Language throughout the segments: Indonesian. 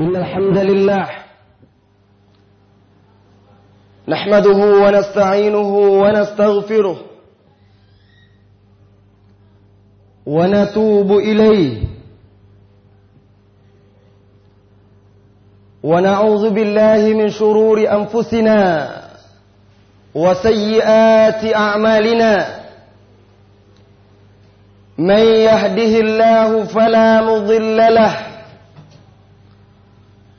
إن الحمد لله نحمده ونستعينه ونستغفره ونتوب إليه ونعوذ بالله من شرور أنفسنا وسيئات أعمالنا من يهده الله فلا مضل له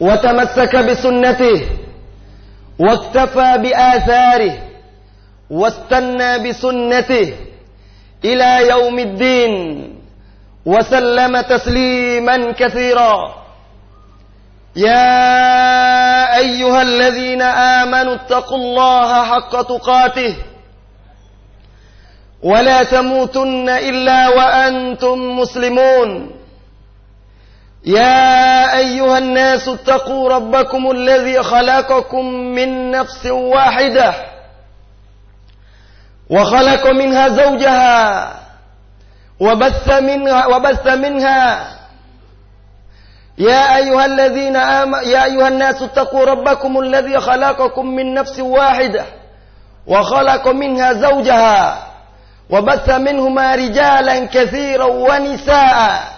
وتمسك بسنته واكتفى بآثاره واستنى بسنته إلى يوم الدين وسلم تسليما كثيرا. يا أيها الذين آمنوا اتقوا الله حق تقاته ولا تموتن إلا وأنتم مسلمون. يا أيها الناس اتقوا ربكم الذي خلقكم من نفس واحدة وخلق منها زوجها وبث منها وبث منها. يا أيها الذين آم يا أيها الناس اتقوا ربكم الذي خلقكم من نفس واحدة وخلق منها زوجها وبث منهما رجالا كثيرا ونساء.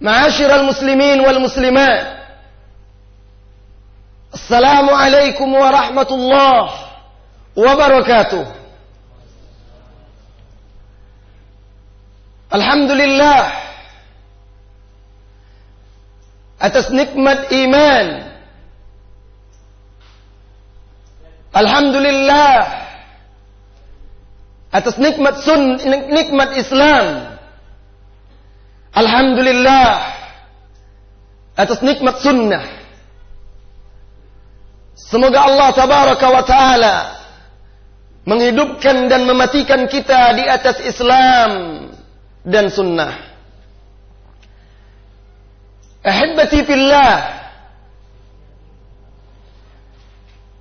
معاشر المسلمين والمسلمات. السلام عليكم ورحمة الله وبركاته. الحمد لله. atas nikmat iman Alhamdulillah atas nikmat sun nikmat Islam Alhamdulillah atas nikmat sunnah Semoga Allah tabaraka wa taala menghidupkan dan mematikan kita di atas Islam dan sunnah. Ahibati fillah.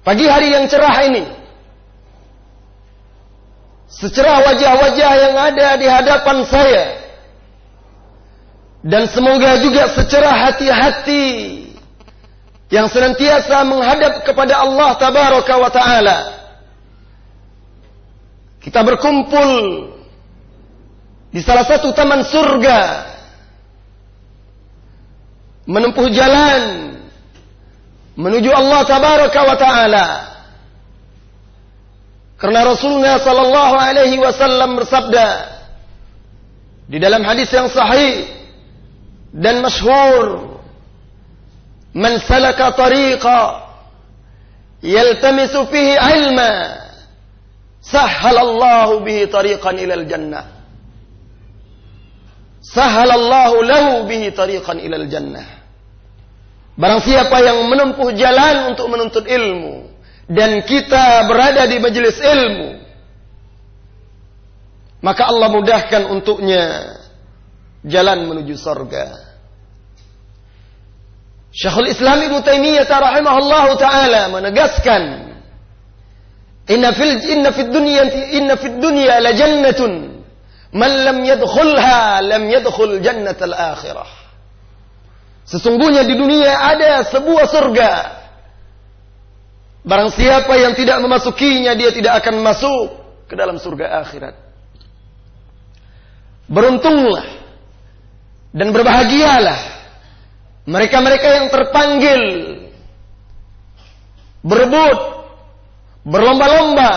Pagi hari yang cerah ini. Secerah wajah-wajah yang ada di hadapan saya. Dan semoga juga secerah hati-hati yang senantiasa menghadap kepada Allah tabaraka wa taala. Kita berkumpul di salah satu taman surga menempuh jalan menuju Allah tabaraka wa taala. Karena Rasulullah sallallahu alaihi wasallam bersabda di dalam hadis yang sahih dan masyhur. Man salaka tariqa yaltamisu fihi ilma sahhalallahu bihi tariqan ilal jannah. Sahhalallahu lahu bihi tariqan ilal jannah. Barang siapa yang menempuh jalan untuk menuntut ilmu dan kita berada di majelis ilmu maka Allah mudahkan untuknya jalan menuju sorga. Syekhul Islam Ibnu Taimiyah rahimahullah taala menegaskan Inna fil inna fid dunya inna fid dunya la jannatun man lam yadkhulha lam yadkhul jannatal akhirah. Sesungguhnya di dunia ada sebuah surga. Barang siapa yang tidak memasukinya dia tidak akan masuk ke dalam surga akhirat. Beruntunglah dan berbahagialah mereka-mereka yang terpanggil berebut berlomba-lomba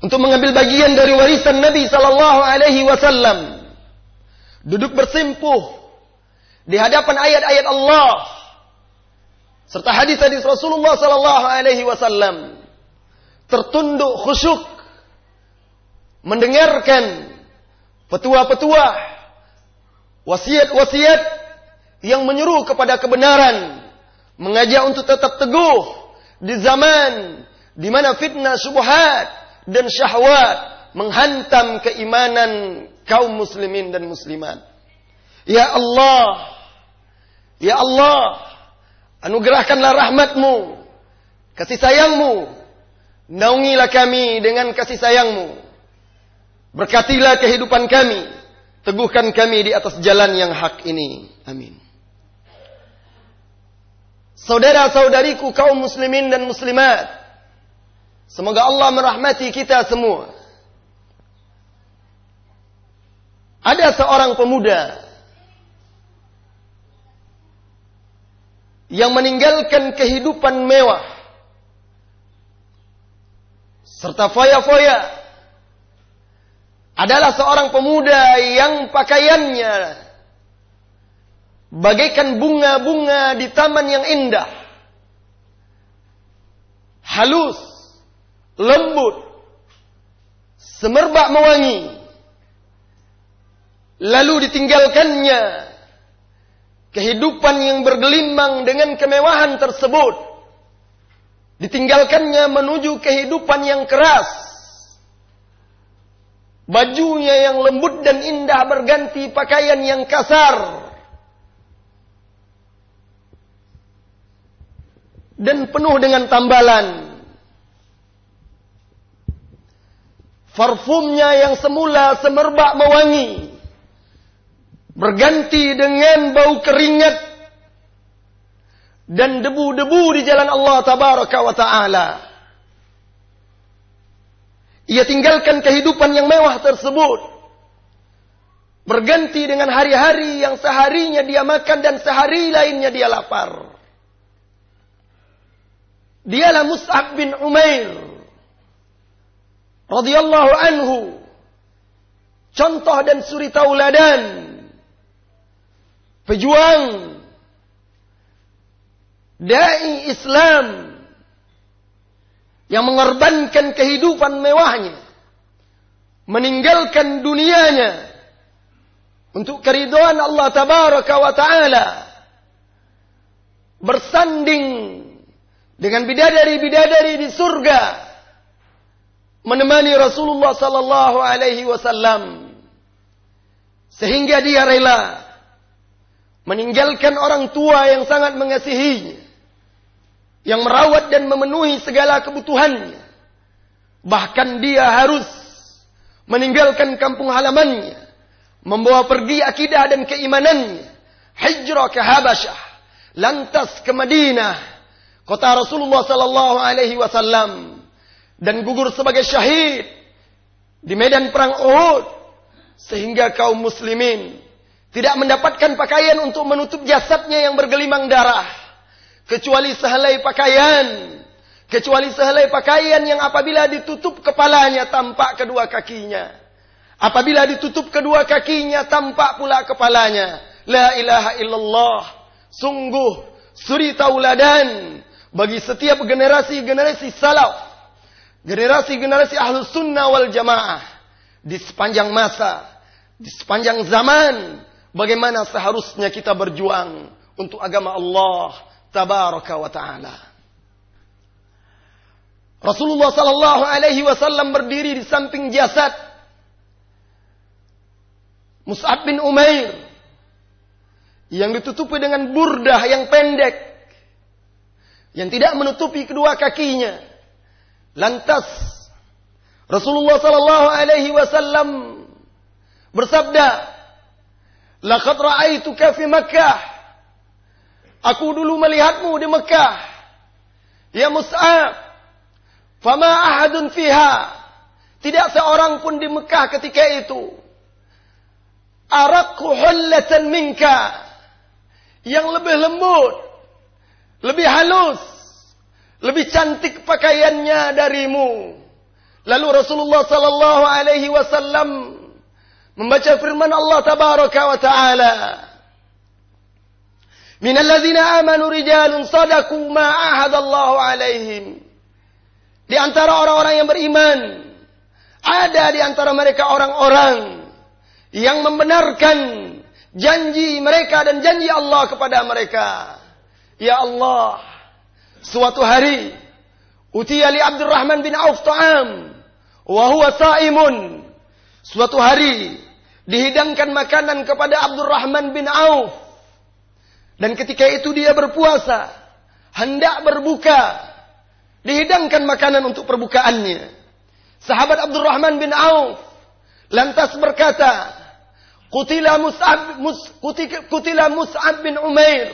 untuk mengambil bagian dari warisan Nabi sallallahu alaihi wasallam. Duduk bersimpuh di hadapan ayat-ayat Allah serta hadis-hadis Rasulullah sallallahu alaihi wasallam. Tertunduk khusyuk mendengarkan petua-petua wasiat-wasiat yang menyuruh kepada kebenaran, mengajak untuk tetap teguh di zaman di mana fitnah subhat dan syahwat menghantam keimanan kaum muslimin dan muslimat. Ya Allah, Ya Allah, anugerahkanlah rahmatmu, kasih sayangmu, naungilah kami dengan kasih sayangmu. Berkatilah kehidupan kami, teguhkan kami di atas jalan yang hak ini. Amin. Saudara-saudariku kaum muslimin dan muslimat, Semoga Allah merahmati kita semua. Ada seorang pemuda yang meninggalkan kehidupan mewah serta foya-foya adalah seorang pemuda yang pakaiannya bagaikan bunga-bunga di taman yang indah halus lembut, semerbak mewangi. Lalu ditinggalkannya kehidupan yang bergelimang dengan kemewahan tersebut. Ditinggalkannya menuju kehidupan yang keras. Bajunya yang lembut dan indah berganti pakaian yang kasar. Dan penuh dengan tambalan. Parfumnya yang semula semerbak mewangi. Berganti dengan bau keringat. Dan debu-debu di jalan Allah tabaraka wa ta'ala. Ia tinggalkan kehidupan yang mewah tersebut. Berganti dengan hari-hari yang seharinya dia makan dan sehari lainnya dia lapar. Dialah Mus'ab bin Umair radhiyallahu anhu contoh dan suri tauladan pejuang dai Islam yang mengorbankan kehidupan mewahnya meninggalkan dunianya untuk keridhaan Allah tabaraka wa taala bersanding dengan bidadari-bidadari di surga menemani Rasulullah sallallahu alaihi wasallam sehingga dia rela meninggalkan orang tua yang sangat mengasihinya yang merawat dan memenuhi segala kebutuhannya. Bahkan dia harus meninggalkan kampung halamannya membawa pergi akidah dan keimanannya. Hijrah ke Habasyah lantas ke Madinah kota Rasulullah sallallahu alaihi wasallam dan gugur sebagai syahid di medan perang Uhud sehingga kaum muslimin tidak mendapatkan pakaian untuk menutup jasadnya yang bergelimang darah kecuali sehelai pakaian. Kecuali sehelai pakaian yang apabila ditutup kepalanya tampak kedua kakinya. Apabila ditutup kedua kakinya tampak pula kepalanya. La ilaha illallah. Sungguh suri tauladan. Bagi setiap generasi-generasi salaf generasi-generasi ahlus sunnah wal jamaah di sepanjang masa, di sepanjang zaman, bagaimana seharusnya kita berjuang untuk agama Allah tabaraka wa taala. Rasulullah sallallahu alaihi wasallam berdiri di samping jasad Mus'ab bin Umair yang ditutupi dengan burdah yang pendek yang tidak menutupi kedua kakinya. Lantas Rasulullah sallallahu alaihi wasallam bersabda, "Laqad ra'aituka fi Makkah." Aku dulu melihatmu di Mekah. Ya Mus'ab, fama ahadun fiha. Tidak seorang pun di Mekah ketika itu. Arakku hullatan minka. Yang lebih lembut. Lebih halus. Lebih cantik pakaiannya darimu. Lalu Rasulullah sallallahu alaihi wasallam membaca firman Allah tabaraka wa taala. Min alladzina amanu rijalun sadaku ma ahadallahu alaihim. Di antara orang-orang yang beriman ada di antara mereka orang-orang yang membenarkan janji mereka dan janji Allah kepada mereka. Ya Allah, suatu hari utiya li Abdurrahman bin Auf ta'am wa huwa sa'imun. Suatu hari dihidangkan makanan kepada Abdurrahman bin Auf. Dan ketika itu dia berpuasa, hendak berbuka. Dihidangkan makanan untuk perbukaannya. Sahabat Abdurrahman bin Auf lantas berkata, Kutila Mus'ab mus, kutila Mus'ab bin Umair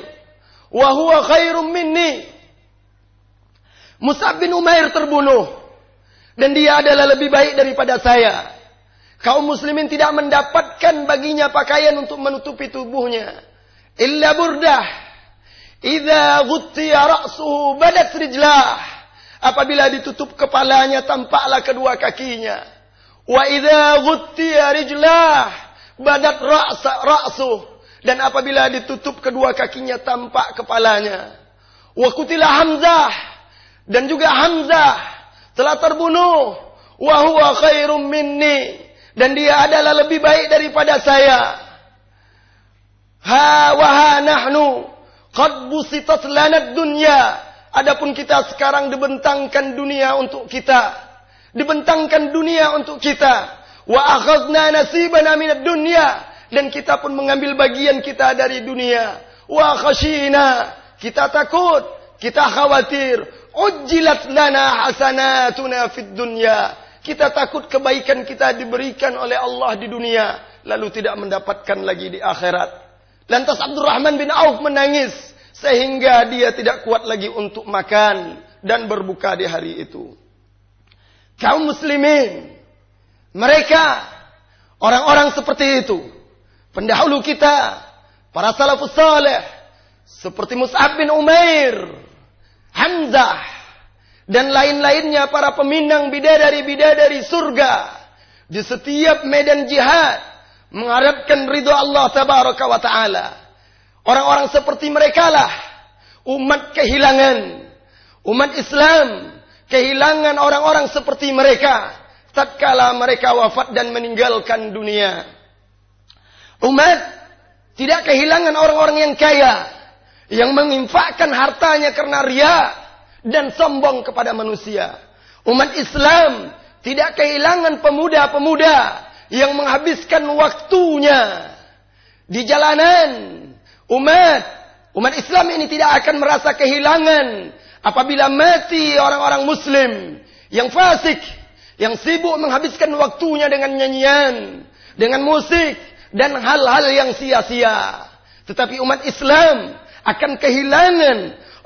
wa huwa khairum minni. Mus'ab bin Umair terbunuh dan dia adalah lebih baik daripada saya. Kaum muslimin tidak mendapatkan baginya pakaian untuk menutupi tubuhnya. Illa burdah. Idza ghuttiya ra'suhu badat rijlah. Apabila ditutup kepalanya tampaklah kedua kakinya. Wa idza ghuttiya rijlah badat ra'sa ra'suh dan apabila ditutup kedua kakinya tampak kepalanya. Wa kutila Hamzah dan juga Hamzah telah terbunuh wa huwa khairum minni dan dia adalah lebih baik daripada saya. Ha wa ha nahnu qad busitat lana dunya. Adapun kita sekarang dibentangkan dunia untuk kita. Dibentangkan dunia untuk kita Wa akhadna nasibana minad dunya dan kita pun mengambil bagian kita dari dunia. Wa khashina kita takut, kita khawatir. Ujjilat lana hasanatuna fid dunya. Kita takut kebaikan kita diberikan oleh Allah di dunia lalu tidak mendapatkan lagi di akhirat. Lantas Abdurrahman bin Auf menangis sehingga dia tidak kuat lagi untuk makan dan berbuka di hari itu. Kaum muslimin mereka orang-orang seperti itu. Pendahulu kita, para salafus saleh seperti Mus'ab bin Umair, Hamzah dan lain-lainnya para peminang bidadari-bidadari surga di setiap medan jihad mengharapkan ridho Allah tabaraka wa taala. Orang-orang seperti mereka lah umat kehilangan umat Islam kehilangan orang-orang seperti mereka tatkala mereka wafat dan meninggalkan dunia. Umat tidak kehilangan orang-orang yang kaya yang menginfakkan hartanya karena ria dan sombong kepada manusia. Umat Islam tidak kehilangan pemuda-pemuda yang menghabiskan waktunya di jalanan. Umat umat Islam ini tidak akan merasa kehilangan apabila mati orang-orang muslim yang fasik yang sibuk menghabiskan waktunya dengan nyanyian, dengan musik, dan hal-hal yang sia-sia. Tetapi umat Islam akan kehilangan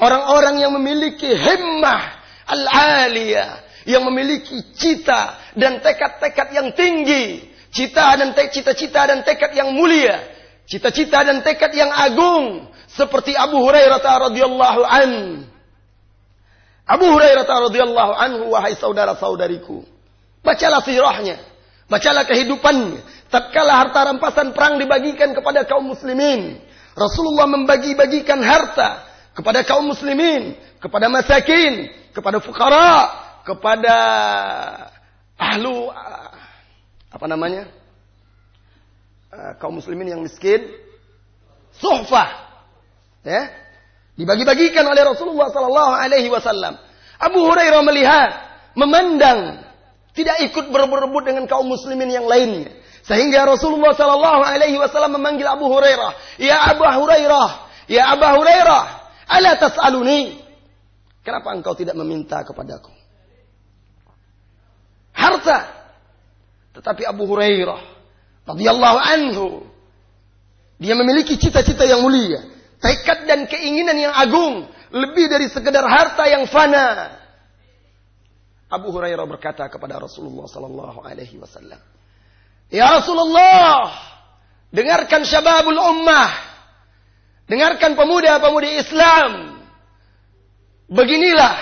orang-orang yang memiliki himmah al-aliyah, yang memiliki cita dan tekad-tekad yang tinggi, cita dan cita-cita dan tekad yang mulia, cita-cita dan tekad yang agung, seperti Abu Hurairah radhiyallahu an. Abu Hurairah radhiyallahu anhu wahai saudara-saudariku Bacalah sirahnya. Bacalah kehidupannya. Tatkala harta rampasan perang dibagikan kepada kaum muslimin. Rasulullah membagi-bagikan harta kepada kaum muslimin. Kepada masakin. Kepada fukara. Kepada ahlu. Apa namanya? Kaum muslimin yang miskin. Suhfah. Ya. Dibagi-bagikan oleh Rasulullah Wasallam. Abu Hurairah melihat, memandang tidak ikut berebut-rebut dengan kaum muslimin yang lainnya. Sehingga Rasulullah Sallallahu Alaihi Wasallam memanggil Abu Hurairah, Ya Abu Hurairah, Ya Abu Hurairah, ala tas'aluni. Kenapa engkau tidak meminta kepadaku? Harta. Tetapi Abu Hurairah radhiyallahu anhu dia memiliki cita-cita yang mulia, tekad dan keinginan yang agung, lebih dari sekedar harta yang fana. Abu Hurairah berkata kepada Rasulullah sallallahu alaihi wasallam, "Ya Rasulullah, dengarkan syababul ummah, dengarkan pemuda-pemudi Islam. Beginilah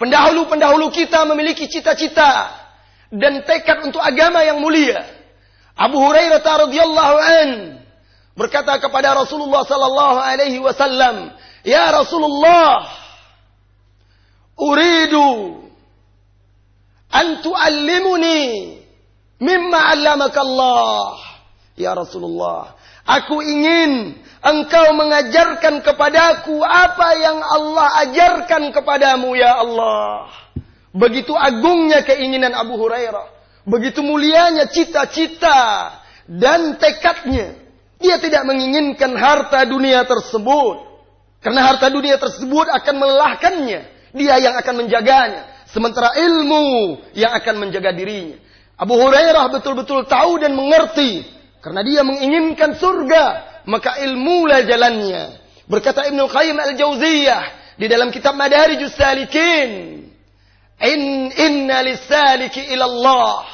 pendahulu-pendahulu kita memiliki cita-cita dan tekad untuk agama yang mulia. Abu Hurairah radhiyallahu an berkata kepada Rasulullah sallallahu alaihi wasallam, "Ya Rasulullah, uridu an tu'allimuni mimma 'allamaka Allah." Ya Rasulullah, aku ingin engkau mengajarkan kepadaku apa yang Allah ajarkan kepadamu ya Allah. Begitu agungnya keinginan Abu Hurairah. Begitu mulianya cita-cita dan tekadnya. Dia tidak menginginkan harta dunia tersebut. Karena harta dunia tersebut akan melelahkannya. Dia yang akan menjaganya. Sementara ilmu yang akan menjaga dirinya. Abu Hurairah betul-betul tahu dan mengerti. Karena dia menginginkan surga. Maka ilmulah jalannya. Berkata Ibnu Qayyim al-Jauziyah. Di dalam kitab Madarijus Salikin. In inna lisaliki ilallah.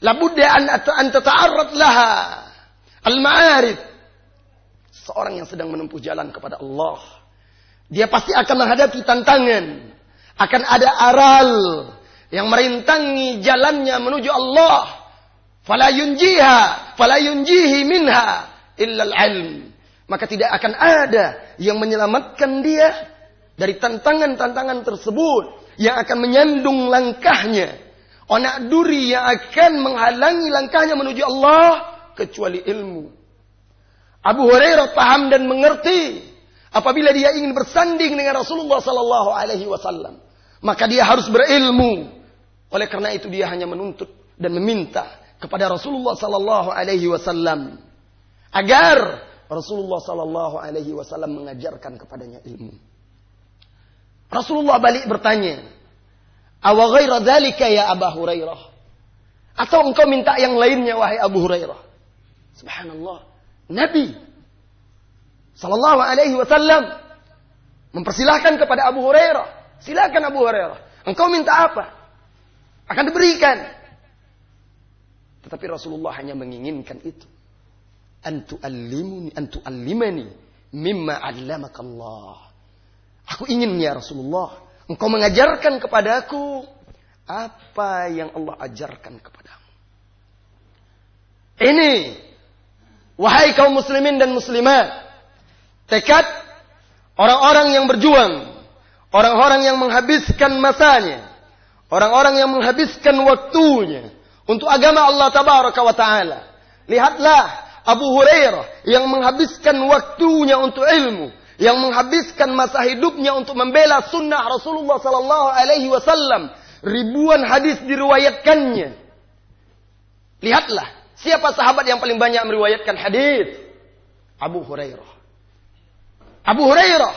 Labudda an, an tata'arrad laha. Al-ma'arif. Seorang yang sedang menempuh jalan kepada Allah. Dia pasti akan menghadapi tantangan. Akan ada aral. Yang merintangi jalannya menuju Allah. Fala yunjiha. Fala yunjihi minha. Illa al-ilm. Maka tidak akan ada yang menyelamatkan dia dari tantangan-tantangan tersebut yang akan menyandung langkahnya Onak duri yang akan menghalangi langkahnya menuju Allah kecuali ilmu. Abu Hurairah paham dan mengerti apabila dia ingin bersanding dengan Rasulullah sallallahu alaihi wasallam, maka dia harus berilmu. Oleh karena itu dia hanya menuntut dan meminta kepada Rasulullah sallallahu alaihi wasallam agar Rasulullah sallallahu alaihi wasallam mengajarkan kepadanya ilmu. Rasulullah balik bertanya, Awa ghaira ya Abu Hurairah. Atau engkau minta yang lainnya wahai Abu Hurairah. Subhanallah. Nabi sallallahu alaihi wasallam mempersilahkan kepada Abu Hurairah. Silakan Abu Hurairah. Engkau minta apa? Akan diberikan. Tetapi Rasulullah hanya menginginkan itu. Antu antu allimani mimma Allah. Aku ingin ya Rasulullah Engkau mengajarkan kepadaku apa yang Allah ajarkan kepadamu. Ini wahai kaum muslimin dan muslimat, tekad orang-orang yang berjuang, orang-orang yang menghabiskan masanya, orang-orang yang menghabiskan waktunya untuk agama Allah tabaraka wa taala. Lihatlah Abu Hurairah yang menghabiskan waktunya untuk ilmu, yang menghabiskan masa hidupnya untuk membela sunnah Rasulullah Sallallahu Alaihi Wasallam. Ribuan hadis diriwayatkannya. Lihatlah, siapa sahabat yang paling banyak meriwayatkan hadis? Abu Hurairah. Abu Hurairah,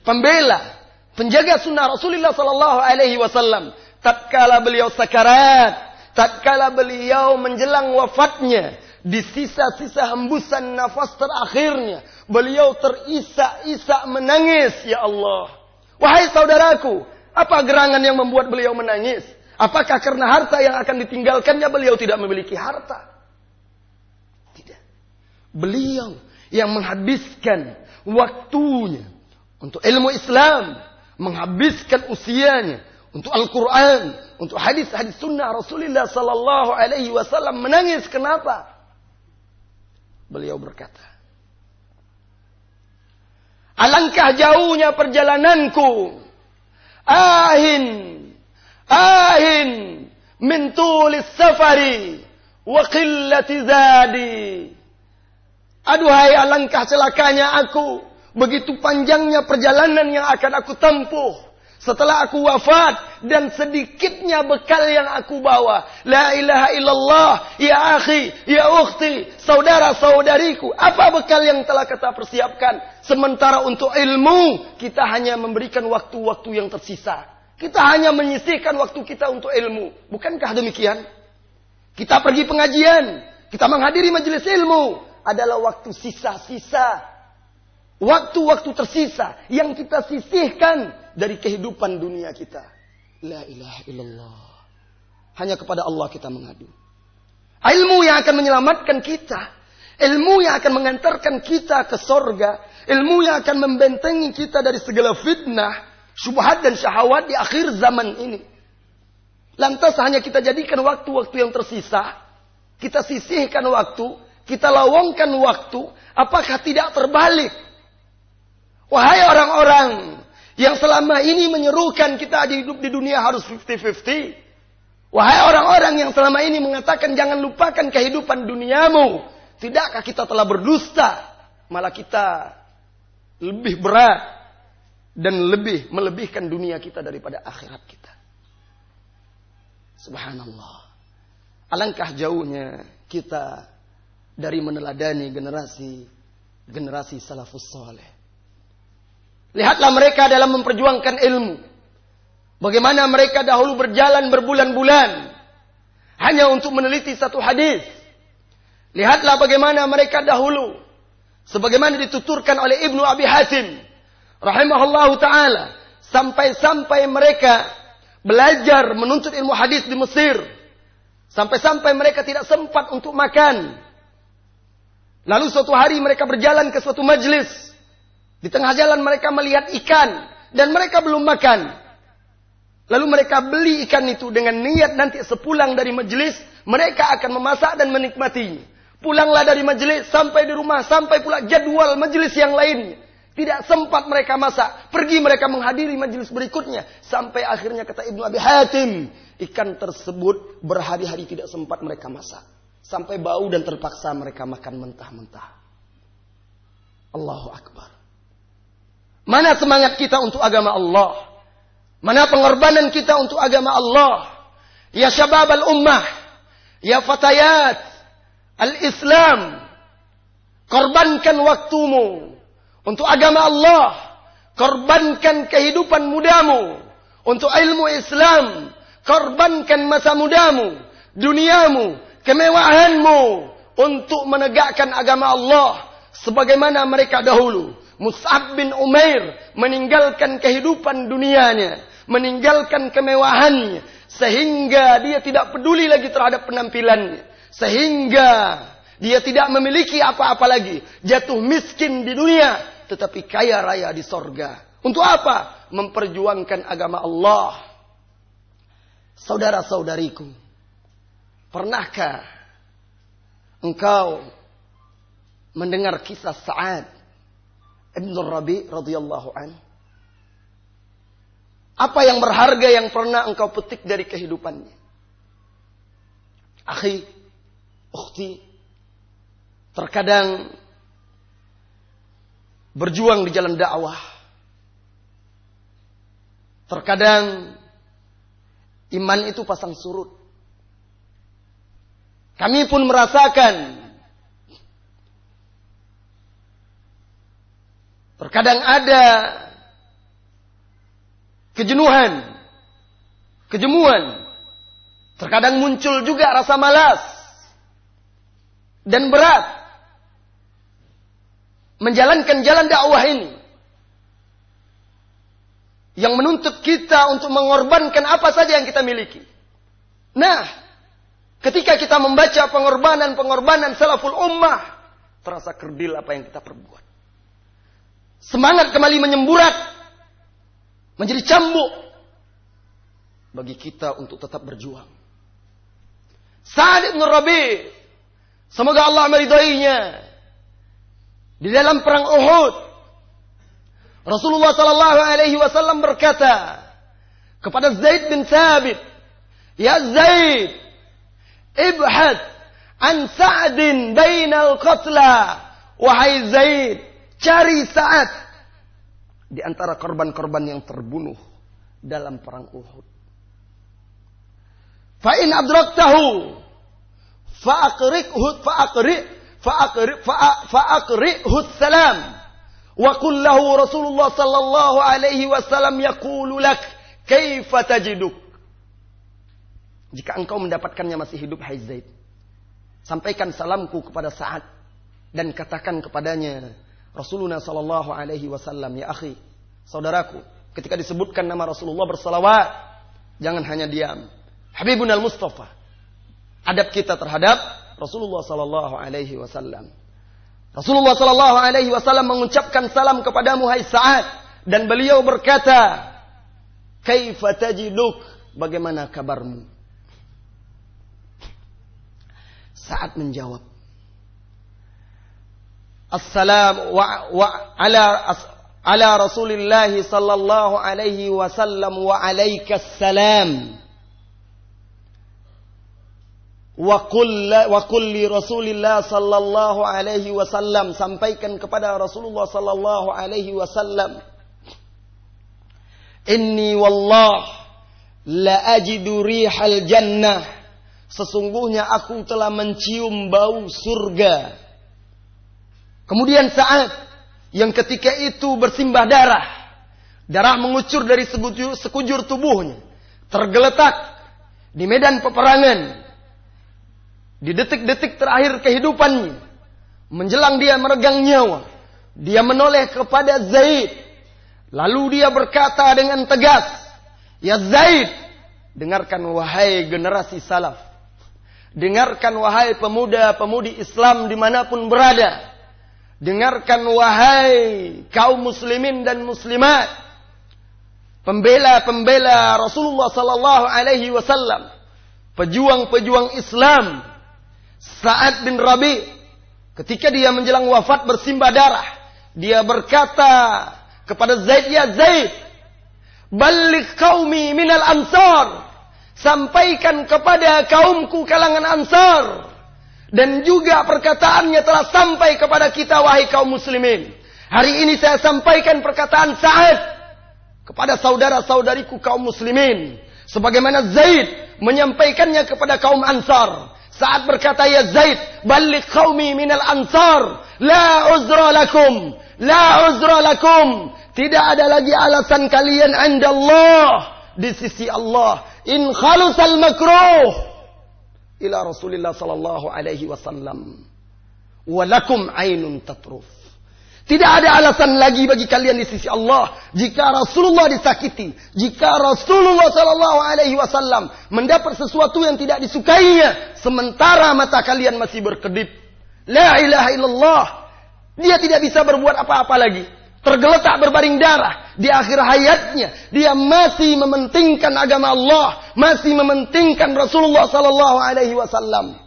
pembela, penjaga sunnah Rasulullah Sallallahu Alaihi Wasallam. Tatkala beliau sakarat, tatkala beliau menjelang wafatnya, di sisa-sisa hembusan nafas terakhirnya, beliau terisak-isak menangis, ya Allah. Wahai saudaraku, apa gerangan yang membuat beliau menangis? Apakah karena harta yang akan ditinggalkannya beliau tidak memiliki harta? Tidak. Beliau yang menghabiskan waktunya untuk ilmu Islam, menghabiskan usianya untuk Al-Quran, untuk hadis-hadis sunnah Rasulullah Sallallahu Alaihi Wasallam menangis. Kenapa? Beliau berkata, Alangkah jauhnya perjalananku. Ahin, ahin, min tulis safari, wa qillati zadi. Aduhai alangkah celakanya aku. Begitu panjangnya perjalanan yang akan aku tempuh. setelah aku wafat dan sedikitnya bekal yang aku bawa. La ilaha illallah, ya akhi, ya ukhti, saudara-saudariku. Apa bekal yang telah kita persiapkan? Sementara untuk ilmu, kita hanya memberikan waktu-waktu yang tersisa. Kita hanya menyisihkan waktu kita untuk ilmu. Bukankah demikian? Kita pergi pengajian, kita menghadiri majelis ilmu. Adalah waktu sisa-sisa waktu-waktu tersisa yang kita sisihkan dari kehidupan dunia kita. La ilaha illallah. Hanya kepada Allah kita mengadu. Ilmu yang akan menyelamatkan kita. Ilmu yang akan mengantarkan kita ke sorga. Ilmu yang akan membentengi kita dari segala fitnah, syubhat dan syahwat di akhir zaman ini. Lantas hanya kita jadikan waktu-waktu yang tersisa. Kita sisihkan waktu. Kita lawangkan waktu. Apakah tidak terbalik Wahai orang-orang yang selama ini menyerukan kita hidup di dunia harus 50-50. Wahai orang-orang yang selama ini mengatakan jangan lupakan kehidupan duniamu. Tidakkah kita telah berdusta? Malah kita lebih berat dan lebih melebihkan dunia kita daripada akhirat kita. Subhanallah. Alangkah jauhnya kita dari meneladani generasi generasi salafus soleh. Lihatlah mereka dalam memperjuangkan ilmu. Bagaimana mereka dahulu berjalan berbulan-bulan. Hanya untuk meneliti satu hadis. Lihatlah bagaimana mereka dahulu. Sebagaimana dituturkan oleh Ibnu Abi Hatim. Rahimahullah ta'ala. Sampai-sampai mereka belajar menuntut ilmu hadis di Mesir. Sampai-sampai mereka tidak sempat untuk makan. Lalu suatu hari mereka berjalan ke suatu majlis. Di tengah jalan mereka melihat ikan dan mereka belum makan. Lalu mereka beli ikan itu dengan niat nanti sepulang dari majelis mereka akan memasak dan menikmatinya. Pulanglah dari majelis sampai di rumah sampai pula jadwal majelis yang lain. Tidak sempat mereka masak. Pergi mereka menghadiri majelis berikutnya. Sampai akhirnya kata Ibnu Abi Hatim. Ikan tersebut berhari-hari tidak sempat mereka masak. Sampai bau dan terpaksa mereka makan mentah-mentah. Allahu Akbar. Mana semangat kita untuk agama Allah? Mana pengorbanan kita untuk agama Allah? Ya syabab al-ummah. Ya fatayat al-Islam. Korbankan waktumu. Untuk agama Allah. Korbankan kehidupan mudamu. Untuk ilmu Islam. Korbankan masa mudamu, duniamu, kemewahanmu. Untuk menegakkan agama Allah. Sebagaimana mereka dahulu. Mus'ab bin Umair meninggalkan kehidupan dunianya, meninggalkan kemewahannya, sehingga dia tidak peduli lagi terhadap penampilannya, sehingga dia tidak memiliki apa-apa lagi, jatuh miskin di dunia, tetapi kaya raya di sorga. Untuk apa? Memperjuangkan agama Allah. Saudara-saudariku, pernahkah engkau mendengar kisah Sa'ad Ibn Rabi radhiyallahu an. Apa yang berharga yang pernah engkau petik dari kehidupannya? Akhi, ukhti, terkadang berjuang di jalan dakwah. Terkadang iman itu pasang surut. Kami pun merasakan Terkadang ada kejenuhan, kejemuan. Terkadang muncul juga rasa malas dan berat menjalankan jalan dakwah ini yang menuntut kita untuk mengorbankan apa saja yang kita miliki. Nah, ketika kita membaca pengorbanan-pengorbanan salaful ummah, terasa kerdil apa yang kita perbuat. Semangat kembali menyemburat. Menjadi cambuk. Bagi kita untuk tetap berjuang. Sa'ad ibn Rabi. Semoga Allah meridainya. Di dalam perang Uhud. Rasulullah sallallahu alaihi wasallam berkata kepada Zaid bin Thabit, "Ya Zaid, ibhad an Sa'din bainal qatla." Wahai Zaid, Cari saat di antara korban-korban yang terbunuh dalam perang Uhud. Fa in fa'aqri'hu fa'aqri' fa'aqri' fa'aqri'hu salam. Wa qul lahu Rasulullah sallallahu alaihi wasallam yaqulu lak kaifa tajiduk? Jika engkau mendapatkannya masih hidup hai Zaid sampaikan salamku kepada Sa'ad dan katakan kepadanya Rasulullah sallallahu alaihi wasallam ya akhi saudaraku ketika disebutkan nama Rasulullah bersalawat jangan hanya diam. Habibun al-Mustafa adab kita terhadap Rasulullah sallallahu alaihi wasallam Rasulullah Sallallahu Alaihi Wasallam mengucapkan salam kepada Hai Sa'ad dan beliau berkata, "Kaifa tajiduk? Bagaimana kabarmu?" Sa'ad menjawab, "Assalam wa, wa ala as, ala Rasulillah sallallahu alaihi wasallam wa alaikas salam." Wa kulli Rasulillah sallallahu alaihi wasallam. Sampaikan kepada Rasulullah sallallahu alaihi wasallam. Inni wallah la ajidu rihal jannah. Sesungguhnya aku telah mencium bau surga. Kemudian saat yang ketika itu bersimbah darah. Darah mengucur dari sekujur, tubuhnya. Tergeletak di medan peperangan di detik-detik terakhir kehidupannya, menjelang dia meregang nyawa, dia menoleh kepada Zaid. Lalu dia berkata dengan tegas, Ya Zaid, dengarkan wahai generasi salaf. Dengarkan wahai pemuda-pemudi Islam di mana pun berada. Dengarkan wahai kaum muslimin dan muslimat. Pembela-pembela Rasulullah sallallahu alaihi wasallam. Pejuang-pejuang Islam Sa'ad bin Rabi ketika dia menjelang wafat bersimbah darah, dia berkata kepada Zaid, "Ya Zaid, balik qaumi minal ansar." Sampaikan kepada kaumku kalangan ansar. Dan juga perkataannya telah sampai kepada kita wahai kaum muslimin. Hari ini saya sampaikan perkataan Sa'ad kepada saudara-saudariku kaum muslimin. Sebagaimana Zaid menyampaikannya kepada kaum ansar. Saat berkata ya Zaid, balik qaumi minal ansar, la uzra lakum, la uzra lakum. Tidak ada lagi alasan kalian anda Allah di sisi Allah. In khalusal makruh ila Rasulullah sallallahu alaihi wasallam. Walakum ainun tatruf. Tidak ada alasan lagi bagi kalian di sisi Allah jika Rasulullah disakiti, jika Rasulullah Shallallahu Alaihi Wasallam mendapat sesuatu yang tidak disukainya, sementara mata kalian masih berkedip. La ilaha illallah. Dia tidak bisa berbuat apa-apa lagi. Tergeletak berbaring darah di akhir hayatnya, dia masih mementingkan agama Allah, masih mementingkan Rasulullah Sallallahu Alaihi Wasallam.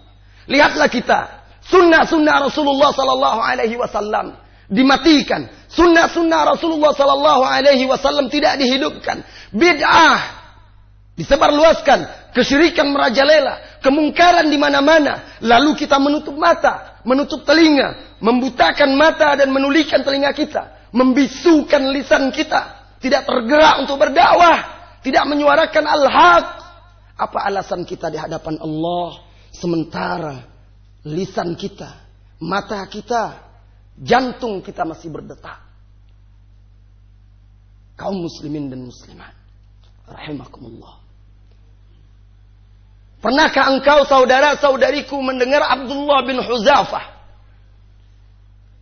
Lihatlah kita, sunnah-sunnah Rasulullah Sallallahu Alaihi Wasallam dimatikan. Sunnah-sunnah Rasulullah Sallallahu Alaihi Wasallam tidak dihidupkan. Bid'ah disebarluaskan, kesyirikan merajalela, kemungkaran di mana-mana. Lalu kita menutup mata, menutup telinga, membutakan mata dan menulikan telinga kita, membisukan lisan kita, tidak tergerak untuk berdakwah, tidak menyuarakan al-haq. Apa alasan kita di hadapan Allah sementara lisan kita, mata kita Jantung kita masih berdetak. Kaum muslimin dan muslimat. Rahimakumullah. Pernahkah engkau saudara-saudariku mendengar Abdullah bin Huzafah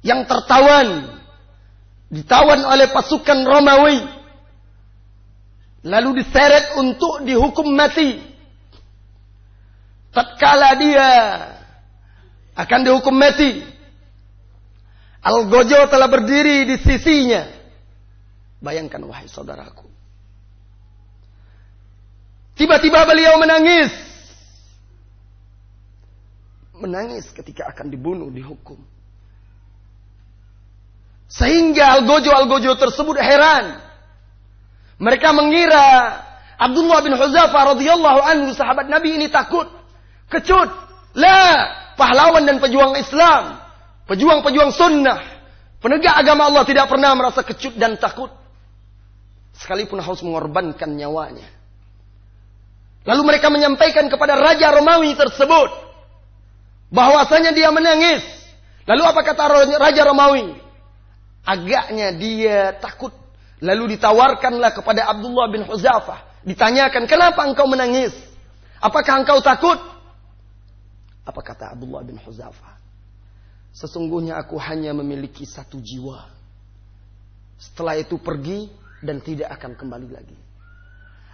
yang tertawan ditawan oleh pasukan Romawi lalu diseret untuk dihukum mati tatkala dia akan dihukum mati Al-Gojo telah berdiri di sisinya. Bayangkan wahai saudaraku. Tiba-tiba beliau menangis. Menangis ketika akan dibunuh, dihukum. Sehingga Al-Gojo-Al-Gojo tersebut heran. Mereka mengira Abdullah bin Huzafah radhiyallahu anhu sahabat Nabi ini takut, kecut. La, pahlawan dan pejuang Islam Pejuang-pejuang sunnah. Penegak agama Allah tidak pernah merasa kecut dan takut. sekalipun harus mengorbankan nyawanya. Lalu mereka menyampaikan kepada Raja Romawi tersebut bahwasanya dia menangis. Lalu apa kata Raja Romawi? Agaknya dia takut. Lalu ditawarkanlah kepada Abdullah bin Huzafah. Ditanyakan, kenapa engkau menangis? Apakah engkau takut? Apa kata Abdullah bin Huzafah? Sesungguhnya aku hanya memiliki satu jiwa. Setelah itu pergi dan tidak akan kembali lagi.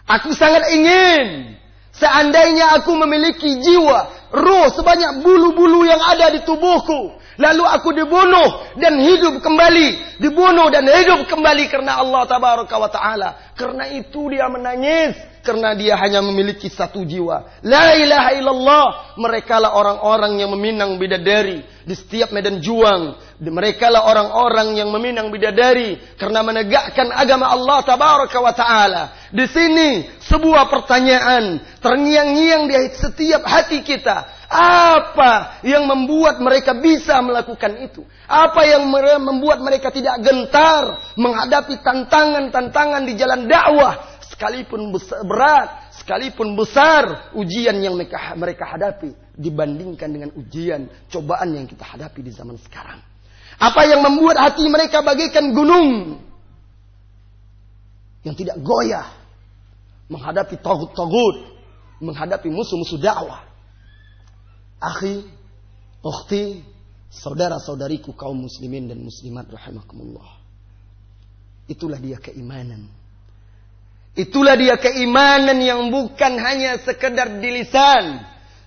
Aku sangat ingin seandainya aku memiliki jiwa, roh sebanyak bulu-bulu yang ada di tubuhku. Lalu aku dibunuh dan hidup kembali. Dibunuh dan hidup kembali karena Allah tabaraka wa ta'ala. Karena itu dia menangis. Karena dia hanya memiliki satu jiwa. La ilaha illallah. Mereka lah orang-orang yang meminang bidadari. Di setiap medan juang. Mereka lah orang-orang yang meminang bidadari. Karena menegakkan agama Allah tabaraka wa ta'ala. Di sini sebuah pertanyaan. Terngiang-ngiang di setiap hati kita. Apa yang membuat mereka bisa melakukan itu? Apa yang membuat mereka tidak gentar menghadapi tantangan-tantangan di jalan dakwah sekalipun berat, sekalipun besar ujian yang mereka, hadapi dibandingkan dengan ujian, cobaan yang kita hadapi di zaman sekarang. Apa yang membuat hati mereka bagaikan gunung yang tidak goyah menghadapi togut-togut, menghadapi musuh-musuh dakwah akhi, ukhti, saudara-saudariku kaum muslimin dan muslimat rahimakumullah. Itulah dia keimanan. Itulah dia keimanan yang bukan hanya sekedar di lisan,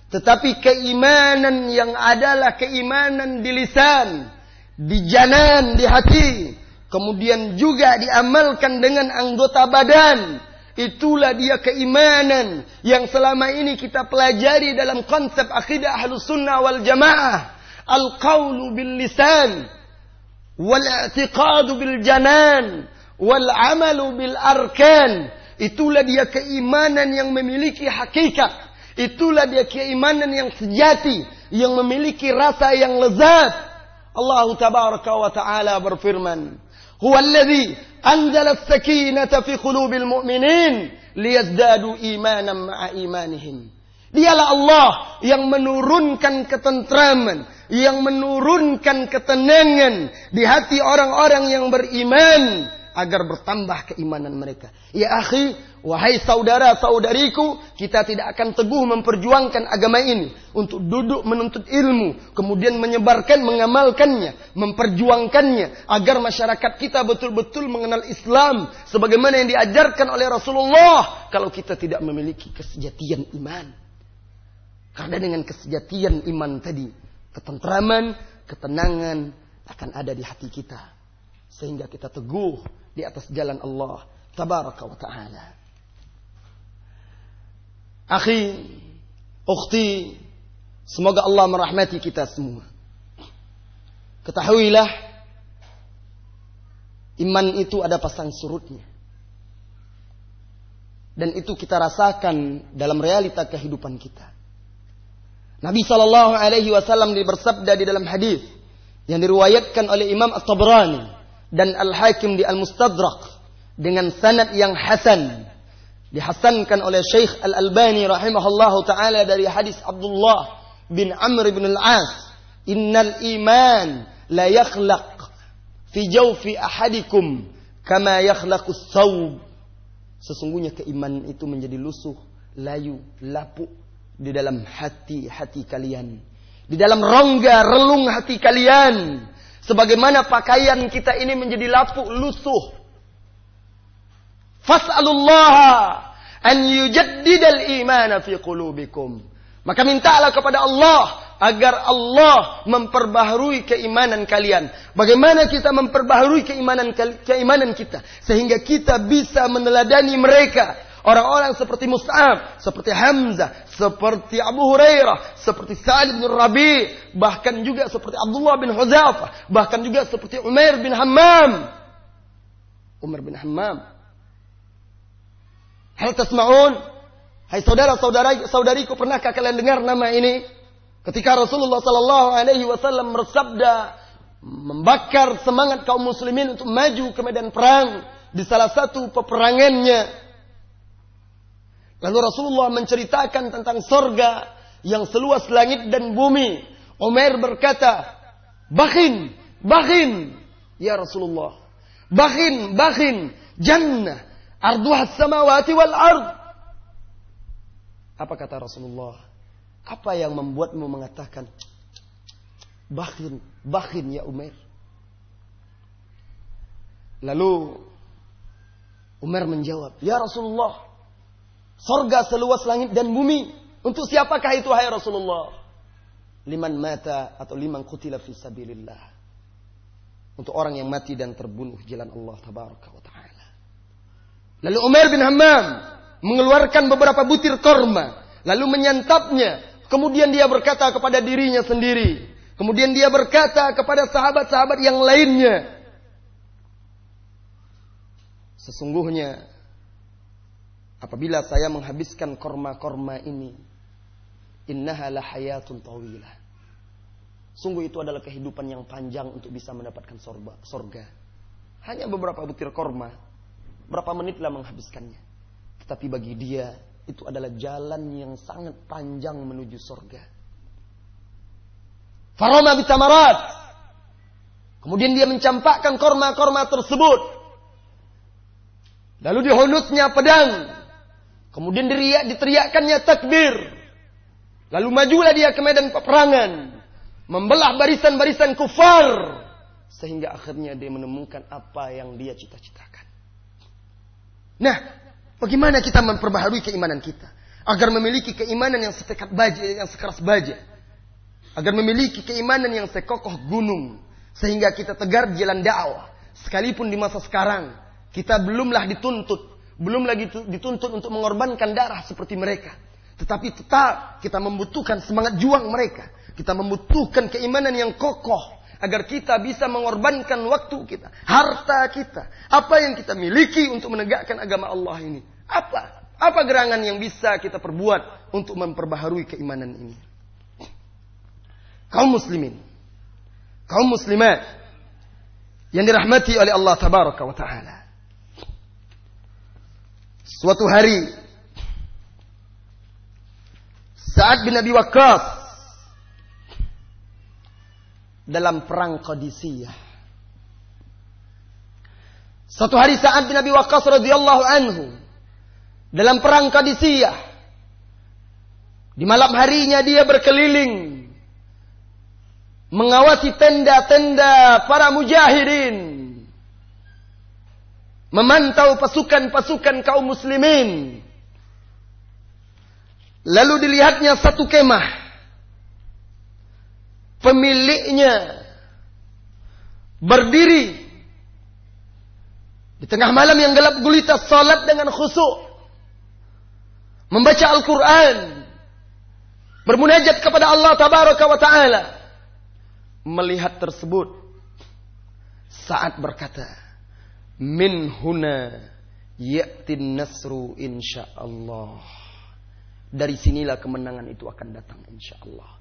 tetapi keimanan yang adalah keimanan di lisan, di janan, di hati, kemudian juga diamalkan dengan anggota badan, Itulah dia keimanan yang selama ini kita pelajari dalam konsep akidah ahlus sunnah wal jamaah. Al-qawlu bil lisan. Wal-i'tiqadu bil janan. Wal-amalu bil arkan. Itulah dia keimanan yang memiliki hakikat. Itulah dia keimanan yang sejati. Yang memiliki rasa yang lezat. Allah tabaraka wa ta'ala berfirman. هو الذي أنزل السكينة في قلوب المؤمنين ليزدادوا إيمانا مع إيمانهم Dialah Allah yang menurunkan ketentraman, yang menurunkan ketenangan di hati orang-orang yang beriman agar bertambah keimanan mereka. Ya akhi, wahai saudara-saudariku, kita tidak akan teguh memperjuangkan agama ini untuk duduk menuntut ilmu, kemudian menyebarkan, mengamalkannya, memperjuangkannya agar masyarakat kita betul-betul mengenal Islam sebagaimana yang diajarkan oleh Rasulullah kalau kita tidak memiliki kesejatian iman. Karena dengan kesejatian iman tadi, ketentraman, ketenangan akan ada di hati kita. Sehingga kita teguh di atas jalan Allah tabaraka wa taala. Akhi, ukhti, semoga Allah merahmati kita semua. Ketahuilah iman itu ada pasang surutnya. Dan itu kita rasakan dalam realita kehidupan kita. Nabi Shallallahu Alaihi Wasallam bersabda di dalam hadis yang diriwayatkan oleh Imam At-Tabrani dan Al-Hakim di Al-Mustadrak dengan sanad yang hasan. Dihasankan oleh Syekh Al-Albani rahimahullahu taala dari hadis Abdullah bin Amr bin Al-As. Innal iman la yakhlaq fi jawfi ahadikum kama yakhlaqu thawb sesungguhnya keimanan itu menjadi lusuh layu lapuk di dalam hati-hati kalian. Di dalam rongga relung hati kalian Sebagaimana pakaian kita ini menjadi lapuk lusuh. Fas'alullah an yujaddidal iman fi qulubikum. Maka mintalah kepada Allah agar Allah memperbaharui keimanan kalian. Bagaimana kita memperbaharui keimanan keimanan kita sehingga kita bisa meneladani mereka Orang-orang seperti Mus'ab, seperti Hamzah, seperti Abu Hurairah, seperti Sa'id bin Rabi, bahkan juga seperti Abdullah bin Huzafah, bahkan juga seperti Umar bin Hammam. Umar bin Hammam. Hal tasma'un? Hai saudara-saudara saudariku pernahkah kalian dengar nama ini? Ketika Rasulullah sallallahu alaihi wasallam bersabda membakar semangat kaum muslimin untuk maju ke medan perang di salah satu peperangannya. Lalu Rasulullah menceritakan tentang sorga yang seluas langit dan bumi. Umar berkata, Bakhin, bakhin, ya Rasulullah. Bakhin, bakhin, jannah, arduha samawati wal ard. Apa kata Rasulullah? Apa yang membuatmu mengatakan, bakhin, bakhin ya Umar? Lalu Umar menjawab, Ya Rasulullah, sorga seluas langit dan bumi. Untuk siapakah itu hai Rasulullah? Liman mata atau liman kutila fi sabilillah. Untuk orang yang mati dan terbunuh jalan Allah tabaraka wa ta'ala. Lalu Umar bin Hammam mengeluarkan beberapa butir korma. Lalu menyantapnya. Kemudian dia berkata kepada dirinya sendiri. Kemudian dia berkata kepada sahabat-sahabat yang lainnya. Sesungguhnya apabila saya menghabiskan korma-korma ini, innaha hayatun tawilah. Sungguh itu adalah kehidupan yang panjang untuk bisa mendapatkan sorba, sorga. Hanya beberapa butir korma, berapa menitlah menghabiskannya. Tetapi bagi dia itu adalah jalan yang sangat panjang menuju sorga. Faroma bitamarat. Kemudian dia mencampakkan korma-korma tersebut Lalu dihunusnya pedang. Kemudian diriak, diteriakkannya takbir. Lalu majulah dia ke medan peperangan. Membelah barisan-barisan kufar. Sehingga akhirnya dia menemukan apa yang dia cita-citakan. Nah, bagaimana kita memperbaharui keimanan kita? Agar memiliki keimanan yang setekat baja, yang sekeras baja. Agar memiliki keimanan yang sekokoh gunung. Sehingga kita tegar jalan dakwah. Sekalipun di masa sekarang kita belumlah dituntut, belum lagi dituntut untuk mengorbankan darah seperti mereka. Tetapi tetap kita membutuhkan semangat juang mereka. Kita membutuhkan keimanan yang kokoh agar kita bisa mengorbankan waktu kita, harta kita, apa yang kita miliki untuk menegakkan agama Allah ini. Apa? Apa gerangan yang bisa kita perbuat untuk memperbaharui keimanan ini? Kaum muslimin, kaum muslimat yang dirahmati oleh Allah tabaraka wa taala. Suatu hari saat bin Abi Waqqas dalam perang Qadisiyah. Suatu hari saat bin Abi Waqqas radhiyallahu anhu dalam perang Qadisiyah. Di malam harinya dia berkeliling mengawasi tenda-tenda para mujahidin memantau pasukan-pasukan kaum muslimin. Lalu dilihatnya satu kemah. Pemiliknya berdiri di tengah malam yang gelap gulita salat dengan khusyuk. Membaca Al-Quran. Bermunajat kepada Allah Tabaraka wa Ta'ala. Melihat tersebut. Saat berkata. Min huna ya'tin nasru insyaallah. Dari sinilah kemenangan itu akan datang insyaallah.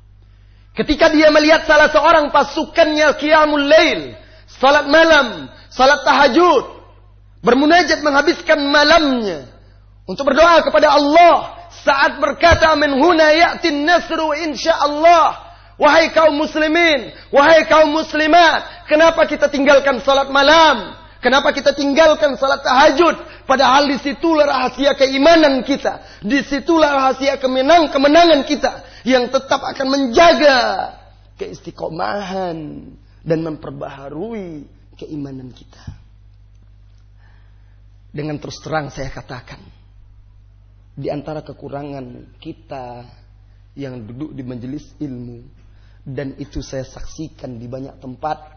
Ketika dia melihat salah seorang pasukannya qiyamul lail, salat malam, salat tahajud, bermunajat menghabiskan malamnya untuk berdoa kepada Allah saat berkata min huna ya'tin nasru insyaallah. Wahai kaum muslimin, wahai kaum muslimat, kenapa kita tinggalkan salat malam? Kenapa kita tinggalkan salat tahajud? Padahal di situlah rahasia keimanan kita. Di situlah rahasia kemenang, kemenangan kita. Yang tetap akan menjaga keistiqomahan. Dan memperbaharui keimanan kita. Dengan terus terang saya katakan. Di antara kekurangan kita yang duduk di majelis ilmu. Dan itu saya saksikan di banyak tempat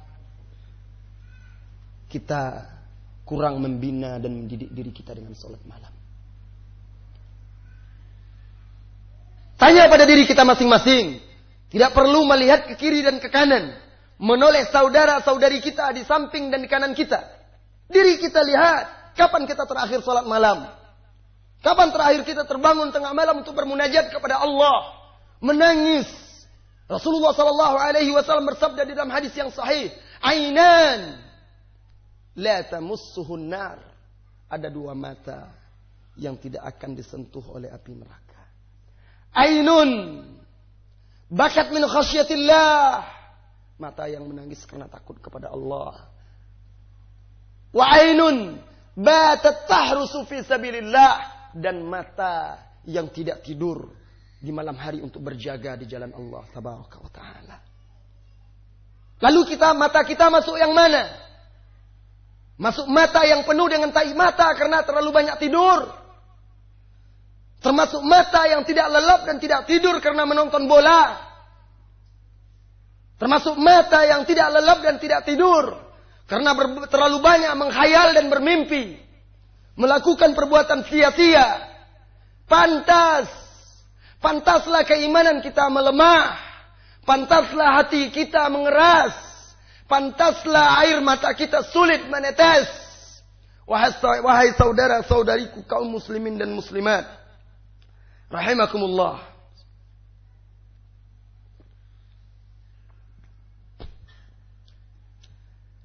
kita kurang membina dan mendidik diri kita dengan sholat malam. Tanya pada diri kita masing-masing. Tidak perlu melihat ke kiri dan ke kanan. Menoleh saudara-saudari kita di samping dan di kanan kita. Diri kita lihat. Kapan kita terakhir sholat malam? Kapan terakhir kita terbangun tengah malam untuk bermunajat kepada Allah? Menangis. Rasulullah Sallallahu Alaihi Wasallam bersabda di dalam hadis yang sahih. Ainan la tamussuhun nar. ada dua mata yang tidak akan disentuh oleh api neraka. Ainun bakat min khasyatillah. Mata yang menangis karena takut kepada Allah. Wa ainun batat tahrusu fi sabilillah dan mata yang tidak tidur di malam hari untuk berjaga di jalan Allah tabaraka wa taala. Lalu kita mata kita masuk yang mana? Masuk mata yang penuh dengan tai mata karena terlalu banyak tidur. Termasuk mata yang tidak lelap dan tidak tidur karena menonton bola. Termasuk mata yang tidak lelap dan tidak tidur karena terlalu banyak menghayal dan bermimpi. Melakukan perbuatan sia-sia. Pantas. Pantaslah keimanan kita melemah. Pantaslah hati kita mengeras. Pantaslah air mata kita sulit menetes. Wahai saudara-saudariku kaum muslimin dan muslimat. Rahimakumullah.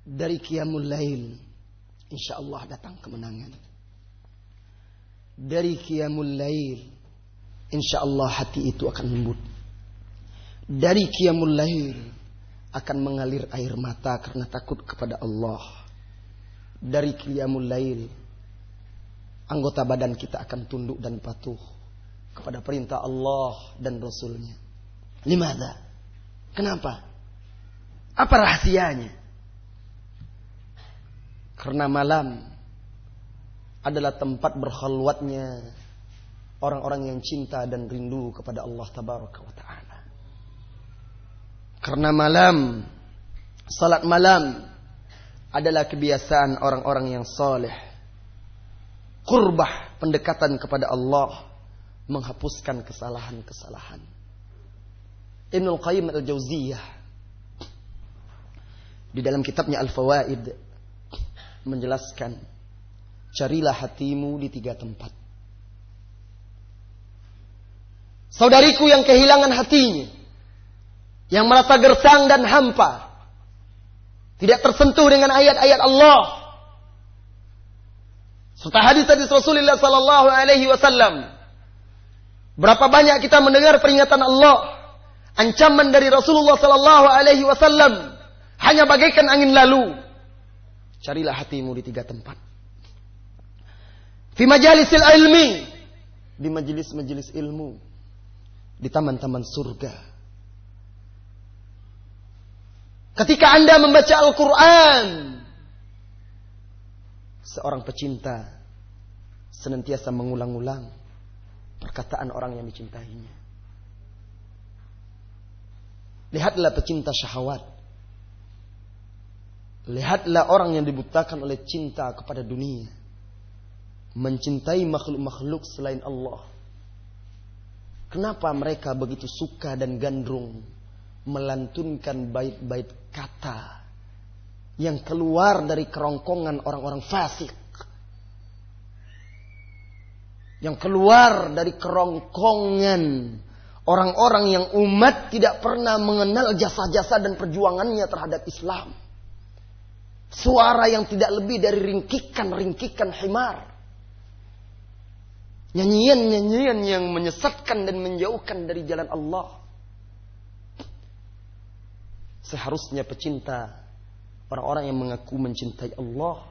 Dari Qiyamul Lail. Insya Allah datang kemenangan. Dari Qiyamul Lail. Insya Allah hati itu akan lembut dari qiyamul lail akan mengalir air mata karena takut kepada Allah. Dari qiyamul lail anggota badan kita akan tunduk dan patuh kepada perintah Allah dan Rasulnya. Limada? Kenapa? Apa rahasianya? Karena malam adalah tempat berkhalwatnya orang-orang yang cinta dan rindu kepada Allah Tabaraka. Karena malam, salat malam adalah kebiasaan orang-orang yang soleh. Kurbah pendekatan kepada Allah menghapuskan kesalahan-kesalahan. Ibnu Qayyim al-Jauziyah di dalam kitabnya Al-Fawaid menjelaskan carilah hatimu di tiga tempat. Saudariku yang kehilangan hatinya, yang merasa gersang dan hampa, tidak tersentuh dengan ayat-ayat Allah. Serta hadis-hadis Rasulullah sallallahu alaihi wasallam. Berapa banyak kita mendengar peringatan Allah, ancaman dari Rasulullah sallallahu alaihi wasallam hanya bagaikan angin lalu. Carilah hatimu di tiga tempat. Fi majalisil ilmi, di majelis-majelis ilmu, di taman-taman surga Ketika Anda membaca Al-Quran, seorang pecinta senantiasa mengulang-ulang perkataan orang yang dicintainya. Lihatlah pecinta syahwat. Lihatlah orang yang dibutakan oleh cinta kepada dunia. Mencintai makhluk-makhluk selain Allah. Kenapa mereka begitu suka dan gandrung melantunkan bait-bait kata yang keluar dari kerongkongan orang-orang fasik. Yang keluar dari kerongkongan orang-orang yang umat tidak pernah mengenal jasa-jasa dan perjuangannya terhadap Islam. Suara yang tidak lebih dari ringkikan-ringkikan himar. Nyanyian-nyanyian yang menyesatkan dan menjauhkan dari jalan Allah. Seharusnya pecinta orang-orang yang mengaku mencintai Allah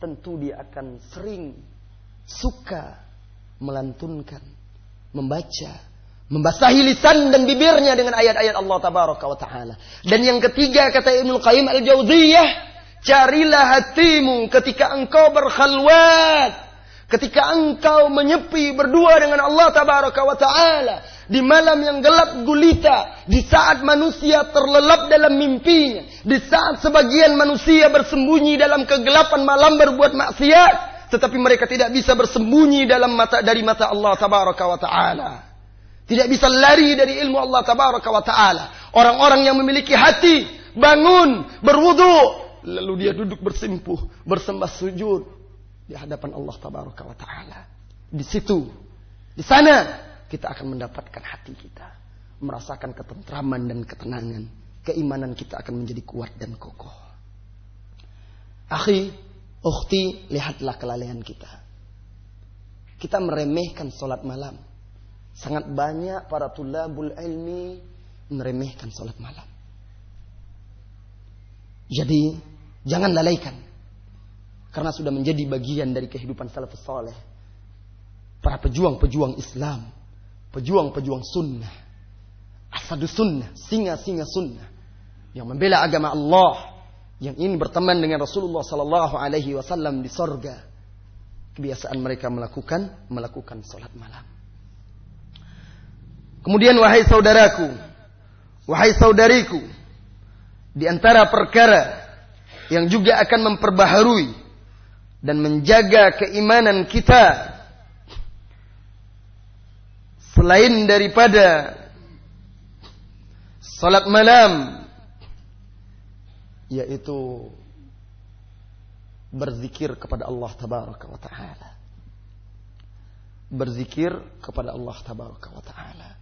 tentu dia akan sering suka melantunkan, membaca, membasahi lisan dan bibirnya dengan ayat-ayat Allah tabaraka wa taala. Dan yang ketiga kata Ibnu Qayyim al-Jauziyah, carilah hatimu ketika engkau berkhalwat Ketika engkau menyepi berdua dengan Allah tabaraka wa taala di malam yang gelap gulita, di saat manusia terlelap dalam mimpinya, di saat sebagian manusia bersembunyi dalam kegelapan malam berbuat maksiat, tetapi mereka tidak bisa bersembunyi dalam mata dari mata Allah tabaraka wa taala. Tidak bisa lari dari ilmu Allah tabaraka wa taala. Orang-orang yang memiliki hati bangun, berwudu, lalu dia duduk bersimpuh, bersembah sujud, di hadapan Allah tabaraka wa taala. Di situ, di sana kita akan mendapatkan hati kita, merasakan ketentraman dan ketenangan. Keimanan kita akan menjadi kuat dan kokoh. Akhi, Ukhti, lihatlah kelalaian kita. Kita meremehkan sholat malam. Sangat banyak para tulabul ilmi meremehkan sholat malam. Jadi, jangan lalaikan. Karena sudah menjadi bagian dari kehidupan salafus saleh. Para pejuang-pejuang Islam. Pejuang-pejuang sunnah. Asadu sunnah. Singa-singa sunnah. Yang membela agama Allah. Yang ingin berteman dengan Rasulullah Sallallahu Alaihi Wasallam di sorga. Kebiasaan mereka melakukan melakukan sholat malam. Kemudian wahai saudaraku, wahai saudariku, di antara perkara yang juga akan memperbaharui dan menjaga keimanan kita. Selain daripada salat malam yaitu berzikir kepada Allah tabaraka wa taala. Berzikir kepada Allah tabaraka wa taala.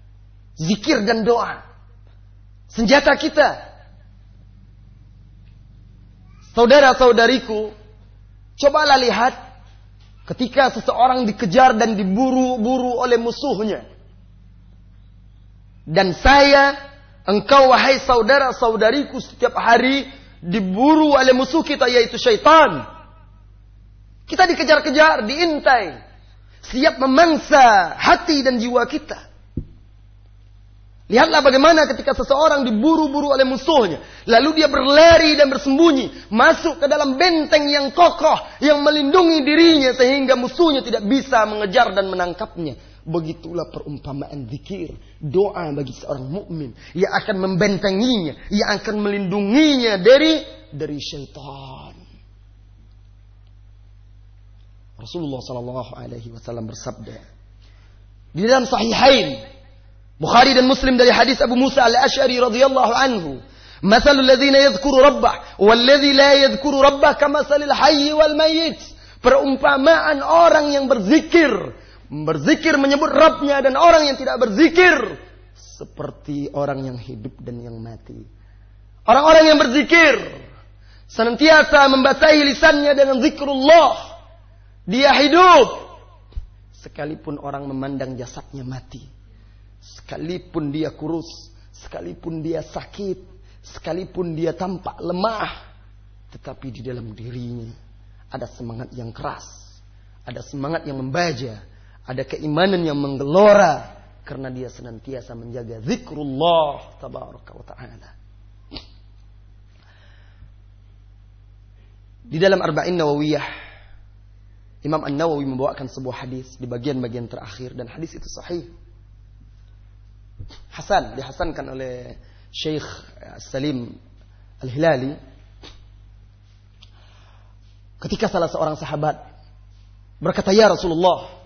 Zikir dan doa. Senjata kita. Saudara-saudariku Cobalah lihat ketika seseorang dikejar dan diburu-buru oleh musuhnya. Dan saya, engkau wahai saudara-saudariku setiap hari diburu oleh musuh kita yaitu syaitan. Kita dikejar-kejar, diintai. Siap memangsa hati dan jiwa kita. Lihatlah bagaimana ketika seseorang diburu-buru oleh musuhnya. Lalu dia berlari dan bersembunyi. Masuk ke dalam benteng yang kokoh. Yang melindungi dirinya sehingga musuhnya tidak bisa mengejar dan menangkapnya. Begitulah perumpamaan zikir. Doa bagi seorang mukmin Yang akan membentenginya. Yang akan melindunginya dari dari syaitan. Rasulullah Sallallahu Alaihi Wasallam bersabda di dalam Sahihain Bukhari dan Muslim dari hadis Abu Musa al-Ash'ari radhiyallahu anhu. Masalul ladzina yadhkuru rabbah walladzi la yadhkuru rabbah kamasalil hayy wal. Perumpamaan orang yang berzikir, berzikir menyebut Rabbnya dan orang yang tidak berzikir seperti orang yang hidup dan yang mati. Orang-orang yang berzikir senantiasa membasahi lisannya dengan zikrullah. Dia hidup sekalipun orang memandang jasadnya mati. Sekalipun dia kurus, sekalipun dia sakit, sekalipun dia tampak lemah, tetapi di dalam dirinya ada semangat yang keras, ada semangat yang membaja, ada keimanan yang menggelora karena dia senantiasa menjaga zikrullah tabaraka wa taala. Di dalam Arba'in Nawawiyah Imam An-Nawawi membawakan sebuah hadis di bagian-bagian terakhir dan hadis itu sahih. Hasan dihasankan oleh Syekh Salim Al-Hilali. Ketika salah seorang sahabat berkata ya Rasulullah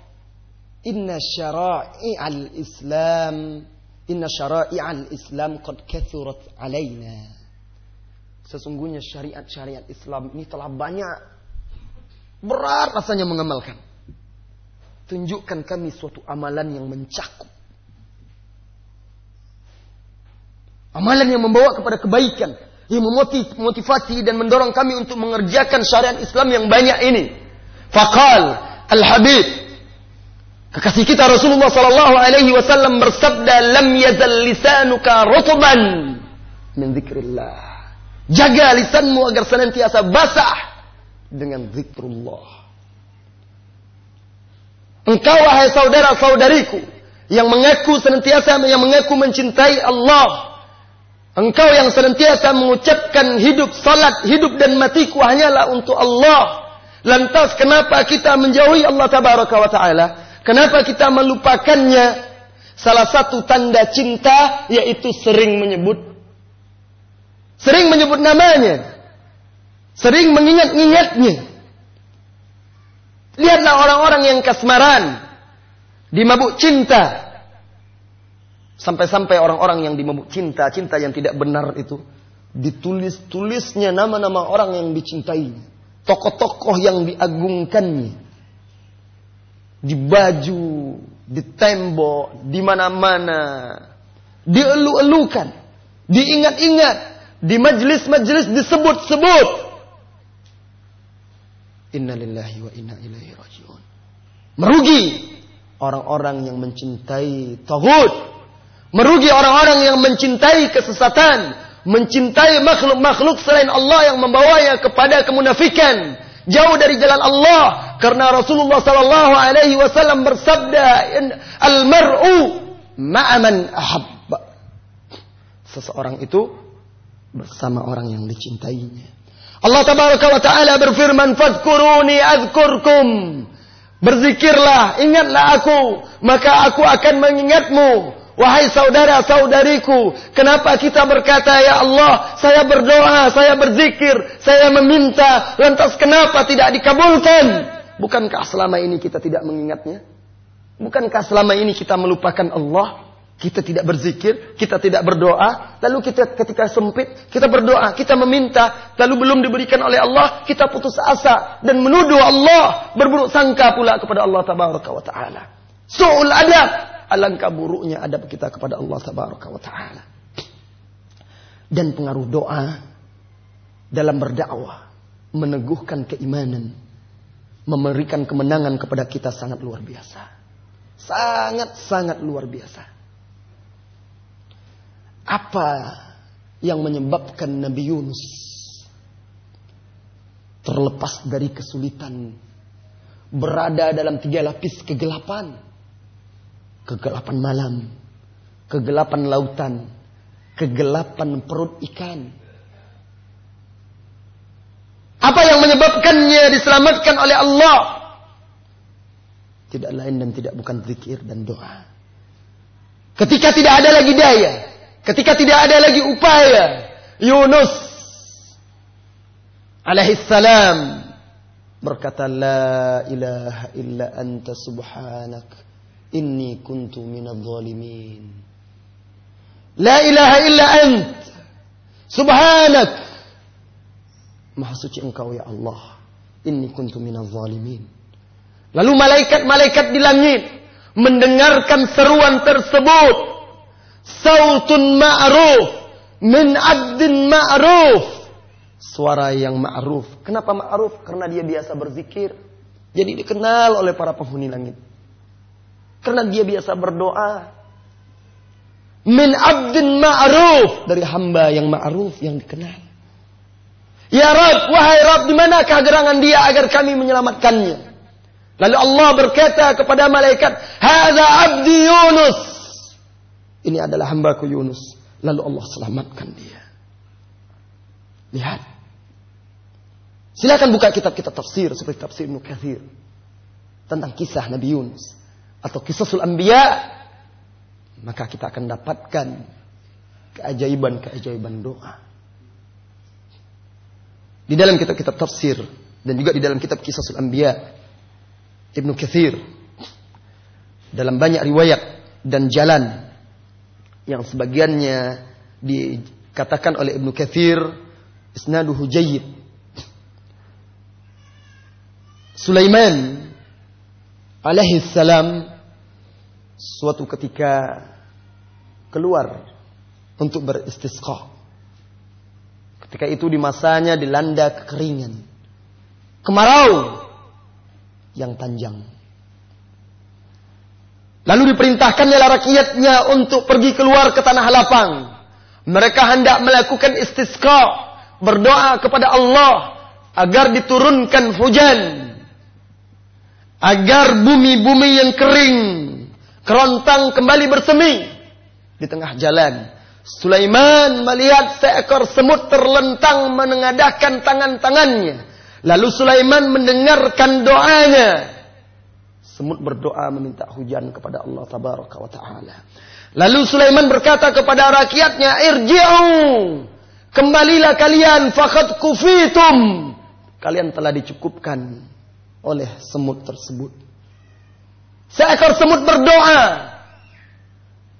inna syara'i al-islam inna syara'i al-islam qad kathurat alaina sesungguhnya syariat-syariat Islam ini telah banyak berat rasanya mengamalkan. Tunjukkan kami suatu amalan yang mencakup Amalan yang membawa kepada kebaikan. Yang memotivasi dan mendorong kami untuk mengerjakan syariat Islam yang banyak ini. Fakal Al-Habib. Kekasih kita Rasulullah sallallahu alaihi wasallam bersabda, "Lam yazal lisanuka rutban min dzikrillah." Jaga lisanmu agar senantiasa basah dengan zikrullah. Engkau wahai saudara-saudariku yang mengaku senantiasa yang mengaku mencintai Allah Engkau yang senantiasa mengucapkan hidup salat, hidup dan matiku hanyalah untuk Allah. Lantas kenapa kita menjauhi Allah tabaraka wa taala? Kenapa kita melupakannya? Salah satu tanda cinta yaitu sering menyebut sering menyebut namanya. Sering mengingat-ingatnya. Lihatlah orang-orang yang kasmaran, dimabuk cinta, Sampai-sampai orang-orang yang dimabuk cinta, cinta yang tidak benar itu. Ditulis-tulisnya nama-nama orang yang dicintai. Tokoh-tokoh yang diagungkannya. Di baju, di tembok, di mana-mana. Dielu-elukan. Diingat-ingat. Di majelis-majelis disebut-sebut. Innalillahi wa inna ilaihi rajiun. Merugi orang-orang yang mencintai tagut. Merugi orang-orang yang mencintai kesesatan, mencintai makhluk-makhluk selain Allah yang membawanya kepada kemunafikan, jauh dari jalan Allah karena Rasulullah sallallahu alaihi wasallam bersabda al-mar'u ma'aman ahabba. Seseorang itu bersama orang yang dicintainya. Allah tabaraka wa taala berfirman, "Fadhkuruni adzkurkum." Berzikirlah, ingatlah aku, maka aku akan mengingatmu. Wahai saudara-saudariku, kenapa kita berkata, Ya Allah, saya berdoa, saya berzikir, saya meminta, lantas kenapa tidak dikabulkan? Bukankah selama ini kita tidak mengingatnya? Bukankah selama ini kita melupakan Allah? Kita tidak berzikir, kita tidak berdoa, lalu kita ketika sempit, kita berdoa, kita meminta, lalu belum diberikan oleh Allah, kita putus asa dan menuduh Allah, berburuk sangka pula kepada Allah taala. Su'ul adab, alangkah buruknya adab kita kepada Allah tabaraka wa taala. Dan pengaruh doa dalam berdakwah, meneguhkan keimanan, memberikan kemenangan kepada kita sangat luar biasa. Sangat-sangat luar biasa. Apa yang menyebabkan Nabi Yunus terlepas dari kesulitan berada dalam tiga lapis kegelapan kegelapan malam. Kegelapan lautan. Kegelapan perut ikan. Apa yang menyebabkannya diselamatkan oleh Allah? Tidak lain dan tidak bukan zikir dan doa. Ketika tidak ada lagi daya Ketika tidak ada lagi upaya, Yunus alaihissalam berkata la ilaha illa anta subhanak inni kuntu minadh zalimin. La ilaha illa ant subhanak Maha suci engkau ya Allah. Inni kuntu minadh zalimin. Lalu malaikat-malaikat di langit mendengarkan seruan tersebut Sautun ma'ruf min abdin ma'ruf. Suara yang ma'ruf. Kenapa ma'ruf? Karena dia biasa berzikir. Jadi dikenal oleh para penghuni langit. Karena dia biasa berdoa. Min abdin ma'ruf. Dari hamba yang ma'ruf yang dikenal. Ya Rab, wahai Rab, di manakah gerangan dia agar kami menyelamatkannya? Lalu Allah berkata kepada malaikat, Hada abdi Yunus. Ini adalah hambaku Yunus. Lalu Allah selamatkan dia. Lihat. Silakan buka kitab-kitab tafsir seperti tafsir Ibnu Katsir tentang kisah Nabi Yunus atau kisah Anbiya maka kita akan dapatkan keajaiban-keajaiban doa. Di dalam kitab-kitab tafsir dan juga di dalam kitab kisah Sul Anbiya Ibnu Katsir dalam banyak riwayat dan jalan yang sebagiannya dikatakan oleh Ibnu Katsir isnaduhu jayyid. Sulaiman alaihi salam suatu ketika keluar untuk beristisqa. Ketika itu di masanya dilanda kekeringan. Kemarau yang panjang. Lalu diperintahkannya rakyatnya untuk pergi keluar ke tanah lapang. Mereka hendak melakukan istisqa, berdoa kepada Allah agar diturunkan hujan. Agar bumi-bumi yang kering, kerontang kembali bersemi di tengah jalan. Sulaiman melihat seekor semut terlentang menengadahkan tangan-tangannya. Lalu Sulaiman mendengarkan doanya. Semut berdoa meminta hujan kepada Allah tabaraka wa taala. Lalu Sulaiman berkata kepada rakyatnya, "Irji'u. Kembalilah kalian faqad kufitum." Kalian telah dicukupkan oleh semut tersebut. Seekor semut berdoa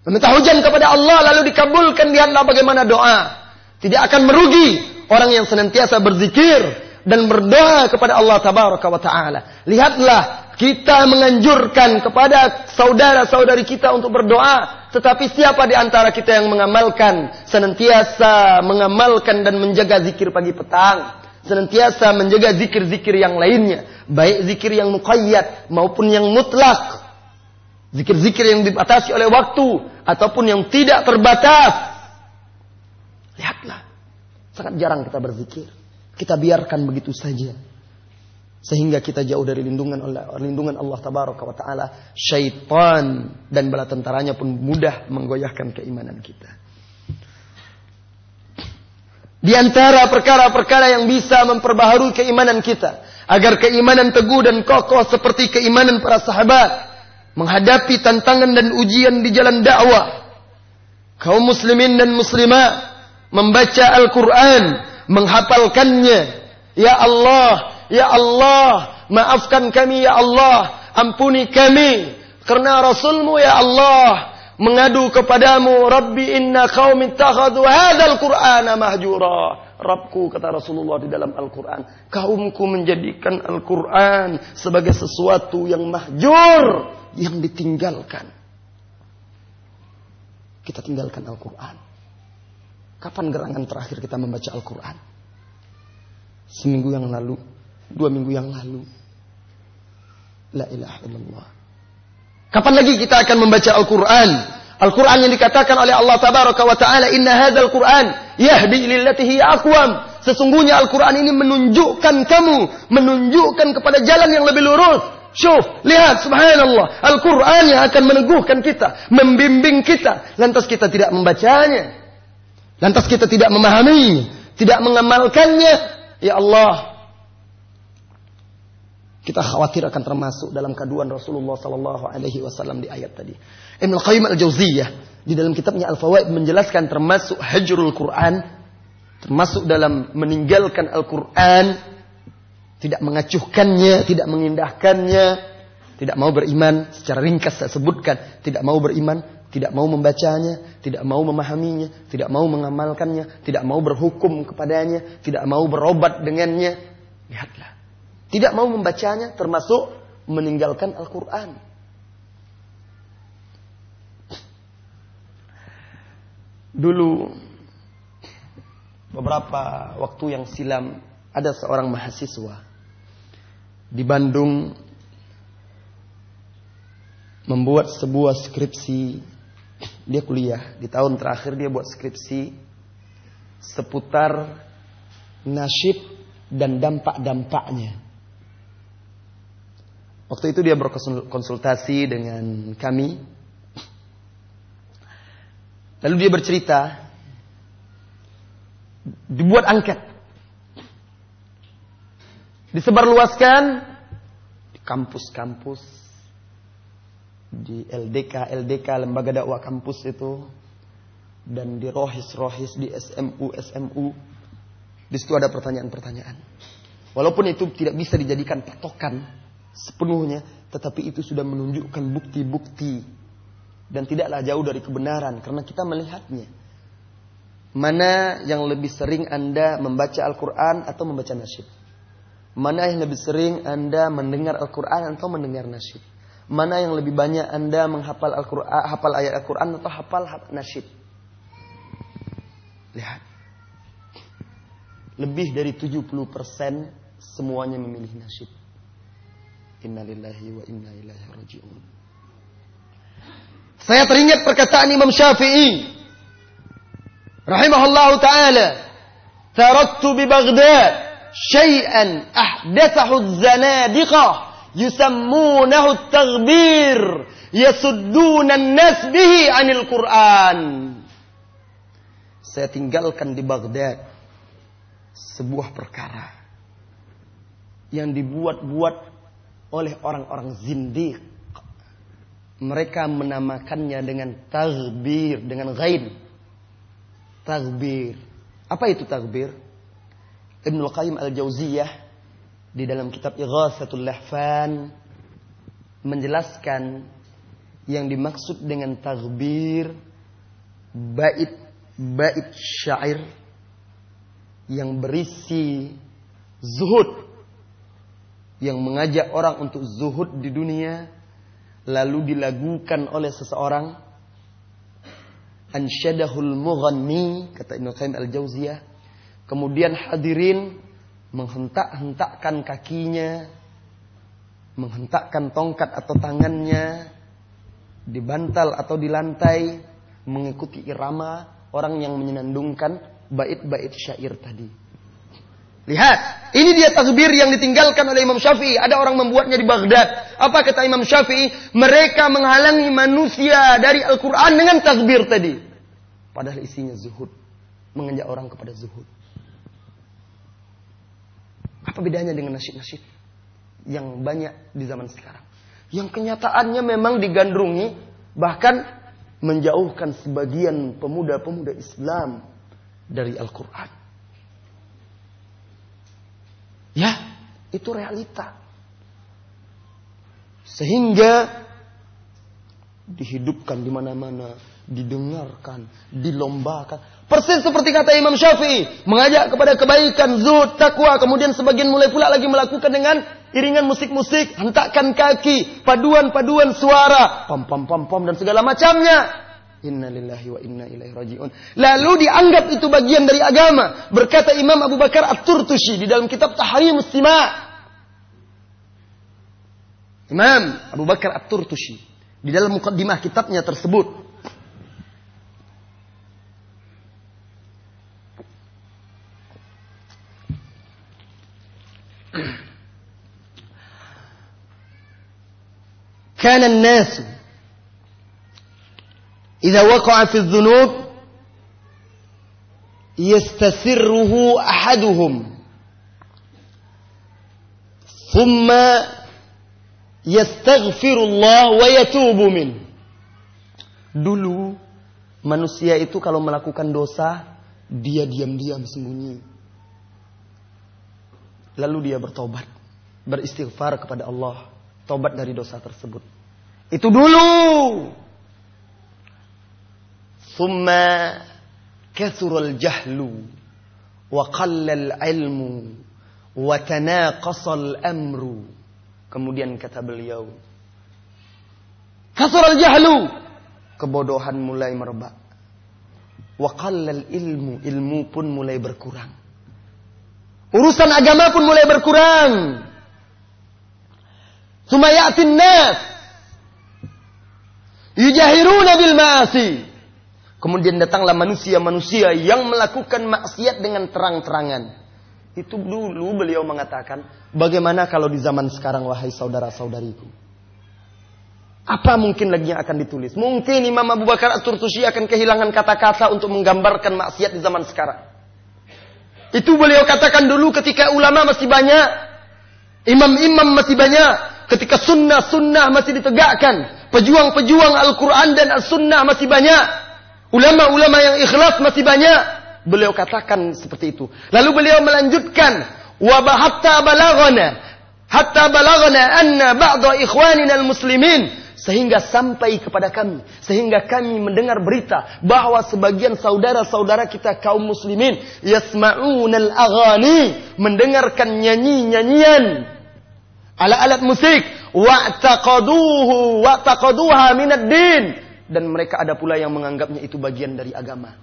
meminta hujan kepada Allah lalu dikabulkan lihatlah bagaimana doa. Tidak akan merugi orang yang senantiasa berzikir dan berdoa kepada Allah tabaraka wa taala. Lihatlah kita menganjurkan kepada saudara-saudari kita untuk berdoa. Tetapi siapa di antara kita yang mengamalkan, senantiasa mengamalkan dan menjaga zikir pagi petang. senantiasa menjaga zikir-zikir yang lainnya, baik zikir yang muqayyad maupun yang mutlak. Zikir-zikir yang dibatasi oleh waktu ataupun yang tidak terbatas. Lihatlah, sangat jarang kita berzikir. Kita biarkan begitu saja. Sehingga kita jauh dari lindungan Allah, lindungan Allah tabaraka wa taala. Syaitan dan bala tentaranya pun mudah menggoyahkan keimanan kita. Di antara perkara-perkara yang bisa memperbaharui keimanan kita. Agar keimanan teguh dan kokoh seperti keimanan para sahabat menghadapi tantangan dan ujian di jalan dakwah. Kaum muslimin dan muslimat membaca Al-Quran, menghafalkannya. Ya Allah, Ya Allah, maafkan kami Ya Allah, ampuni kami. Karena Rasulmu Ya Allah, mengadu kepadamu, Rabbi inna qaumi ittakhadhu hadzal Qur'ana mahjura. Rabbku kata Rasulullah di dalam Al-Quran. Kaumku menjadikan Al-Quran sebagai sesuatu yang mahjur yang ditinggalkan. Kita tinggalkan Al-Quran. Kapan gerangan terakhir kita membaca Al-Quran? Seminggu yang lalu, dua minggu yang lalu. La ilaha illallah. Kapan lagi kita akan membaca Al-Quran? Al-Quran yang dikatakan oleh Allah Tabaraka wa Ta'ala, Inna hadzal Quran yahdi lillatihi aqwam. Sesungguhnya Al-Quran ini menunjukkan kamu, menunjukkan kepada jalan yang lebih lurus. Syuf, lihat subhanallah. Al-Quran yang akan meneguhkan kita. Membimbing kita. Lantas kita tidak membacanya. Lantas kita tidak memahaminya. Tidak mengamalkannya. Ya Allah. Kita khawatir akan termasuk dalam kaduan Rasulullah Sallallahu Alaihi Wasallam di ayat tadi. Ibn Qayyim al-Jauziyah di dalam kitabnya Al-Fawaid menjelaskan termasuk hajrul Quran, termasuk dalam meninggalkan Al-Quran tidak mengacuhkannya, tidak mengindahkannya, tidak mau beriman, secara ringkas saya sebutkan, tidak mau beriman, tidak mau membacanya, tidak mau memahaminya, tidak mau mengamalkannya, tidak mau berhukum kepadanya, tidak mau berobat dengannya. Lihatlah. Tidak mau membacanya termasuk meninggalkan Al-Quran. Dulu beberapa waktu yang silam ada seorang mahasiswa di Bandung membuat sebuah skripsi. Dia kuliah di tahun terakhir dia buat skripsi seputar nasyid dan dampak-dampaknya. Waktu itu dia berkonsultasi dengan kami. Lalu dia bercerita dibuat angket disebarluaskan di kampus-kampus, di LDK, LDK, lembaga dakwah kampus itu, dan di rohis-rohis, di SMU, SMU. Di situ ada pertanyaan-pertanyaan. Walaupun itu tidak bisa dijadikan patokan sepenuhnya, tetapi itu sudah menunjukkan bukti-bukti dan tidaklah jauh dari kebenaran karena kita melihatnya. Mana yang lebih sering Anda membaca Al-Quran atau membaca nasyid? Mana yang lebih sering Anda mendengar Al-Quran atau mendengar nasyid? Mana yang lebih banyak Anda menghafal Al-Quran, hafal ayat Al-Quran atau hafal nasyid? Lihat. Lebih dari 70% semuanya memilih nasyid. Innalillahi wa inna ilaihi raji'un. Saya teringat perkataan Imam Syafi'i. Rahimahullah ta'ala. Taraktu bi Baghdad syai'an ahdathahu az-zanadiqah yusammunahu at-taghbir yasudduna an-nas bihi 'anil Qur'an. Saya tinggalkan di Baghdad sebuah perkara yang dibuat-buat oleh orang-orang zindiq. Mereka menamakannya dengan tagbir, dengan ghain. Tagbir. Apa itu tagbir? Ibnu Qayyim Al-Jauziyah di dalam kitab Ighatsatul Lahfan menjelaskan yang dimaksud dengan tagbir bait bait syair yang berisi zuhud yang mengajak orang untuk zuhud di dunia lalu dilagukan oleh seseorang ansyadahul mughanni kata Ibnu Qayyim Al-Jauziyah Kemudian hadirin menghentak-hentakkan kakinya, menghentakkan tongkat atau tangannya di bantal atau di lantai mengikuti irama orang yang menyenandungkan bait-bait syair tadi. Lihat, ini dia takbir yang ditinggalkan oleh Imam Syafi'i. Ada orang membuatnya di Baghdad. Apa kata Imam Syafi'i? Mereka menghalangi manusia dari Al-Quran dengan takbir tadi. Padahal isinya zuhud. Mengajak orang kepada zuhud. Apa bedanya dengan nasyid-nasyid yang banyak di zaman sekarang? Yang kenyataannya memang digandrungi, bahkan menjauhkan sebagian pemuda-pemuda Islam dari Al-Quran. Ya, itu realita. Sehingga dihidupkan di mana-mana, didengarkan, dilombakan. Persis seperti kata Imam Syafi'i, mengajak kepada kebaikan, zuhud, takwa, kemudian sebagian mulai pula lagi melakukan dengan iringan musik-musik, hentakan kaki, paduan-paduan suara, pam pam pam pam dan segala macamnya. Inna lillahi wa inna ilaihi raji'un. Lalu dianggap itu bagian dari agama. Berkata Imam Abu Bakar At-Turtushi di dalam kitab Tahrim Sima. Imam Abu Bakar At-Turtushi di dalam mukaddimah kitabnya tersebut Kana an-nasu إذا وقع في الذنوب يستسره أحدهم ثم يستغفر الله ويتوب منه dulu manusia itu kalau melakukan dosa dia diam-diam sembunyi. Lalu dia bertobat beristighfar kepada Allah tobat dari dosa tersebut. Itu dulu! ثم كثر الجهل وقل العلم وتناقص الأمر kemudian kata beliau kasur al-jahlu kebodohan mulai merebak wa qallal ilmu ilmu pun mulai berkurang urusan agama pun mulai berkurang thumma ya'ti an-nas yujahiruna bil ma'asi Kemudian datanglah manusia-manusia yang melakukan maksiat dengan terang-terangan. Itu dulu beliau mengatakan, bagaimana kalau di zaman sekarang wahai saudara-saudariku? Apa mungkin lagi yang akan ditulis? Mungkin Imam Abu Bakar At-Turtusi akan kehilangan kata-kata untuk menggambarkan maksiat di zaman sekarang. Itu beliau katakan dulu ketika ulama masih banyak. Imam-imam masih banyak. Ketika sunnah-sunnah masih ditegakkan. Pejuang-pejuang Al-Quran dan As-Sunnah masih banyak. Ulama-ulama yang ikhlas masih banyak. Beliau katakan seperti itu. Lalu beliau melanjutkan. Wa hatta balagana. Hatta balagana anna ba'da ikhwanina al-muslimin. Sehingga sampai kepada kami. Sehingga kami mendengar berita. Bahwa sebagian saudara-saudara kita kaum muslimin. Yasma'un al-aghani. Mendengarkan nyanyi-nyanyian. Alat-alat musik. Wa'taqaduhu. Wa'taqaduha minad din dan mereka ada pula yang menganggapnya itu bagian dari agama.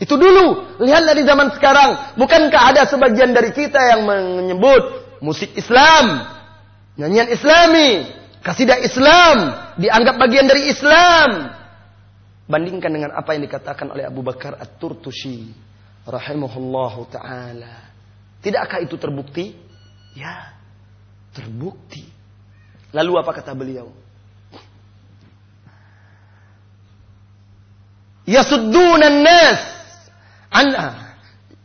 Itu dulu. Lihatlah di zaman sekarang. Bukankah ada sebagian dari kita yang menyebut musik Islam, nyanyian Islami, kasidah Islam, dianggap bagian dari Islam. Bandingkan dengan apa yang dikatakan oleh Abu Bakar At-Turtushi rahimahullahu taala. Tidakkah itu terbukti? Ya, terbukti. Lalu apa kata beliau? Yasuddunan nas anha.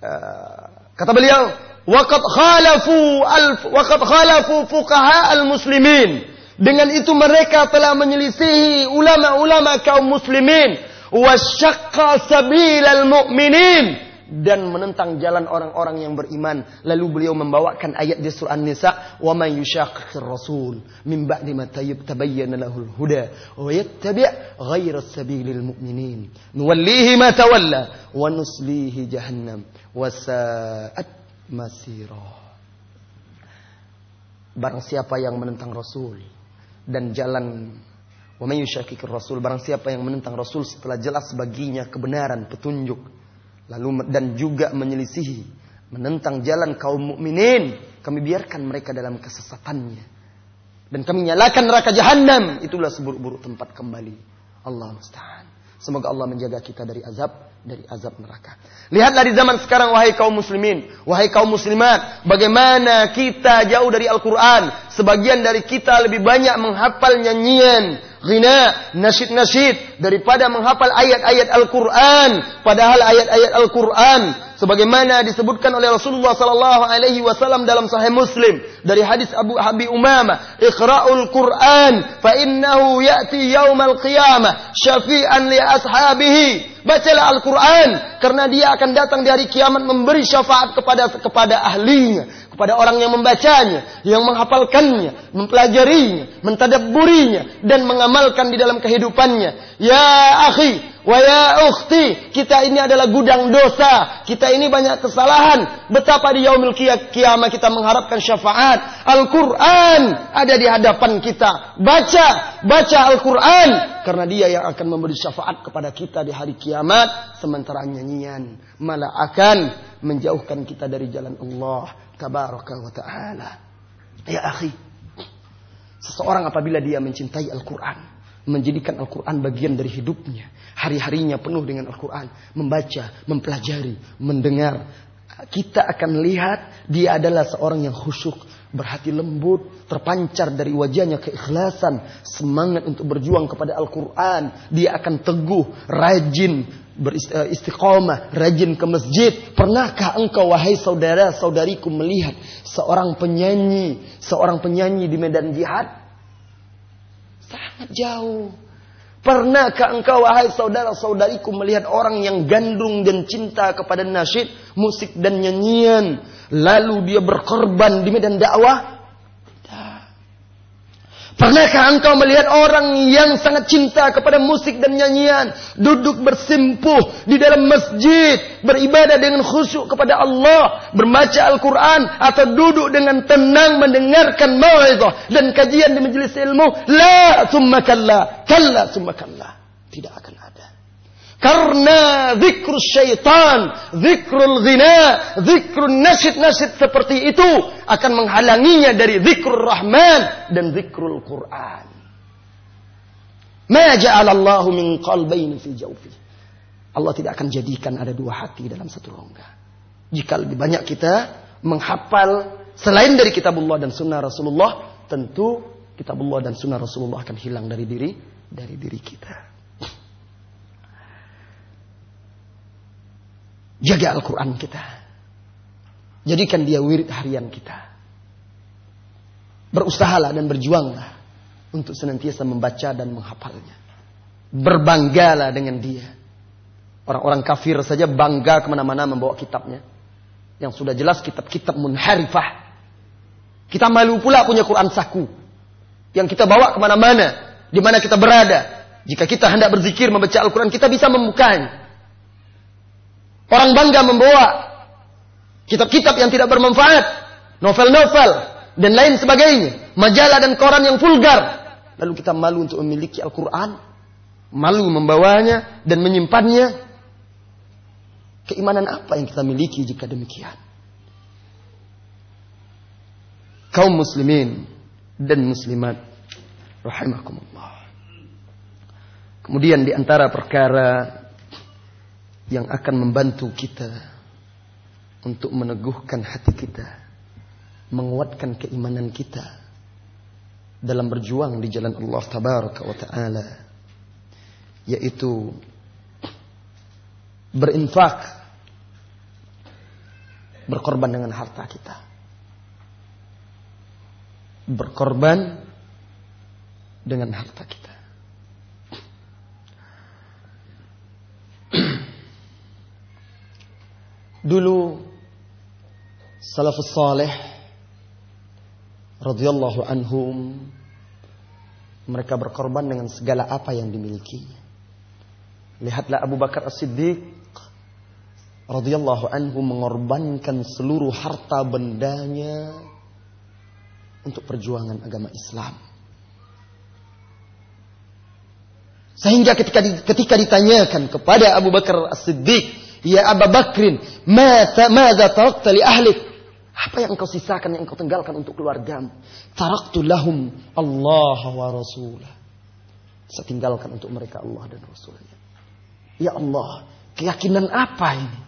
Uh, kata beliau, waqad khalafu al waqad khalafu fuqaha al muslimin. Dengan itu mereka telah menyelisihi ulama-ulama kaum muslimin wa syaqqa sabilal mu'minin dan menentang jalan orang-orang yang beriman. Lalu beliau membawakan ayat di surah An-Nisa, "Wa may yushaqqir rasul min ba'di ma tabayyana lahul huda wa yattabi' ghayra sabilil mu'minin, nuwallihi ma tawalla wa nuslihi jahannam wa sa'at masira." Barang siapa yang menentang Rasul dan jalan Wa may rasul barang siapa yang menentang Rasul setelah jelas baginya kebenaran petunjuk lalu dan juga menyelisihi menentang jalan kaum mukminin, kami biarkan mereka dalam kesesatannya. Dan kami nyalakan neraka jahanam, itulah seburuk-buruk tempat kembali. Allah musta'an. Semoga Allah menjaga kita dari azab dari azab neraka. Lihatlah di zaman sekarang wahai kaum muslimin, wahai kaum muslimat, bagaimana kita jauh dari Al-Qur'an. Sebagian dari kita lebih banyak menghafal nyanyian, ghina, nasyid-nasyid daripada menghafal ayat-ayat Al-Qur'an. Padahal ayat-ayat Al-Qur'an sebagaimana disebutkan oleh Rasulullah sallallahu alaihi wasallam dalam sahih Muslim dari hadis Abu Habib Umamah, "Iqra'ul Qur'an fa innahu ya'ti yaumal qiyamah syafi'an li ashabihi." Bacalah Al-Quran karena dia akan datang di hari kiamat memberi syafaat kepada kepada ahlinya, kepada orang yang membacanya, yang menghafalkannya, mempelajarinya, mentadabburinya dan mengamalkan di dalam kehidupannya. Ya akhi, Wa ya ukhti, kita ini adalah gudang dosa. Kita ini banyak kesalahan. Betapa di yaumil kiamat kita mengharapkan syafaat. Al-Quran ada di hadapan kita. Baca, baca Al-Quran. Karena dia yang akan memberi syafaat kepada kita di hari kiamat. Sementara nyanyian malah akan menjauhkan kita dari jalan Allah. Tabaraka wa ta'ala. Ya akhi. Seseorang apabila dia mencintai Al-Quran menjadikan Al-Quran bagian dari hidupnya. Hari-harinya penuh dengan Al-Quran. Membaca, mempelajari, mendengar. Kita akan lihat dia adalah seorang yang khusyuk. Berhati lembut, terpancar dari wajahnya keikhlasan. Semangat untuk berjuang kepada Al-Quran. Dia akan teguh, rajin, beristiqomah, rajin ke masjid. Pernahkah engkau wahai saudara-saudariku melihat seorang penyanyi, seorang penyanyi di medan jihad? Sangat jauh. Pernahkah engkau wahai saudara-saudariku melihat orang yang gandrung dan cinta kepada nasyid, musik dan nyanyian, lalu dia berkorban di medan dakwah? Pernahkah engkau melihat orang yang sangat cinta kepada musik dan nyanyian, duduk bersimpuh di dalam masjid, beribadah dengan khusyuk kepada Allah, membaca Al-Quran, atau duduk dengan tenang mendengarkan mau'izah dan kajian di majelis ilmu? La, summa kalla, kalla summa kalla. Tidak akan ada. Karena zikr syaitan, zikrul ghina, zikrul nasyid-nasyid seperti itu akan menghalanginya dari zikrul rahman dan zikrul Quran. Ma ja'alallahu min qalbaini fi jawfi. Allah tidak akan jadikan ada dua hati dalam satu rongga. Jika lebih banyak kita menghafal selain dari kitabullah dan sunnah Rasulullah, tentu kitabullah dan sunnah Rasulullah akan hilang dari diri dari diri kita. Jaga Al-Quran kita. Jadikan dia wirid harian kita. Berusahalah dan berjuanglah untuk senantiasa membaca dan menghafalnya. Berbanggalah dengan dia. Orang-orang kafir saja bangga ke mana-mana membawa kitabnya. Yang sudah jelas kitab-kitab munharifah. Kita malu pula punya Quran saku. Yang kita bawa ke mana-mana. Di mana kita berada. Jika kita hendak berzikir membaca Al-Quran, kita bisa membukanya. Orang bangga membawa kitab-kitab yang tidak bermanfaat, novel-novel, dan lain sebagainya. Majalah dan koran yang vulgar. Lalu kita malu untuk memiliki Al-Quran. Malu membawanya dan menyimpannya. Keimanan apa yang kita miliki jika demikian? Kaum muslimin dan muslimat. Rahimakumullah. Kemudian di antara perkara yang akan membantu kita untuk meneguhkan hati kita, menguatkan keimanan kita dalam berjuang di jalan Allah tabaraka wa taala yaitu berinfak berkorban dengan harta kita. Berkorban dengan harta kita Dulu salafus saleh radhiyallahu anhum mereka berkorban dengan segala apa yang dimiliki. Lihatlah Abu Bakar As-Siddiq radhiyallahu anhu mengorbankan seluruh harta bendanya untuk perjuangan agama Islam. Sehingga ketika ketika ditanyakan kepada Abu Bakar As-Siddiq Ya Abu Bakrin, mada tarakta li ahlik? Apa yang engkau sisakan, yang engkau tinggalkan untuk keluargamu? Taraktu lahum Allah wa rasulah. Saya tinggalkan untuk mereka Allah dan Rasulnya. Ya Allah, keyakinan apa ini?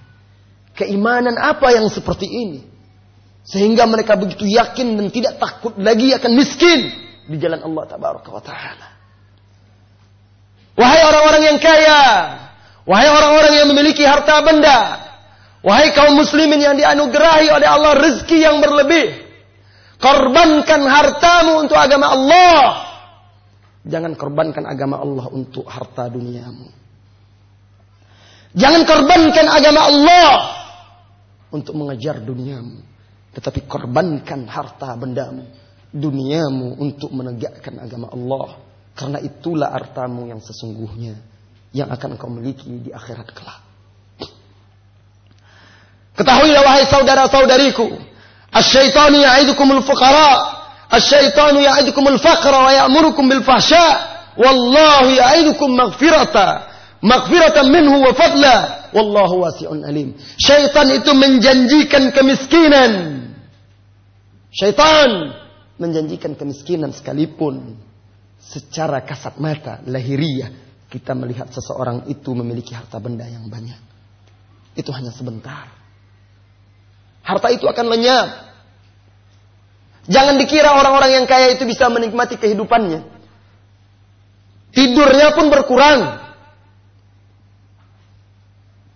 Keimanan apa yang seperti ini? Sehingga mereka begitu yakin dan tidak takut lagi akan miskin di jalan Allah taala. Wahai orang-orang yang kaya, wahai orang-orang yang memiliki harta benda, wahai kaum muslimin yang dianugerahi oleh Allah rezeki yang berlebih, korbankan hartamu untuk agama Allah. Jangan korbankan agama Allah untuk harta duniamu. Jangan korbankan agama Allah untuk mengejar duniamu. Tetapi korbankan harta bendamu, duniamu untuk menegakkan agama Allah karena itulah hartamu yang sesungguhnya yang akan kau miliki di akhirat kelak. Ketahuilah wahai saudara-saudariku, asyaitanu ya'idukumul fuqara, asyaitanu ya'idukumul faqra wa ya'murukum bil fahsya, wallahu ya'idukum maghfirata, maghfiratan minhu wa fadla, wallahu wasi'un alim. Syaitan itu menjanjikan kemiskinan. Syaitan menjanjikan kemiskinan sekalipun secara kasat mata lahiriah kita melihat seseorang itu memiliki harta benda yang banyak. Itu hanya sebentar. Harta itu akan lenyap. Jangan dikira orang-orang yang kaya itu bisa menikmati kehidupannya. Tidurnya pun berkurang.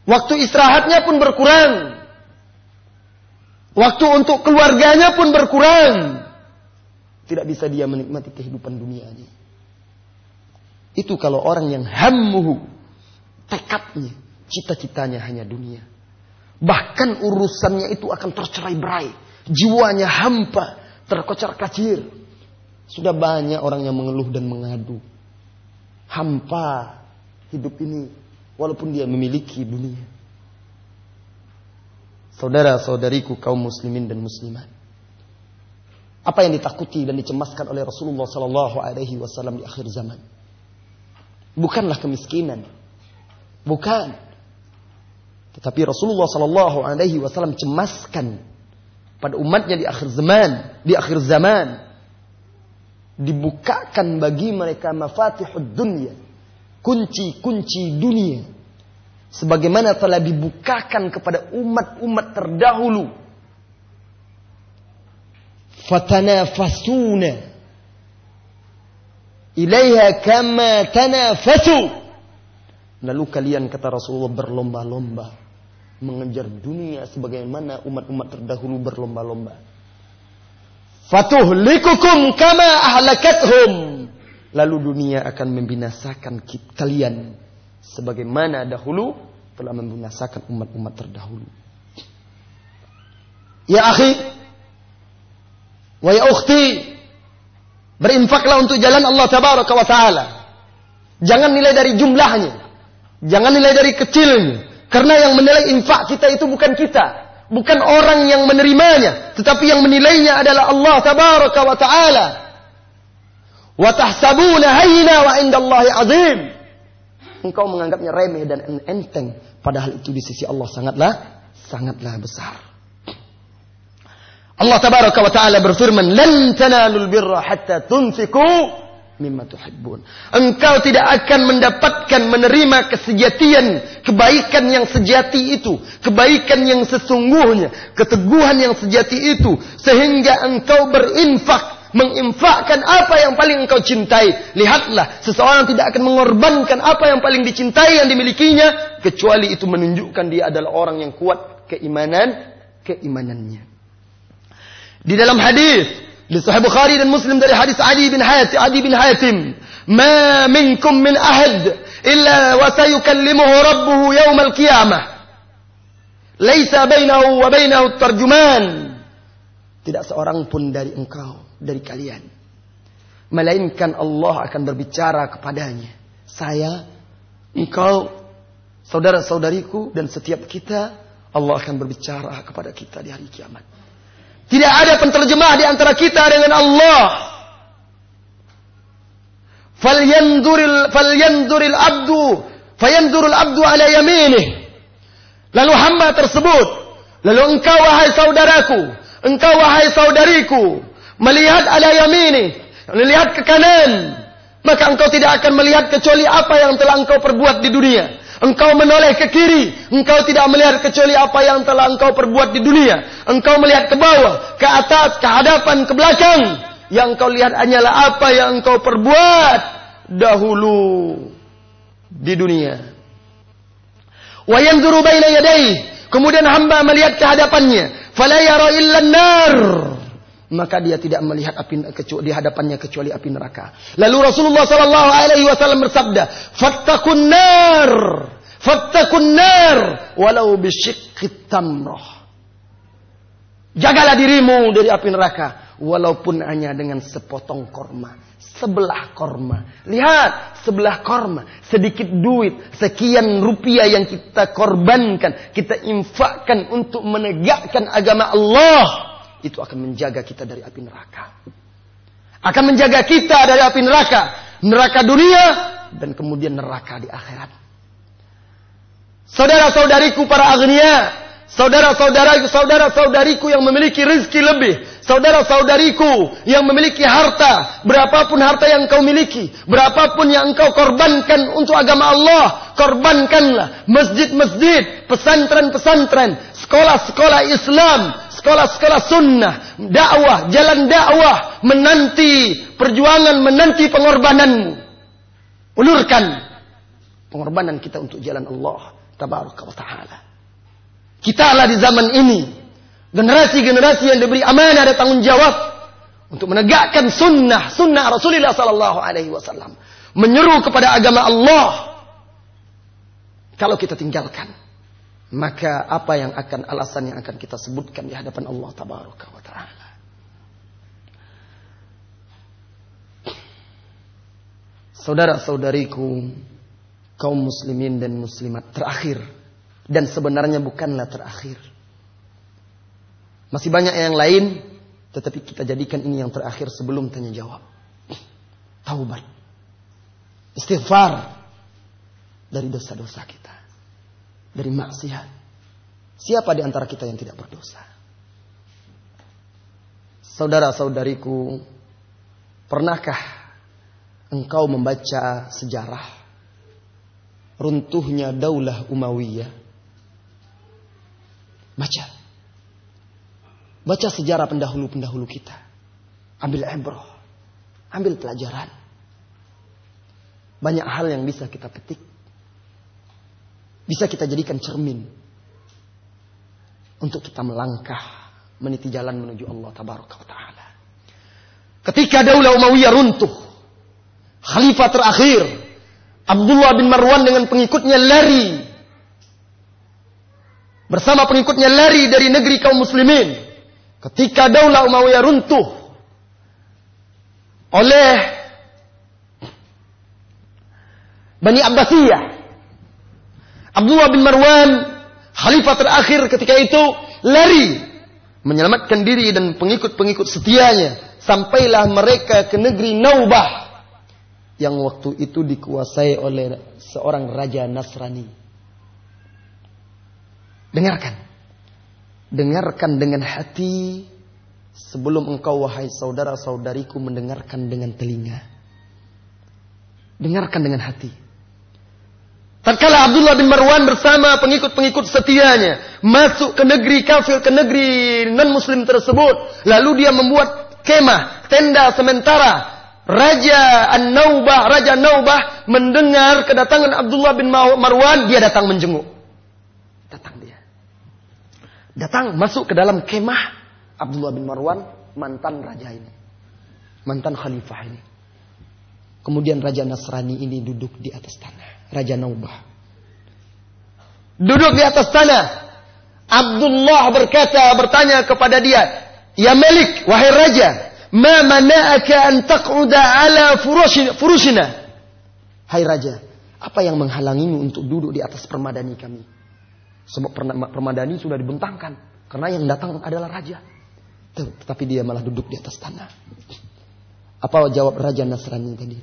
Waktu istirahatnya pun berkurang. Waktu untuk keluarganya pun berkurang. Tidak bisa dia menikmati kehidupan dunianya. Itu kalau orang yang hammuhu, tekadnya, cita-citanya hanya dunia. Bahkan urusannya itu akan tercerai berai. Jiwanya hampa, terkocar kacir. Sudah banyak orang yang mengeluh dan mengadu. Hampa hidup ini walaupun dia memiliki dunia. Saudara-saudariku kaum muslimin dan muslimat. Apa yang ditakuti dan dicemaskan oleh Rasulullah sallallahu alaihi wasallam di akhir zaman? Bukanlah kemiskinan. Bukan. Tetapi Rasulullah Sallallahu Alaihi Wasallam cemaskan pada umatnya di akhir zaman, di akhir zaman dibukakan bagi mereka mafatihud dunia, kunci-kunci dunia, sebagaimana telah dibukakan kepada umat-umat terdahulu. Fatanafasuna ilaiha kama tanafasu. Lalu kalian kata Rasulullah berlomba-lomba mengejar dunia sebagaimana umat-umat terdahulu berlomba-lomba. Fatuhlikukum kama ahlakathum. Lalu dunia akan membinasakan kalian sebagaimana dahulu telah membinasakan umat-umat terdahulu. Ya akhi, wa ya ukhti, Berinfaklah untuk jalan Allah tabaraka wa taala. Jangan nilai dari jumlahnya. Jangan nilai dari kecilnya. Karena yang menilai infak kita itu bukan kita. Bukan orang yang menerimanya. Tetapi yang menilainya adalah Allah tabaraka wa ta'ala. Wa tahsabuna hayna wa indallahi azim. Engkau menganggapnya remeh dan enteng. Padahal itu di sisi Allah sangatlah, sangatlah besar. Allah tabaraka wa taala berfirman, "Lan tanalul birra hatta tunfiqu mimma tuhibbun." Engkau tidak akan mendapatkan menerima kesejatian, kebaikan yang sejati itu, kebaikan yang sesungguhnya, keteguhan yang sejati itu sehingga engkau berinfak menginfakkan apa yang paling engkau cintai. Lihatlah, seseorang tidak akan mengorbankan apa yang paling dicintai yang dimilikinya kecuali itu menunjukkan dia adalah orang yang kuat keimanan keimanannya. Di dalam hadis di Sahih Bukhari dan Muslim dari hadis Adi bin Hatim, Adi bin Hatim, "Ma minkum min ahad illa wa sayukallimuhu rabbuhu yawm al-qiyamah." Laisa bainahu wa bainahu tarjuman. Tidak seorang pun dari engkau, dari kalian. Melainkan Allah akan berbicara kepadanya. Saya, engkau, saudara-saudariku, dan setiap kita, Allah akan berbicara kepada kita di hari kiamat. Tidak ada penterjemah di antara kita dengan Allah. Falyanzuril falyanzuril abdu fayanzurul abdu ala yaminih. Lalu hamba tersebut, lalu engkau wahai saudaraku, engkau wahai saudariku, melihat ala yamini, melihat ke kanan, maka engkau tidak akan melihat kecuali apa yang telah engkau perbuat di dunia. Engkau menoleh ke kiri, engkau tidak melihat kecuali apa yang telah engkau perbuat di dunia. Engkau melihat ke bawah, ke atas, ke hadapan, ke belakang. Yang engkau lihat hanyalah apa yang engkau perbuat dahulu di dunia. Wa baina yadayhi. Kemudian hamba melihat ke hadapannya. Fala yara illa nar. Maka dia tidak melihat api kecuali di hadapannya kecuali api neraka. Lalu Rasulullah sallallahu alaihi wasallam bersabda, "Fattaqun nar, fattaqun nar walau bisyiqqit tamrah." Jagalah dirimu dari api neraka walaupun hanya dengan sepotong korma sebelah korma. Lihat, sebelah korma. Sedikit duit, sekian rupiah yang kita korbankan, kita infakkan untuk menegakkan agama Allah. Itu akan menjaga kita dari api neraka. Akan menjaga kita dari api neraka. Neraka dunia dan kemudian neraka di akhirat. Saudara-saudariku para agnia, Saudara-saudara, saudara-saudariku yang memiliki rezeki lebih. Saudara-saudariku yang memiliki harta. Berapapun harta yang kau miliki. Berapapun yang engkau korbankan untuk agama Allah. Korbankanlah. Masjid-masjid. Pesantren-pesantren. Sekolah-sekolah Islam. Sekolah-sekolah sunnah. Dakwah. Jalan dakwah. Menanti perjuangan. Menanti pengorbananmu. Ulurkan. Pengorbanan kita untuk jalan Allah. Tabaraka wa ta'ala. Kita lah di zaman ini. Generasi-generasi yang diberi amanah dan tanggung jawab. Untuk menegakkan sunnah. Sunnah Rasulullah Sallallahu Alaihi Wasallam. Menyeru kepada agama Allah. Kalau kita tinggalkan. Maka apa yang akan alasan yang akan kita sebutkan di hadapan Allah Tabaraka wa Ta'ala. Saudara-saudariku, kaum muslimin dan muslimat terakhir dan sebenarnya bukanlah terakhir. Masih banyak yang lain, tetapi kita jadikan ini yang terakhir sebelum tanya jawab. Taubat. Istighfar dari dosa-dosa kita. Dari maksiat. Siapa di antara kita yang tidak berdosa? Saudara-saudariku, pernahkah engkau membaca sejarah runtuhnya daulah Umayyah Baca. Baca sejarah pendahulu-pendahulu kita. Ambil ibroh. Ambil pelajaran. Banyak hal yang bisa kita petik. Bisa kita jadikan cermin. Untuk kita melangkah. Meniti jalan menuju Allah Tabaraka Ta'ala. Ketika Daulah Umayyah runtuh. Khalifah terakhir. Abdullah bin Marwan dengan pengikutnya lari bersama pengikutnya lari dari negeri kaum muslimin ketika Daulah Umayyah runtuh oleh Bani Abbasiyah Abdullah bin Marwan khalifah terakhir ketika itu lari menyelamatkan diri dan pengikut-pengikut setianya sampailah mereka ke negeri Naubah yang waktu itu dikuasai oleh seorang raja Nasrani Dengarkan. Dengarkan dengan hati sebelum engkau wahai saudara-saudariku mendengarkan dengan telinga. Dengarkan dengan hati. Tatkala Abdullah bin Marwan bersama pengikut-pengikut setianya masuk ke negeri kafir, ke negeri non-muslim tersebut, lalu dia membuat kemah, tenda sementara. Raja An-Naubah, Raja Naubah mendengar kedatangan Abdullah bin Marwan, dia datang menjenguk. Datang dia. Datang masuk ke dalam kemah Abdullah bin Marwan, mantan raja ini. Mantan khalifah ini. Kemudian Raja Nasrani ini duduk di atas tanah. Raja Naubah. Duduk di atas tanah. Abdullah berkata, bertanya kepada dia. Ya Malik, wahai Raja. Ma mana'aka an taq'uda ala furushina. Hai Raja, apa yang menghalangimu untuk duduk di atas permadani kami? Sebab permadani sudah dibentangkan. Karena yang datang adalah raja. Tetapi dia malah duduk di atas tanah. Apa jawab Raja Nasrani tadi?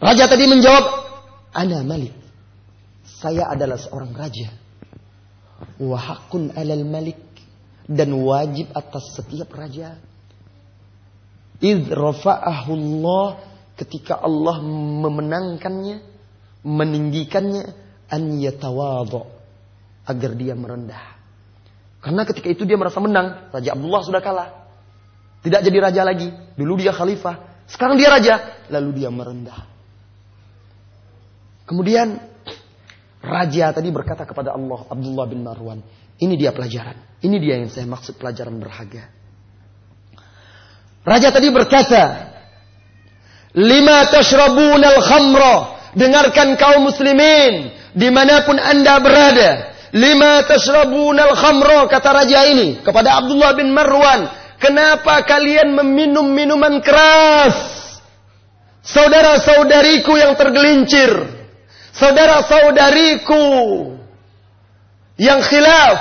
Raja tadi menjawab, Ana Malik. Saya adalah seorang raja. Wahakun alal malik. Dan wajib atas setiap raja. Idh ketika Allah memenangkannya, meninggikannya, an yatawadha agar dia merendah. Karena ketika itu dia merasa menang, Raja Abdullah sudah kalah. Tidak jadi raja lagi. Dulu dia khalifah, sekarang dia raja, lalu dia merendah. Kemudian raja tadi berkata kepada Allah, Abdullah bin Marwan, ini dia pelajaran. Ini dia yang saya maksud pelajaran berharga. Raja tadi berkata, Lima tashrabun al-khamra. Dengarkan kaum muslimin. Di mana pun anda berada. Lima tashrabun al-khamra. Kata raja ini. Kepada Abdullah bin Marwan. Kenapa kalian meminum minuman keras? Saudara-saudariku yang tergelincir. Saudara-saudariku. Yang khilaf.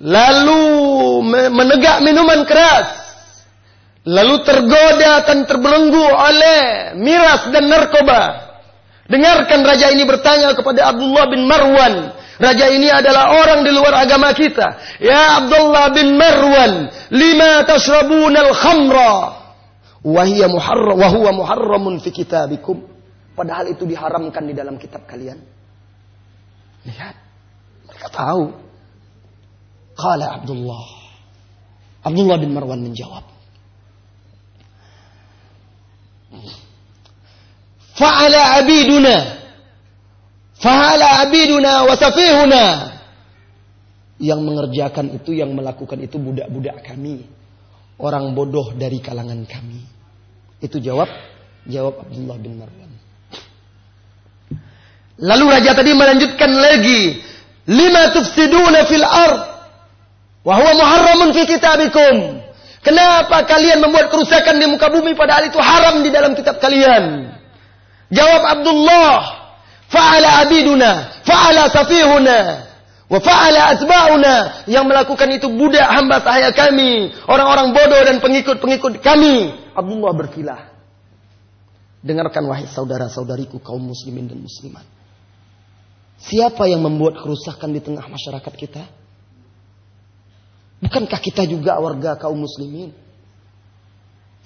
Lalu menegak minuman keras lalu tergoda dan terbelenggu oleh miras dan narkoba. Dengarkan raja ini bertanya kepada Abdullah bin Marwan. Raja ini adalah orang di luar agama kita. Ya Abdullah bin Marwan, lima tashrabun al-khamra. Wahia muharram, wahuwa muharramun fi kitabikum. Padahal itu diharamkan di dalam kitab kalian. Lihat. Mereka tahu. Kala Abdullah. Abdullah bin Marwan menjawab. Fa'ala abiduna. Fa'ala abiduna wasafihuna. Yang mengerjakan itu, yang melakukan itu budak-budak kami. Orang bodoh dari kalangan kami. Itu jawab, jawab Abdullah bin Marwan. Lalu raja tadi melanjutkan lagi. Lima tufsiduna fil ard. Wahuwa muharramun fi kitabikum. Kenapa kalian membuat kerusakan di muka bumi padahal itu haram di dalam kitab kalian? Jawab Abdullah, fa'ala abiduna, fa'ala safihuna, wa fa'ala asba'una. Yang melakukan itu budak hamba sahaya kami, orang-orang bodoh dan pengikut-pengikut kami. Abdullah berkilah. Dengarkan wahai saudara-saudariku kaum muslimin dan muslimat. Siapa yang membuat kerusakan di tengah masyarakat kita? Bukankah kita juga warga kaum muslimin?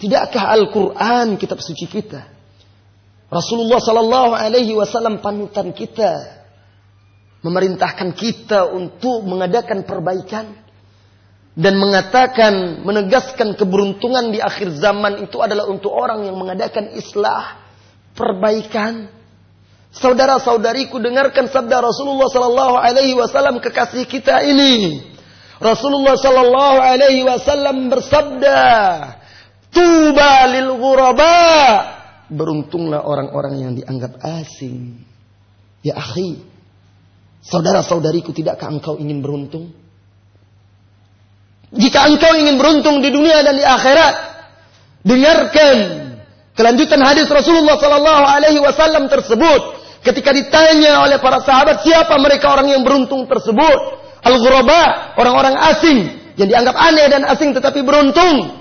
Tidakkah Al-Quran kitab suci kita? Rasulullah Sallallahu Alaihi Wasallam panutan kita memerintahkan kita untuk mengadakan perbaikan dan mengatakan menegaskan keberuntungan di akhir zaman itu adalah untuk orang yang mengadakan islah perbaikan. Saudara-saudariku dengarkan sabda Rasulullah Sallallahu Alaihi Wasallam kekasih kita ini. Rasulullah sallallahu alaihi wasallam bersabda, "Tuba lil ghuraba." Beruntunglah orang-orang yang dianggap asing. Ya akhi, saudara-saudariku tidakkah engkau ingin beruntung? Jika engkau ingin beruntung di dunia dan di akhirat, dengarkan kelanjutan hadis Rasulullah sallallahu alaihi wasallam tersebut ketika ditanya oleh para sahabat siapa mereka orang yang beruntung tersebut Al-ghuraba, orang-orang asing yang dianggap aneh dan asing tetapi beruntung.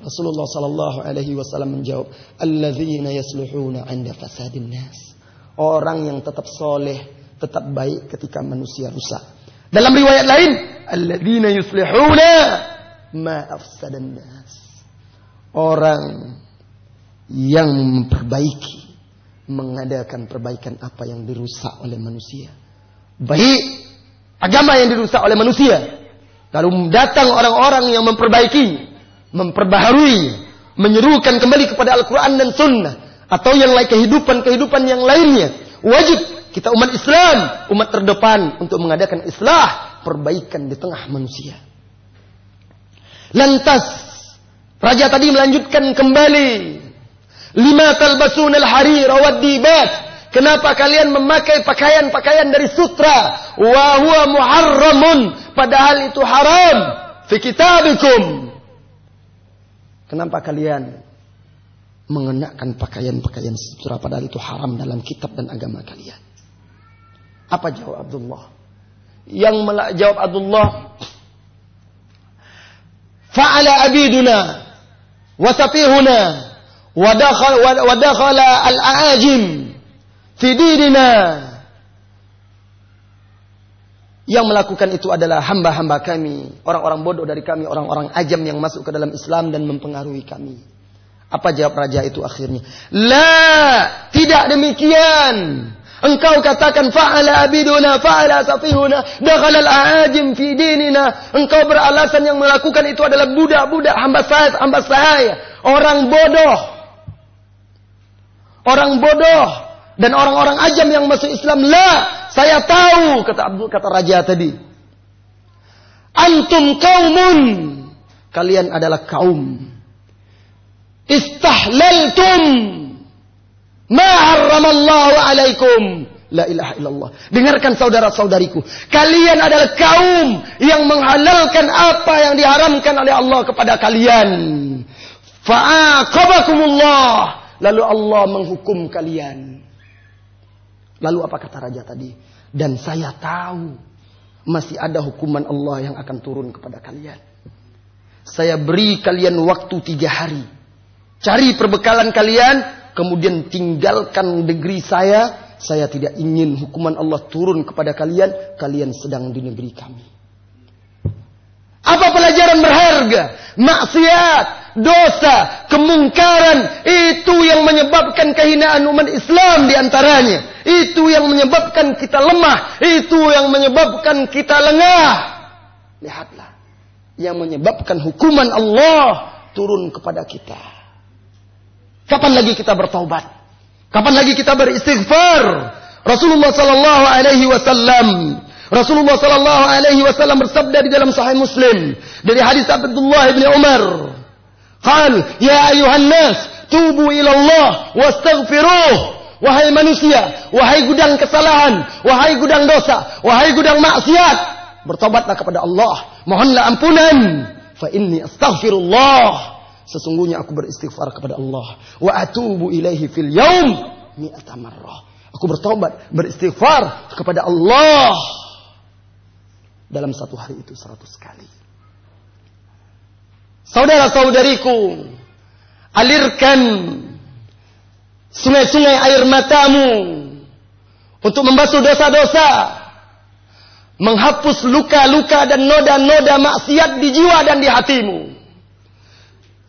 Rasulullah sallallahu alaihi wasallam menjawab, "Alladzina yasluhuna 'inda fasadin nas." Orang yang tetap soleh, tetap baik ketika manusia rusak. Dalam riwayat lain, "Alladzina yuslihuna ma afsadan nas." Orang yang memperbaiki, mengadakan perbaikan apa yang dirusak oleh manusia. Baik agama yang dirusak oleh manusia. Lalu datang orang-orang yang memperbaiki, memperbaharui, menyerukan kembali kepada Al-Quran dan Sunnah. Atau yang lain kehidupan-kehidupan yang lainnya. Wajib kita umat Islam, umat terdepan untuk mengadakan islah, perbaikan di tengah manusia. Lantas, Raja tadi melanjutkan kembali. Lima talbasun al-harir wa dibat Kenapa kalian memakai pakaian-pakaian dari sutra? Wa huwa muharramun. Padahal itu haram. Fi kitabikum. Kenapa kalian mengenakan pakaian-pakaian sutra padahal itu haram dalam kitab dan agama kalian? Apa jawab Abdullah? Yang jawab Abdullah, fa'ala abiduna wa wa dakhala al-aajim fi dinina Yang melakukan itu adalah hamba-hamba kami, orang-orang bodoh dari kami, orang-orang ajam yang masuk ke dalam Islam dan mempengaruhi kami. Apa jawab raja itu akhirnya? La, tidak demikian. Engkau katakan fa'ala abiduna, fa'ala safihuna, dakhala al-aajim fi dinina. Engkau beralasan yang melakukan itu adalah budak-budak hamba saya, hamba saya. Orang bodoh. Orang bodoh dan orang-orang ajam yang masuk Islam. La, saya tahu kata Abdul kata raja tadi. Antum kaumun. Kalian adalah kaum. Istahlaltum ma harramallahu alaikum. La ilaha illallah. Dengarkan saudara-saudariku. Kalian adalah kaum yang menghalalkan apa yang diharamkan oleh Allah kepada kalian. Fa'aqabakumullah. Lalu Allah menghukum kalian. Lalu apa kata raja tadi? Dan saya tahu masih ada hukuman Allah yang akan turun kepada kalian. Saya beri kalian waktu tiga hari. Cari perbekalan kalian, kemudian tinggalkan negeri saya. Saya tidak ingin hukuman Allah turun kepada kalian. Kalian sedang di negeri kami. Apa pelajaran berharga? Maksiat, dosa, kemungkaran. Itu yang menyebabkan kehinaan umat Islam di antaranya. Itu yang menyebabkan kita lemah. Itu yang menyebabkan kita lengah. Lihatlah. Yang menyebabkan hukuman Allah turun kepada kita. Kapan lagi kita bertaubat? Kapan lagi kita beristighfar? Rasulullah sallallahu alaihi wasallam Rasulullah sallallahu alaihi wasallam bersabda di dalam Sahih Muslim dari hadis Abdullah bin Umar. Qal, "Ya ayuhan nas, tubu ila Allah wastaghfiruh." Wahai manusia, wahai gudang kesalahan, wahai gudang dosa, wahai gudang maksiat, bertobatlah kepada Allah, mohonlah ampunan. Fa inni astaghfirullah. Sesungguhnya aku beristighfar kepada Allah. Wa atubu ilaihi fil yaum mi'ata marrah. Aku bertobat, beristighfar kepada Allah dalam satu hari itu seratus kali. Saudara-saudariku, alirkan sungai-sungai air matamu untuk membasuh dosa-dosa, menghapus luka-luka dan noda-noda maksiat di jiwa dan di hatimu.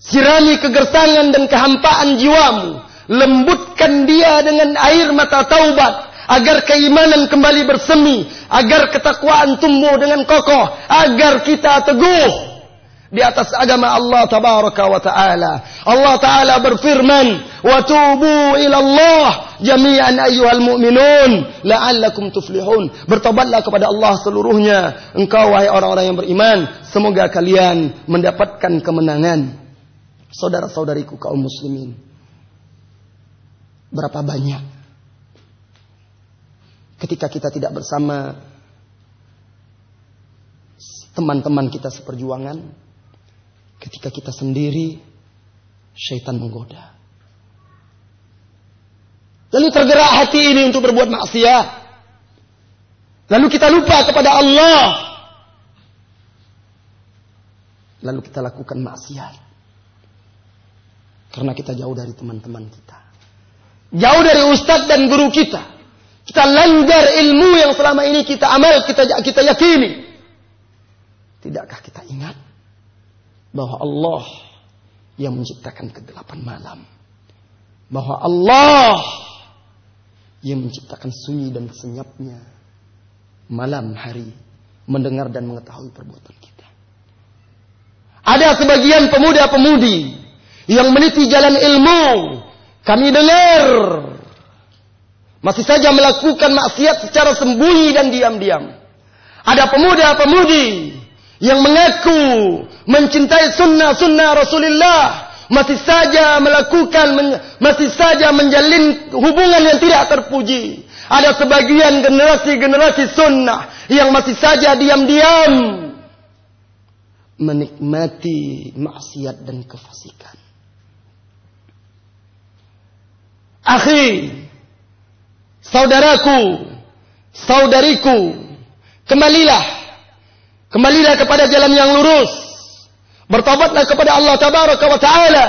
Sirami kegersangan dan kehampaan jiwamu, lembutkan dia dengan air mata taubat, agar keimanan kembali bersemi, agar ketakwaan tumbuh dengan kokoh, agar kita teguh di atas agama Allah tabaraka wa taala. Allah taala berfirman, "Wa tubu ila Allah jami'an ayyuhal mu'minun la'allakum tuflihun." Bertobatlah kepada Allah seluruhnya, engkau wahai orang-orang yang beriman, semoga kalian mendapatkan kemenangan. Saudara-saudariku kaum muslimin, berapa banyak ketika kita tidak bersama teman-teman kita seperjuangan, ketika kita sendiri, syaitan menggoda. Lalu tergerak hati ini untuk berbuat maksiat. Lalu kita lupa kepada Allah. Lalu kita lakukan maksiat. Karena kita jauh dari teman-teman kita. Jauh dari ustadz dan guru kita. Kita langgar ilmu yang selama ini kita amal, kita kita yakini. Tidakkah kita ingat bahwa Allah yang menciptakan kegelapan malam? Bahwa Allah yang menciptakan sunyi dan senyapnya malam hari mendengar dan mengetahui perbuatan kita. Ada sebagian pemuda-pemudi yang meniti jalan ilmu. Kami dengar masih saja melakukan maksiat secara sembunyi dan diam-diam. Ada pemuda-pemudi yang mengaku mencintai sunnah-sunnah Rasulullah. Masih saja melakukan, masih saja menjalin hubungan yang tidak terpuji. Ada sebagian generasi-generasi sunnah yang masih saja diam-diam menikmati maksiat dan kefasikan. Akhir Saudaraku, saudariku, kembalilah. Kembalilah kepada jalan yang lurus. Bertobatlah kepada Allah Tabaraka wa Ta'ala.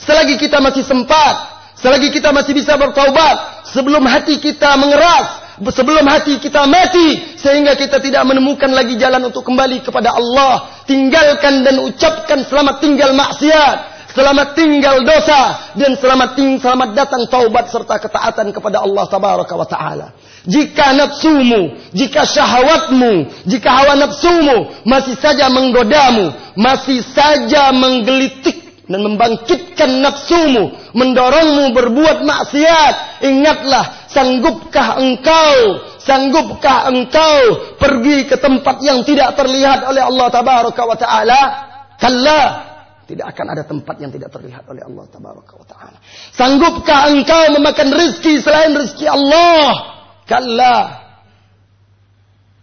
Selagi kita masih sempat. Selagi kita masih bisa bertaubat. Sebelum hati kita mengeras. sebelum hati kita mati sehingga kita tidak menemukan lagi jalan untuk kembali kepada Allah. Tinggalkan dan ucapkan selamat tinggal maksiat. Selamat tinggal dosa dan selamat ting selamat datang taubat serta ketaatan kepada Allah tabaraka wa taala. Jika nafsumu, jika syahwatmu, jika hawa nafsumu masih saja menggodamu, masih saja menggelitik dan membangkitkan nafsumu, mendorongmu berbuat maksiat, ingatlah, sanggupkah engkau, sanggupkah engkau pergi ke tempat yang tidak terlihat oleh Allah tabaraka wa taala? Kalla, tidak akan ada tempat yang tidak terlihat oleh Allah tabaraka wa taala. Sanggupkah engkau memakan rezeki selain rezeki Allah? Kalla.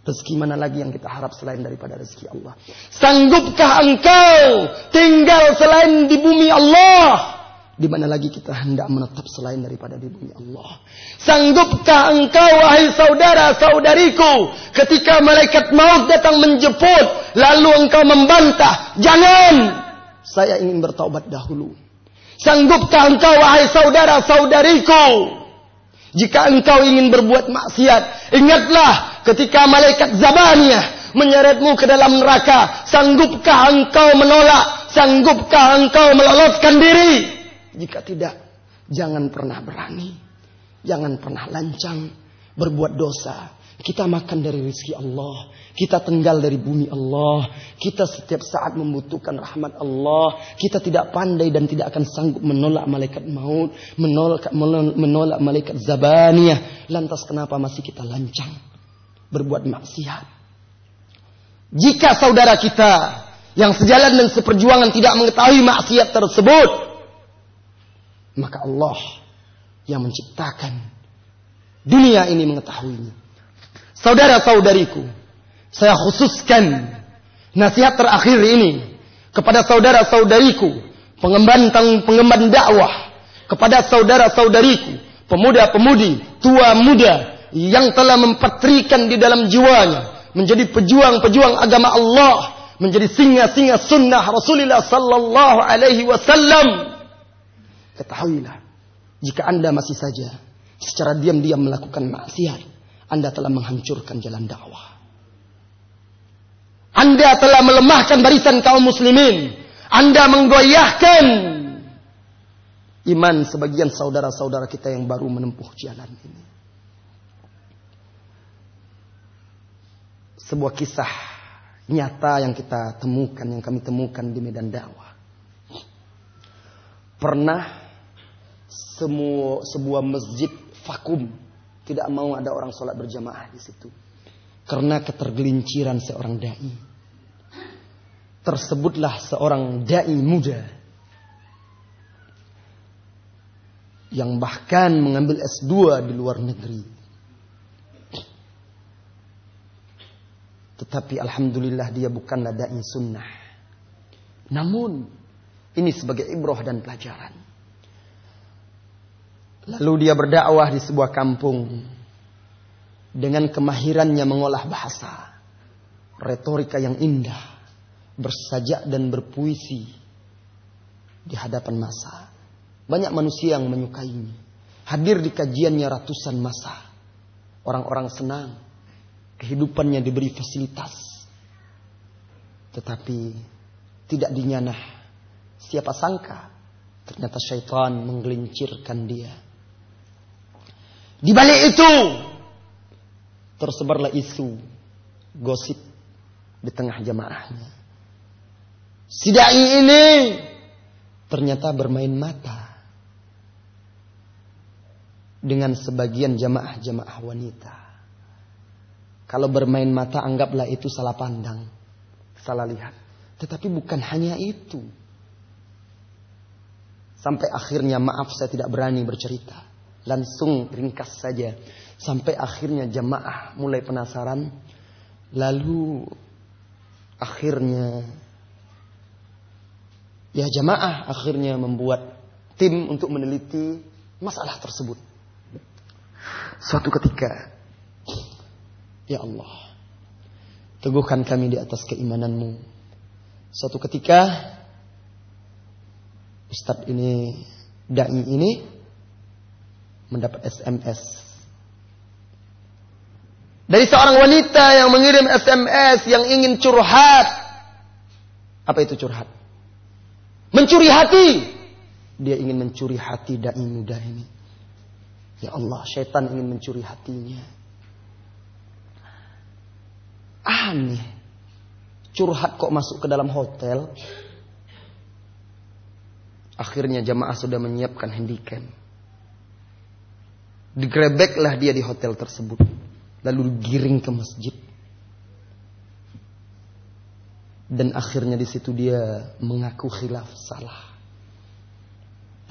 Rezeki mana lagi yang kita harap selain daripada rezeki Allah? Sanggupkah engkau tinggal selain di bumi Allah? Di mana lagi kita hendak menetap selain daripada di bumi Allah? Sanggupkah engkau wahai saudara-saudariku ketika malaikat maut datang menjemput lalu engkau membantah, "Jangan! Saya ingin bertaubat dahulu." Sanggupkah engkau wahai saudara-saudariku jika engkau ingin berbuat maksiat, ingatlah ketika malaikat Zabaniyah menyeretmu ke dalam neraka, sanggupkah engkau menolak? Sanggupkah engkau meloloskan diri? Jika tidak, jangan pernah berani. Jangan pernah lancang berbuat dosa. Kita makan dari rezeki Allah. Kita tinggal dari bumi Allah. Kita setiap saat membutuhkan rahmat Allah. Kita tidak pandai dan tidak akan sanggup menolak malaikat maut. Menolak, menolak malaikat zabaniyah. Lantas kenapa masih kita lancang? Berbuat maksiat. Jika saudara kita yang sejalan dan seperjuangan tidak mengetahui maksiat tersebut. Maka Allah yang menciptakan dunia ini mengetahuinya. Saudara-saudariku, saya khususkan nasihat terakhir ini kepada saudara-saudariku, pengemban pengemban dakwah, kepada saudara-saudariku, pemuda-pemudi, tua muda yang telah mempetrikan di dalam jiwanya menjadi pejuang-pejuang agama Allah, menjadi singa-singa sunnah Rasulullah sallallahu alaihi wasallam. Ketahuilah, jika Anda masih saja secara diam-diam melakukan maksiat, Anda telah menghancurkan jalan dakwah. Anda telah melemahkan barisan kaum muslimin. Anda menggoyahkan iman sebagian saudara-saudara kita yang baru menempuh jalan ini. Sebuah kisah nyata yang kita temukan, yang kami temukan di medan dakwah. Pernah semua sebuah masjid vakum, tidak mau ada orang sholat berjamaah di situ. Karena ketergelinciran seorang dai tersebutlah seorang dai muda yang bahkan mengambil S2 di luar negeri. Tetapi alhamdulillah dia bukanlah dai sunnah. Namun ini sebagai ibroh dan pelajaran. Lalu dia berdakwah di sebuah kampung dengan kemahirannya mengolah bahasa, retorika yang indah bersajak dan berpuisi di hadapan masa. Banyak manusia yang menyukainya. Hadir di kajiannya ratusan masa. Orang-orang senang. Kehidupannya diberi fasilitas. Tetapi tidak dinyanah. Siapa sangka ternyata syaitan menggelincirkan dia. Di balik itu tersebarlah isu gosip di tengah jamaahnya. Si dai ini ternyata bermain mata dengan sebagian jamaah-jamaah wanita. Kalau bermain mata anggaplah itu salah pandang, salah lihat. Tetapi bukan hanya itu. Sampai akhirnya maaf saya tidak berani bercerita. Langsung ringkas saja. Sampai akhirnya jamaah mulai penasaran. Lalu akhirnya Ya jamaah akhirnya membuat tim untuk meneliti masalah tersebut. Suatu ketika, Ya Allah, teguhkan kami di atas keimananmu. Suatu ketika, Ustadz ini, Da'i ini, mendapat SMS. Dari seorang wanita yang mengirim SMS yang ingin curhat. Apa itu curhat? Mencuri hati. Dia ingin mencuri hati dai muda ini. Ya Allah, syaitan ingin mencuri hatinya. Aneh. Curhat kok masuk ke dalam hotel. Akhirnya jamaah sudah menyiapkan handycam. Digrebeklah dia di hotel tersebut. Lalu digiring ke masjid. Dan akhirnya di situ dia mengaku khilaf salah.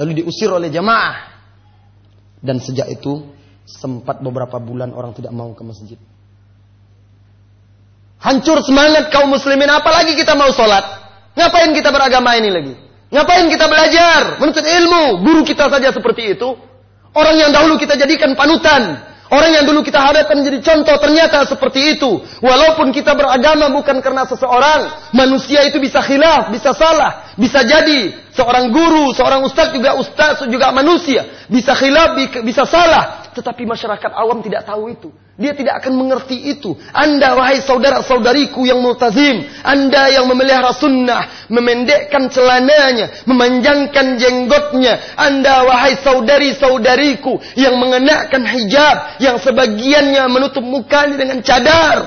Lalu diusir oleh jamaah. Dan sejak itu sempat beberapa bulan orang tidak mau ke masjid. Hancur semangat kaum muslimin apalagi kita mau sholat. Ngapain kita beragama ini lagi? Ngapain kita belajar? Menuntut ilmu. Guru kita saja seperti itu. Orang yang dahulu kita jadikan panutan. Orang yang dulu kita hadapkan menjadi contoh ternyata seperti itu. Walaupun kita beragama bukan karena seseorang, manusia itu bisa khilaf, bisa salah, bisa jadi seorang guru, seorang ustaz juga ustaz juga manusia, bisa khilaf, bisa salah, tetapi masyarakat awam tidak tahu itu. Dia tidak akan mengerti itu. Anda wahai saudara-saudariku yang multazim. Anda yang memelihara sunnah. Memendekkan celananya. Memanjangkan jenggotnya. Anda wahai saudari-saudariku yang mengenakan hijab. Yang sebagiannya menutup mukanya dengan cadar.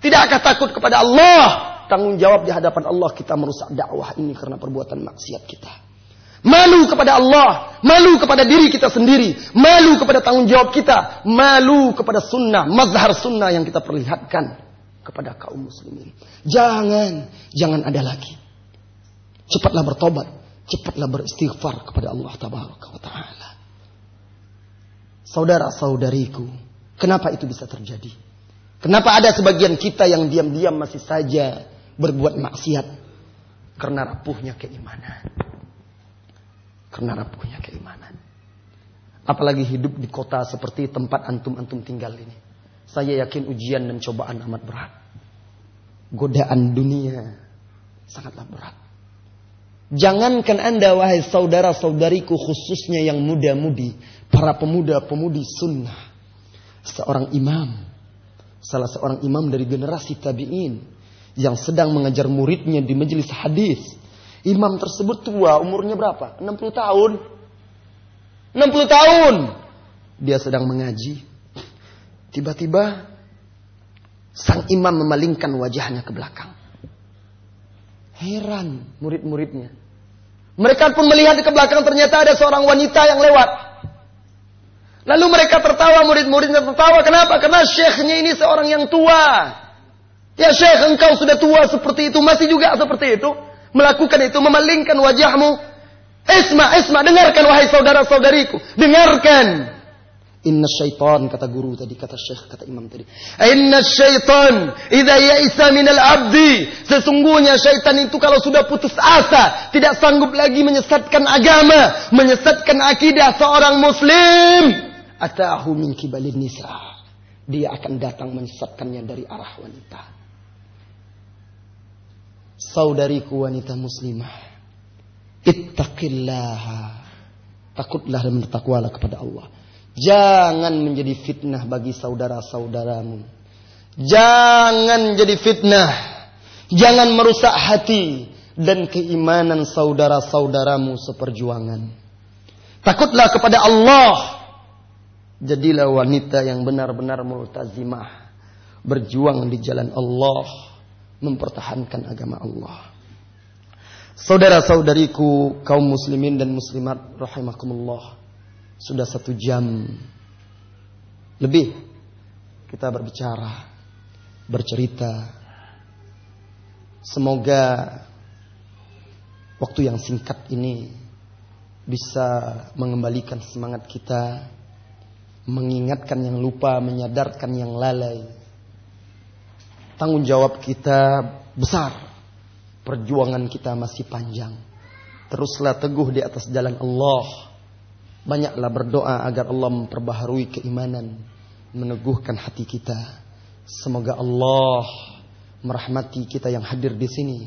Tidakkah takut kepada Allah? Tanggung jawab di hadapan Allah kita merusak dakwah ini karena perbuatan maksiat kita. Malu kepada Allah, malu kepada diri kita sendiri, malu kepada tanggung jawab kita, malu kepada sunnah, mazhar sunnah yang kita perlihatkan kepada kaum muslimin. Jangan, jangan ada lagi. Cepatlah bertobat, cepatlah beristighfar kepada Allah tabaraka wa taala. Saudara-saudariku, kenapa itu bisa terjadi? Kenapa ada sebagian kita yang diam-diam masih saja berbuat maksiat? Karena rapuhnya keimanan. Karena rapuhnya keimanan. Apalagi hidup di kota seperti tempat antum-antum tinggal ini. Saya yakin ujian dan cobaan amat berat. Godaan dunia sangatlah berat. Jangankan anda wahai saudara-saudariku khususnya yang muda-mudi. Para pemuda-pemudi sunnah. Seorang imam. Salah seorang imam dari generasi tabi'in. Yang sedang mengajar muridnya di majelis hadis Imam tersebut tua, umurnya berapa? 60 tahun. 60 tahun. Dia sedang mengaji. Tiba-tiba sang imam memalingkan wajahnya ke belakang. Heran murid-muridnya. Mereka pun melihat ke belakang ternyata ada seorang wanita yang lewat. Lalu mereka tertawa, murid-muridnya tertawa. Kenapa? Karena syekhnya ini seorang yang tua. Ya syekh engkau sudah tua seperti itu, masih juga seperti itu melakukan itu, memalingkan wajahmu. Isma, isma, dengarkan wahai saudara-saudariku. Dengarkan. Inna syaitan, kata guru tadi, kata syekh, kata imam tadi. Inna syaitan, idha ya'isa minal abdi. Sesungguhnya syaitan itu kalau sudah putus asa, tidak sanggup lagi menyesatkan agama, menyesatkan akidah seorang muslim. Atahu min kibalin nisa. Dia akan datang menyesatkannya dari arah wanita saudariku wanita muslimah. Ittaqillah. Takutlah dan bertakwalah kepada Allah. Jangan menjadi fitnah bagi saudara-saudaramu. Jangan jadi fitnah. Jangan merusak hati dan keimanan saudara-saudaramu seperjuangan. Takutlah kepada Allah. Jadilah wanita yang benar-benar multazimah. Berjuang di jalan Allah mempertahankan agama Allah. Saudara-saudariku kaum muslimin dan muslimat rahimakumullah. Sudah satu jam lebih kita berbicara, bercerita. Semoga waktu yang singkat ini bisa mengembalikan semangat kita, mengingatkan yang lupa, menyadarkan yang lalai Tanggung jawab kita besar. Perjuangan kita masih panjang. Teruslah teguh di atas jalan Allah. Banyaklah berdoa agar Allah memperbaharui keimanan. Meneguhkan hati kita. Semoga Allah merahmati kita yang hadir di sini.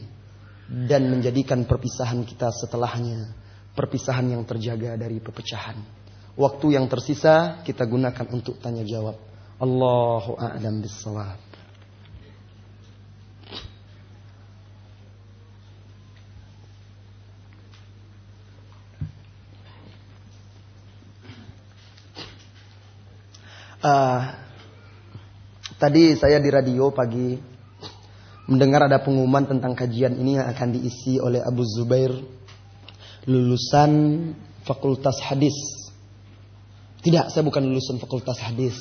Dan menjadikan perpisahan kita setelahnya. Perpisahan yang terjaga dari perpecahan. Waktu yang tersisa kita gunakan untuk tanya jawab. Allahu a'lam bissawab. Uh, tadi saya di radio pagi mendengar ada pengumuman tentang kajian ini yang akan diisi oleh Abu Zubair lulusan Fakultas Hadis. Tidak, saya bukan lulusan Fakultas Hadis.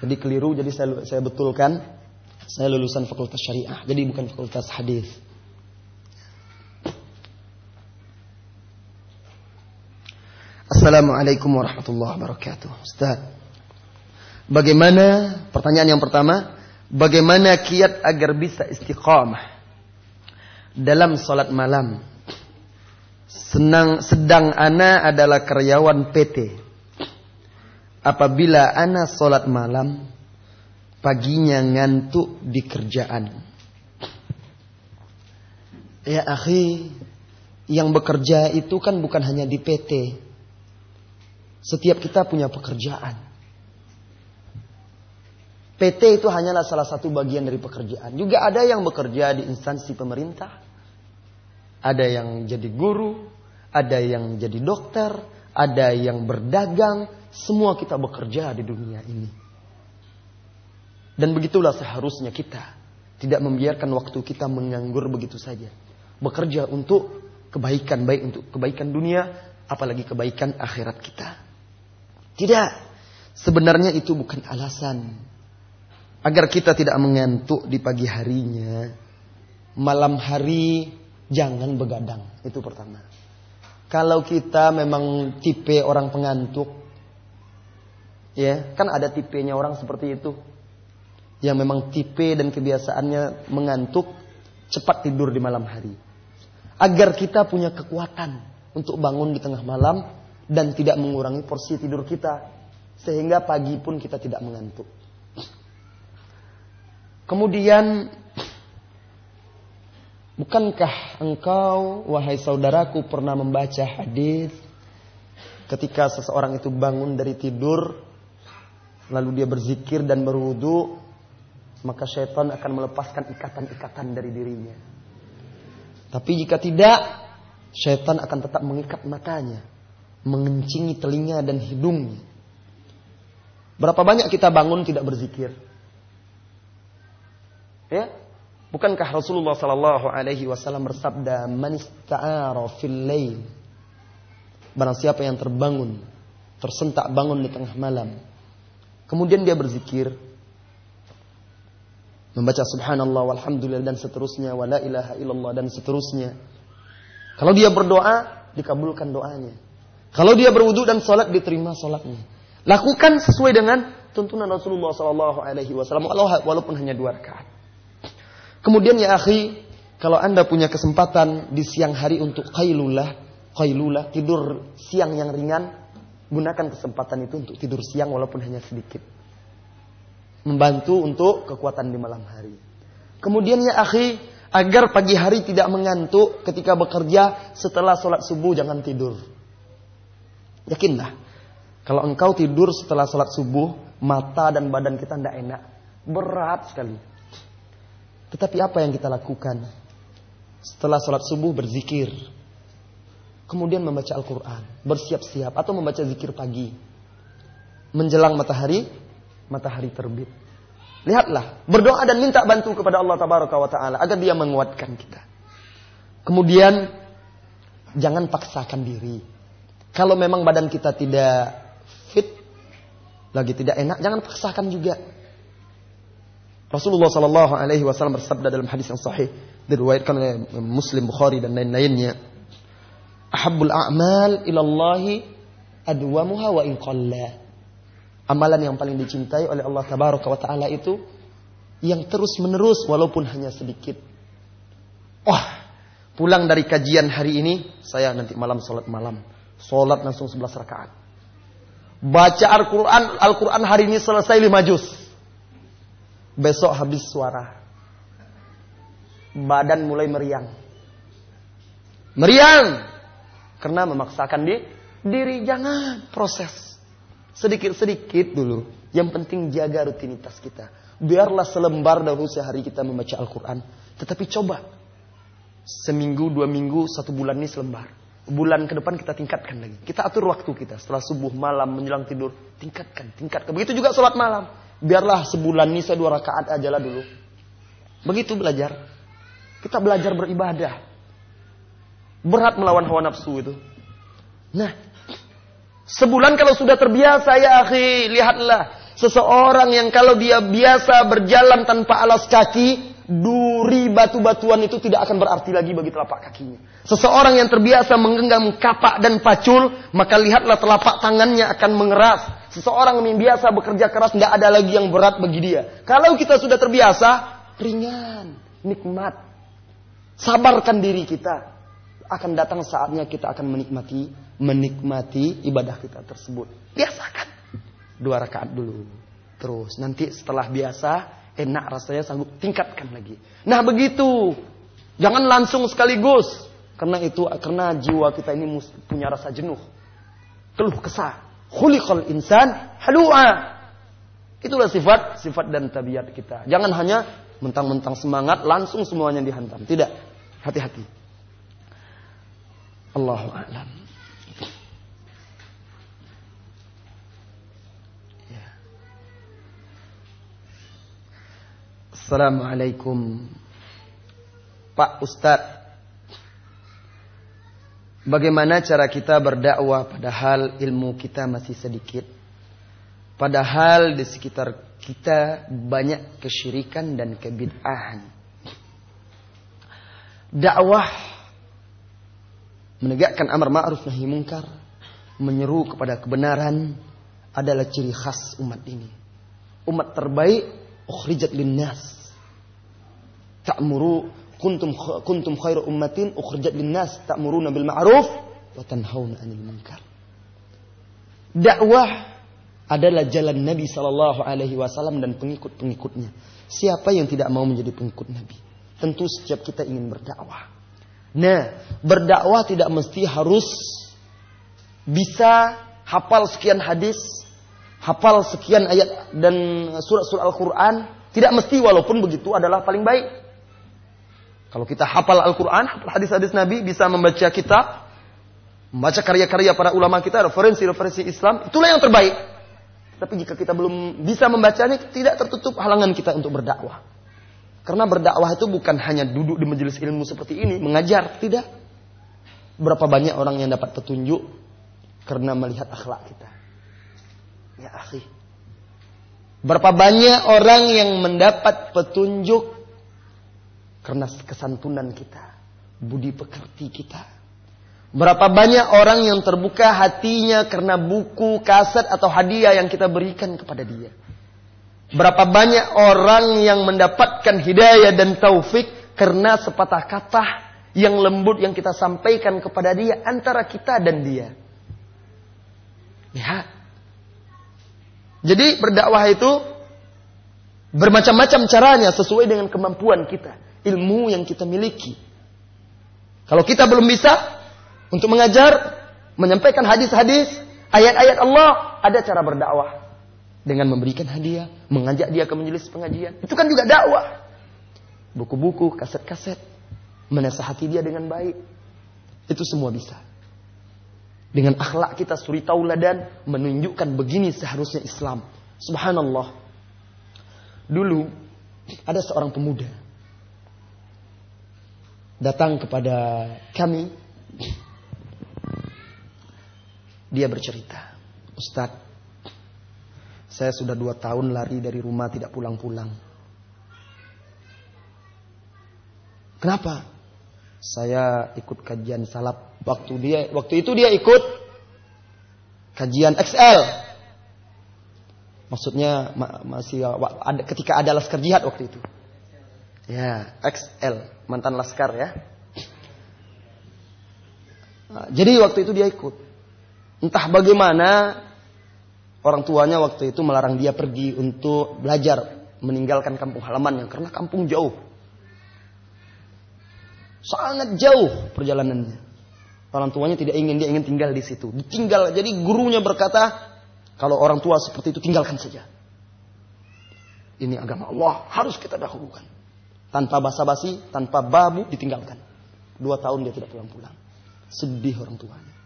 Jadi keliru, jadi saya saya betulkan. Saya lulusan Fakultas Syariah, jadi bukan Fakultas Hadis. Assalamualaikum warahmatullahi wabarakatuh. Ustaz. Bagaimana pertanyaan yang pertama, bagaimana kiat agar bisa istiqamah dalam salat malam? Senang sedang ana adalah karyawan PT. Apabila ana salat malam, paginya ngantuk di kerjaan. Ya akhi, yang bekerja itu kan bukan hanya di PT. Setiap kita punya pekerjaan. PT itu hanyalah salah satu bagian dari pekerjaan. Juga ada yang bekerja di instansi pemerintah. Ada yang jadi guru, ada yang jadi dokter, ada yang berdagang. Semua kita bekerja di dunia ini. Dan begitulah seharusnya kita. Tidak membiarkan waktu kita menganggur begitu saja. Bekerja untuk kebaikan, baik untuk kebaikan dunia, apalagi kebaikan akhirat kita. Tidak. Sebenarnya itu bukan alasan Agar kita tidak mengantuk di pagi harinya. Malam hari jangan begadang. Itu pertama. Kalau kita memang tipe orang pengantuk. Ya, kan ada tipenya orang seperti itu. Yang memang tipe dan kebiasaannya mengantuk, cepat tidur di malam hari. Agar kita punya kekuatan untuk bangun di tengah malam dan tidak mengurangi porsi tidur kita. Sehingga pagi pun kita tidak mengantuk. Kemudian bukankah engkau wahai saudaraku pernah membaca hadis ketika seseorang itu bangun dari tidur lalu dia berzikir dan berwudu maka syaitan akan melepaskan ikatan-ikatan dari dirinya. Tapi jika tidak, syaitan akan tetap mengikat matanya, mengencingi telinga dan hidungnya. Berapa banyak kita bangun tidak berzikir? Ya, bukankah Rasulullah Sallallahu Alaihi Wasallam bersabda, "Manista'ara fil lail." Barang siapa yang terbangun, tersentak bangun di tengah malam, kemudian dia berzikir, membaca Subhanallah, walhamdulillah dan seterusnya, wala ilaha illallah dan seterusnya. Kalau dia berdoa, dikabulkan doanya. Kalau dia berwudu dan sholat, diterima sholatnya. Lakukan sesuai dengan tuntunan Rasulullah Sallallahu Alaihi Wasallam, walaupun hanya dua rakaat. Kemudian ya akhi, kalau Anda punya kesempatan di siang hari untuk qailulah, qailulah, tidur siang yang ringan, gunakan kesempatan itu untuk tidur siang walaupun hanya sedikit. Membantu untuk kekuatan di malam hari. Kemudian ya akhi, agar pagi hari tidak mengantuk ketika bekerja setelah sholat subuh jangan tidur. Yakinlah, kalau engkau tidur setelah sholat subuh, mata dan badan kita tidak enak. Berat sekali. Tetapi apa yang kita lakukan? Setelah sholat subuh berzikir. Kemudian membaca Al-Quran. Bersiap-siap. Atau membaca zikir pagi. Menjelang matahari. Matahari terbit. Lihatlah. Berdoa dan minta bantu kepada Allah Ta'ala. Agar dia menguatkan kita. Kemudian. Jangan paksakan diri. Kalau memang badan kita tidak fit. Lagi tidak enak. Jangan paksakan juga. Rasulullah Shallallahu Alaihi Wasallam bersabda dalam hadis yang sahih diriwayatkan oleh Muslim Bukhari dan lain-lainnya. Ahabul a'mal ilallahi adwamuha wa in Amalan yang paling dicintai oleh Allah Tabaraka wa taala itu yang terus menerus walaupun hanya sedikit. Wah, pulang dari kajian hari ini saya nanti malam sholat malam. Sholat langsung 11 rakaat. Baca Al-Quran, Al-Quran hari ini selesai 5 juz besok habis suara. Badan mulai meriang. Meriang. Karena memaksakan di, diri. Jangan proses. Sedikit-sedikit dulu. Yang penting jaga rutinitas kita. Biarlah selembar dahulu sehari kita membaca Al-Quran. Tetapi coba. Seminggu, dua minggu, satu bulan ini selembar. Bulan ke depan kita tingkatkan lagi. Kita atur waktu kita. Setelah subuh, malam, menjelang tidur. Tingkatkan, tingkatkan. Begitu juga sholat malam. Biarlah sebulan ini saya dua rakaat aja lah dulu. Begitu belajar. Kita belajar beribadah. Berat melawan hawa nafsu itu. Nah, sebulan kalau sudah terbiasa ya akhi, lihatlah Seseorang yang kalau dia biasa berjalan tanpa alas kaki, duri batu-batuan itu tidak akan berarti lagi bagi telapak kakinya. Seseorang yang terbiasa menggenggam kapak dan pacul, maka lihatlah telapak tangannya akan mengeras. Seseorang yang biasa bekerja keras, tidak ada lagi yang berat bagi dia. Kalau kita sudah terbiasa, ringan, nikmat. Sabarkan diri kita. Akan datang saatnya kita akan menikmati menikmati ibadah kita tersebut. Biasakan dua rakaat dulu. Terus nanti setelah biasa enak rasanya sanggup tingkatkan lagi. Nah begitu. Jangan langsung sekaligus. Karena itu karena jiwa kita ini punya rasa jenuh. Keluh kesah. Khuliqal insan halua. Itulah sifat sifat dan tabiat kita. Jangan hanya mentang-mentang semangat langsung semuanya dihantam. Tidak. Hati-hati. Allahu a'lam. Assalamualaikum Pak Ustadz Bagaimana cara kita berdakwah padahal ilmu kita masih sedikit. Padahal di sekitar kita banyak kesyirikan dan kebid'ahan. Dakwah Menegakkan amar ma'ruf nahi mungkar Menyeru kepada kebenaran Adalah ciri khas umat ini. Umat terbaik Ukhrijat linnas. Ta'muru kuntum kuntum khairu ummatin ukhrijat linnas ta'muruna bil ma'ruf wa tanhauna 'anil munkar. Dakwah adalah jalan Nabi sallallahu alaihi wasallam dan pengikut-pengikutnya. Siapa yang tidak mau menjadi pengikut Nabi? Tentu setiap kita ingin berdakwah. Nah, berdakwah tidak mesti harus bisa hafal sekian hadis, hafal sekian ayat dan surat-surat Al-Quran. Tidak mesti walaupun begitu adalah paling baik. Kalau kita hafal Al-Quran, hadis-hadis Nabi, bisa membaca kitab, membaca karya-karya para ulama kita, referensi-referensi Islam, itulah yang terbaik. Tapi jika kita belum bisa membacanya, tidak tertutup halangan kita untuk berdakwah. Karena berdakwah itu bukan hanya duduk di majelis ilmu seperti ini, mengajar, tidak. Berapa banyak orang yang dapat petunjuk karena melihat akhlak kita. Ya akhi. Berapa banyak orang yang mendapat petunjuk karena kesantunan kita, budi pekerti kita. Berapa banyak orang yang terbuka hatinya karena buku, kaset atau hadiah yang kita berikan kepada dia. Berapa banyak orang yang mendapatkan hidayah dan taufik karena sepatah kata yang lembut yang kita sampaikan kepada dia antara kita dan dia. Ya. Jadi berdakwah itu bermacam-macam caranya sesuai dengan kemampuan kita ilmu yang kita miliki. Kalau kita belum bisa untuk mengajar, menyampaikan hadis-hadis, ayat-ayat Allah, ada cara berdakwah dengan memberikan hadiah, mengajak dia ke majelis pengajian. Itu kan juga dakwah. Buku-buku, kaset-kaset, menasahati dia dengan baik. Itu semua bisa. Dengan akhlak kita suri tauladan menunjukkan begini seharusnya Islam. Subhanallah. Dulu ada seorang pemuda datang kepada kami. Dia bercerita, Ustadz, saya sudah dua tahun lari dari rumah tidak pulang-pulang. Kenapa? Saya ikut kajian salap waktu dia waktu itu dia ikut kajian XL. Maksudnya masih ketika ada laskar jihad waktu itu. Ya, XL, mantan laskar ya. Nah, jadi waktu itu dia ikut. Entah bagaimana orang tuanya waktu itu melarang dia pergi untuk belajar meninggalkan kampung halamannya karena kampung jauh. Sangat jauh perjalanannya. Orang tuanya tidak ingin dia ingin tinggal di situ. Ditinggal. Jadi gurunya berkata, Kalau orang tua seperti itu tinggalkan saja. Ini agama Allah harus kita dahulukan. Tanpa basa-basi, tanpa babu ditinggalkan. Dua tahun dia tidak pulang-pulang. Sedih orang tuanya.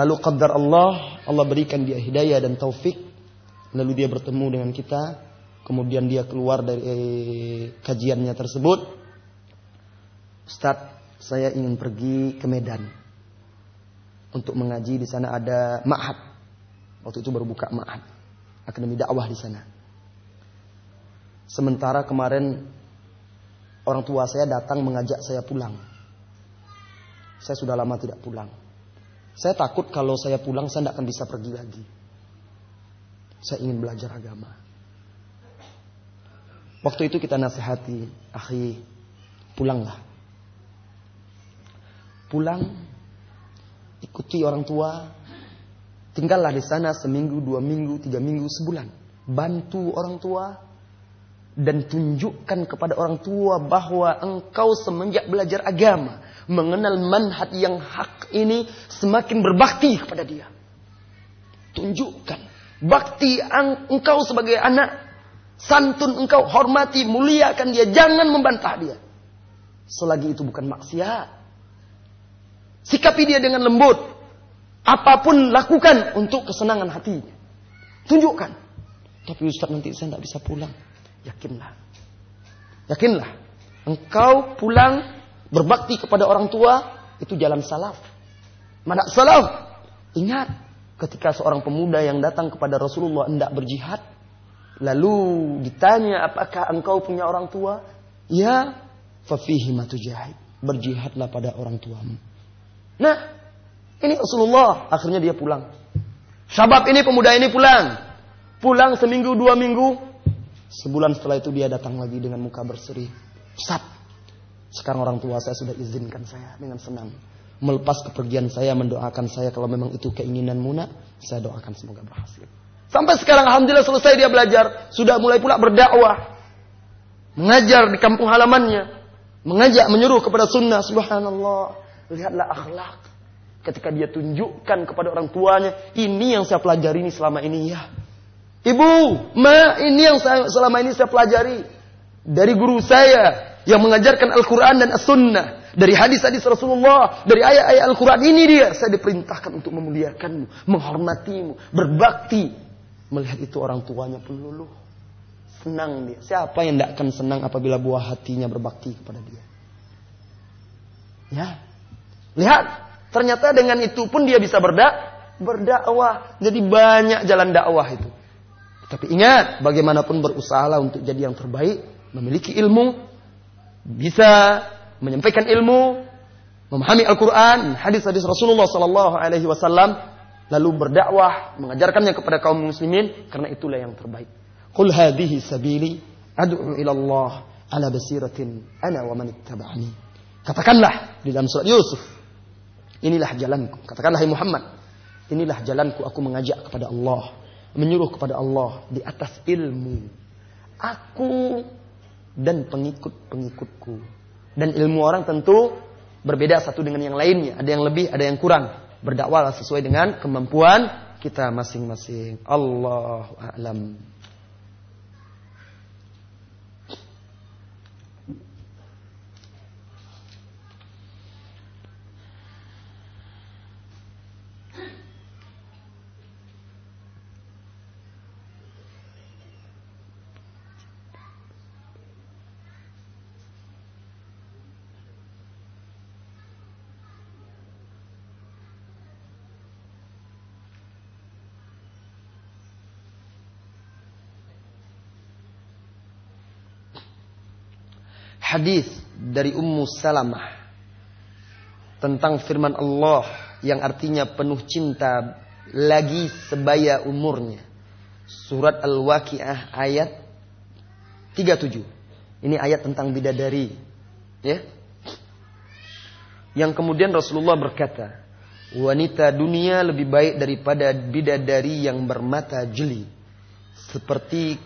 Lalu qadar Allah, Allah berikan dia hidayah dan taufik. Lalu dia bertemu dengan kita. Kemudian dia keluar dari eh, kajiannya tersebut. Ustaz, saya ingin pergi ke Medan. Untuk mengaji di sana ada ma'had. Waktu itu baru buka ma'had. Akademi dakwah di sana. Sementara kemarin orang tua saya datang mengajak saya pulang. Saya sudah lama tidak pulang. Saya takut kalau saya pulang saya tidak akan bisa pergi lagi. Saya ingin belajar agama. Waktu itu kita nasihati, akhi, pulanglah. Pulang, ikuti orang tua, tinggallah di sana seminggu, dua minggu, tiga minggu, sebulan. Bantu orang tua, dan tunjukkan kepada orang tua bahwa engkau semenjak belajar agama mengenal manhaj yang hak ini semakin berbakti kepada dia. Tunjukkan bakti engkau sebagai anak santun engkau hormati muliakan dia jangan membantah dia. Selagi itu bukan maksiat. Sikapi dia dengan lembut. Apa pun lakukan untuk kesenangan hatinya. Tunjukkan. Tapi Ustaz nanti saya tidak bisa pulang. Yakinlah. Yakinlah. Engkau pulang berbakti kepada orang tua itu jalan salaf. Mana salaf? Ingat ketika seorang pemuda yang datang kepada Rasulullah hendak berjihad lalu ditanya apakah engkau punya orang tua? Ya, fafihi matujahid. Berjihadlah pada orang tuamu. Nah, ini Rasulullah akhirnya dia pulang. Sabab ini pemuda ini pulang. Pulang seminggu dua minggu Sebulan setelah itu dia datang lagi dengan muka berseri. Ustaz, sekarang orang tua saya sudah izinkan saya dengan senang. Melepas kepergian saya, mendoakan saya kalau memang itu keinginan Muna, saya doakan semoga berhasil. Sampai sekarang Alhamdulillah selesai dia belajar. Sudah mulai pula berdakwah. Mengajar di kampung halamannya. Mengajak, menyuruh kepada sunnah. Subhanallah. Lihatlah akhlak. Ketika dia tunjukkan kepada orang tuanya. Ini yang saya pelajari ini selama ini ya. Ibu, ma, ini yang selama ini saya pelajari. Dari guru saya yang mengajarkan Al-Quran dan As-Sunnah. Dari hadis-hadis Rasulullah. Dari ayat-ayat Al-Quran. Ini dia. Saya diperintahkan untuk memuliakanmu. Menghormatimu. Berbakti. Melihat itu orang tuanya pun luluh. Senang dia. Siapa yang tidak akan senang apabila buah hatinya berbakti kepada dia. Ya. Lihat. Ternyata dengan itu pun dia bisa berdak berdakwah. Jadi banyak jalan dakwah itu. Tapi ingat, bagaimanapun berusahalah untuk jadi yang terbaik, memiliki ilmu, bisa menyampaikan ilmu, memahami Al-Quran, hadis-hadis Rasulullah Sallallahu Alaihi Wasallam, lalu berdakwah, mengajarkannya kepada kaum muslimin, karena itulah yang terbaik. Qul hadhihi sabili ad'u ila Allah ala basiratin ana wa man ittaba'ani. Katakanlah di dalam surat Yusuf, inilah jalanku. Katakanlah hai Muhammad, inilah jalanku aku mengajak kepada Allah menyuruh kepada Allah di atas ilmu. Aku dan pengikut-pengikutku. Dan ilmu orang tentu berbeda satu dengan yang lainnya. Ada yang lebih, ada yang kurang. Berdakwahlah sesuai dengan kemampuan kita masing-masing. Allah a'lam. Hadis dari Ummu Salamah tentang firman Allah yang artinya penuh cinta lagi sebaya umurnya. Surat Al-Waqiah ayat 37. Ini ayat tentang bidadari. Ya. Yang kemudian Rasulullah berkata, wanita dunia lebih baik daripada bidadari yang bermata jeli. Seperti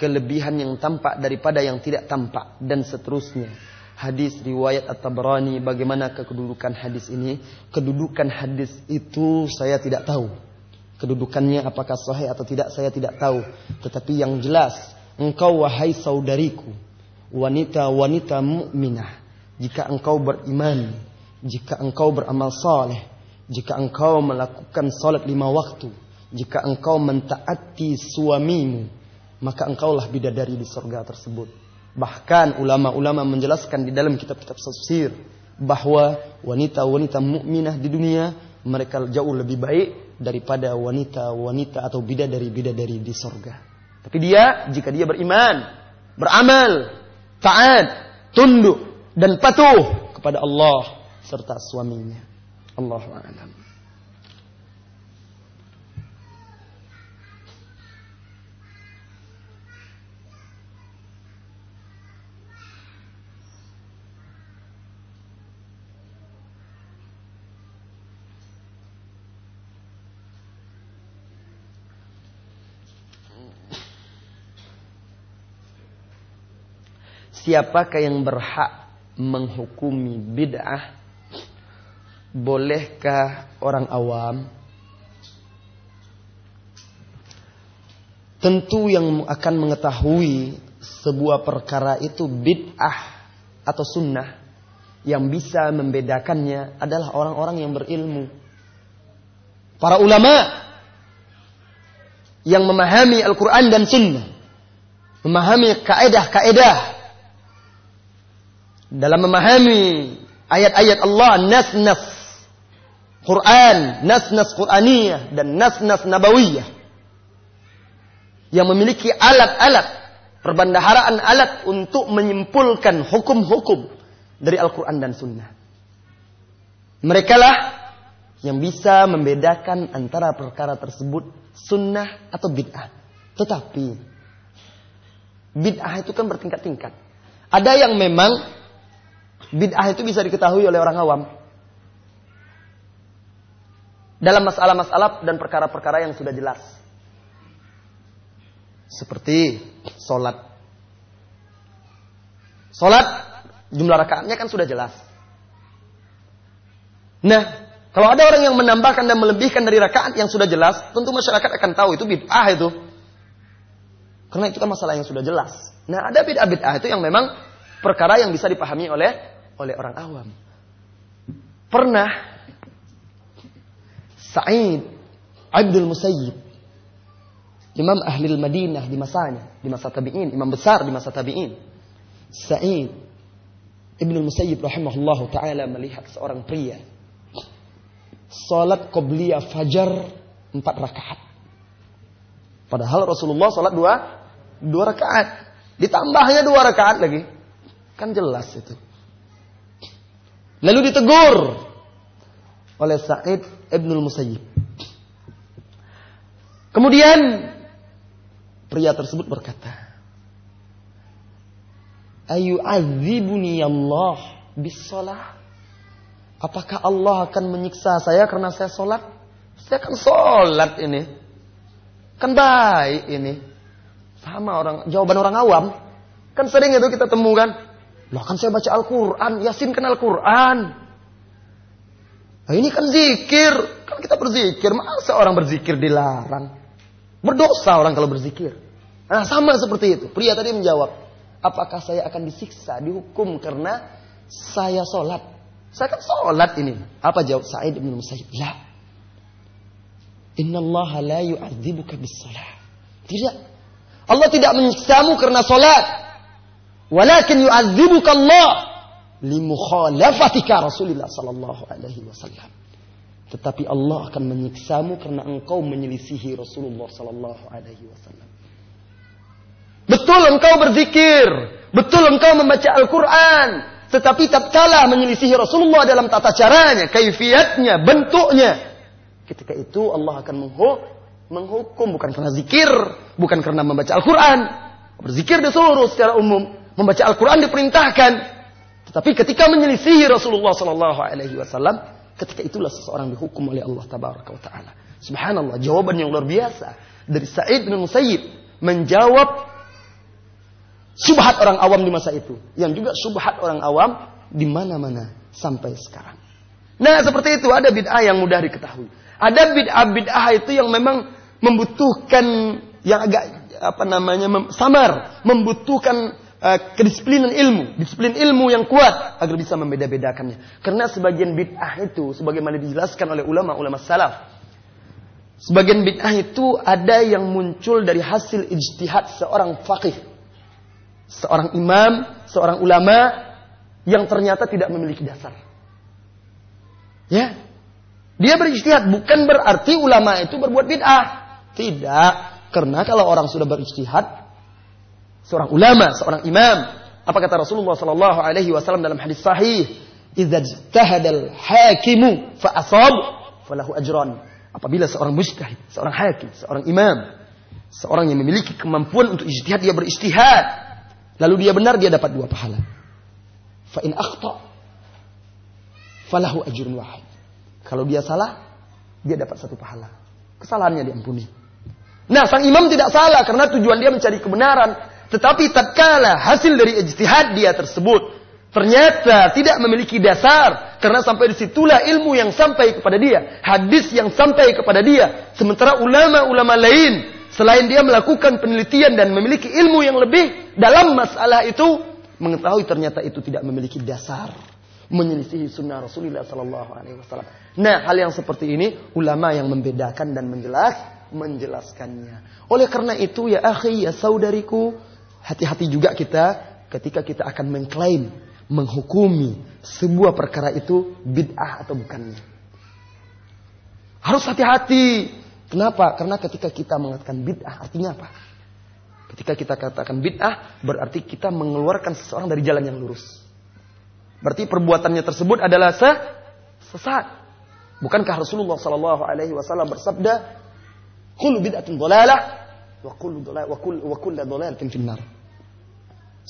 kelebihan yang tampak daripada yang tidak tampak dan seterusnya. Hadis riwayat At-Tabrani bagaimana kedudukan hadis ini? Kedudukan hadis itu saya tidak tahu. Kedudukannya apakah sahih atau tidak saya tidak tahu. Tetapi yang jelas, engkau wahai saudariku, wanita-wanita mukminah, jika engkau beriman, jika engkau beramal saleh, jika engkau melakukan salat lima waktu, jika engkau mentaati suamimu, maka engkaulah bidadari di surga tersebut. Bahkan ulama-ulama menjelaskan di dalam kitab-kitab tafsir bahwa wanita-wanita mukminah di dunia mereka jauh lebih baik daripada wanita-wanita atau bidadari-bidadari di sorga. Tapi dia, jika dia beriman, beramal, taat, tunduk, dan patuh kepada Allah serta suaminya. Allahu a'lam. Siapakah yang berhak menghukumi bid'ah? Bolehkah orang awam? Tentu yang akan mengetahui sebuah perkara itu bid'ah atau sunnah yang bisa membedakannya adalah orang-orang yang berilmu. Para ulama yang memahami Al-Quran dan Sunnah. Memahami kaedah-kaedah dalam memahami ayat-ayat Allah nas-nas Quran, nas-nas Quraniyah dan nas-nas Nabawiyah yang memiliki alat-alat perbendaharaan alat untuk menyimpulkan hukum-hukum dari Al-Quran dan Sunnah. Mereka lah yang bisa membedakan antara perkara tersebut sunnah atau bid'ah. Tetapi bid'ah itu kan bertingkat-tingkat. Ada yang memang Bid'ah itu bisa diketahui oleh orang awam. Dalam masalah-masalah dan perkara-perkara yang sudah jelas. Seperti sholat. Sholat, jumlah rakaatnya kan sudah jelas. Nah, kalau ada orang yang menambahkan dan melebihkan dari rakaat yang sudah jelas, tentu masyarakat akan tahu itu bid'ah itu. Karena itu kan masalah yang sudah jelas. Nah, ada bid'ah-bid'ah itu yang memang perkara yang bisa dipahami oleh oleh orang awam. Pernah Sa'id Abdul Musayyib Imam ahli Madinah di masanya, di masa tabi'in, imam besar di masa tabi'in. Sa'id Ibn Musayyib rahimahullahu taala melihat seorang pria salat qobliyah fajar empat rakaat. Padahal Rasulullah salat dua dua rakaat. Ditambahnya dua rakaat lagi. Kan jelas itu. Lalu ditegur oleh Sa'id Ibnul Musayyib. Kemudian pria tersebut berkata, Ayu azibuni Allah bisalah. Apakah Allah akan menyiksa saya karena saya sholat? Saya kan sholat ini. Kan baik ini. Sama orang, jawaban orang awam. Kan sering itu kita temukan. Lah kan saya baca Al-Quran, Yasin kan Al-Quran. Nah ini kan zikir, kan kita berzikir. Masa orang berzikir dilarang? Berdosa orang kalau berzikir. Nah sama seperti itu. Pria tadi menjawab, apakah saya akan disiksa, dihukum karena saya sholat? Saya kan sholat ini. Apa jawab Sa'id bin Musayyib? La. Inna Allah la yu'adzibuka bis Tidak. Allah tidak menyiksamu karena sholat. Walakin yu'adzibuka Allah limukhalafatika Rasulullah sallallahu alaihi wasallam. Tetapi Allah akan menyiksamu karena engkau menyelisihi Rasulullah sallallahu alaihi wasallam. Betul engkau berzikir, betul engkau membaca Al-Qur'an, tetapi tak kalah menyelisihi Rasulullah dalam tata caranya, kaifiatnya, bentuknya. Ketika itu Allah akan menghukum bukan karena zikir, bukan karena membaca Al-Quran. Berzikir disuruh secara umum. Membaca Al-Quran diperintahkan. Tetapi ketika menyelisihi Rasulullah Sallallahu Alaihi Wasallam, ketika itulah seseorang dihukum oleh Allah Tabaraka wa Taala. Subhanallah, jawaban yang luar biasa dari Sa'id bin Musayyib menjawab subhat orang awam di masa itu, yang juga subhat orang awam di mana-mana sampai sekarang. Nah, seperti itu ada bid'ah yang mudah diketahui. Ada bid'ah-bid'ah itu yang memang membutuhkan yang agak apa namanya mem, samar, membutuhkan uh, kedisiplinan ilmu, disiplin ilmu yang kuat agar bisa membeda-bedakannya. Karena sebagian bid'ah itu sebagaimana dijelaskan oleh ulama-ulama salaf, sebagian bid'ah itu ada yang muncul dari hasil ijtihad seorang faqih, seorang imam, seorang ulama yang ternyata tidak memiliki dasar. Ya. Dia berijtihad bukan berarti ulama itu berbuat bid'ah. Tidak. Karena kalau orang sudah berijtihad, seorang ulama, seorang imam, apa kata Rasulullah sallallahu alaihi wasallam dalam hadis sahih, "Idza ijtahadal hakimu fa asab, falahu ajran." Apabila seorang mujtahid, seorang hakim, seorang imam, seorang yang memiliki kemampuan untuk ijtihad, dia berijtihad, lalu dia benar, dia dapat dua pahala. Fa in akhta falahu ajrun wahid. Kalau dia salah, dia dapat satu pahala. Kesalahannya diampuni. Nah, sang imam tidak salah karena tujuan dia mencari kebenaran. Tetapi tatkala hasil dari ijtihad dia tersebut ternyata tidak memiliki dasar karena sampai di situlah ilmu yang sampai kepada dia, hadis yang sampai kepada dia. Sementara ulama-ulama lain selain dia melakukan penelitian dan memiliki ilmu yang lebih dalam masalah itu, mengetahui ternyata itu tidak memiliki dasar menyelisihi sunnah Rasulullah Sallallahu Alaihi Wasallam. Nah, hal yang seperti ini ulama yang membedakan dan menjelas menjelaskannya. Oleh karena itu ya akhi ya saudariku, hati-hati juga kita ketika kita akan mengklaim, menghukumi sebuah perkara itu bid'ah atau bukannya. Harus hati-hati. Kenapa? Karena ketika kita mengatakan bid'ah artinya apa? Ketika kita katakan bid'ah berarti kita mengeluarkan seseorang dari jalan yang lurus. Berarti perbuatannya tersebut adalah sesat. Bukankah Rasulullah Sallallahu Alaihi Wasallam bersabda, "Kullu bid'atin dolalah, wa kullu dolal wa kullu wa kullu dolalatin finnar."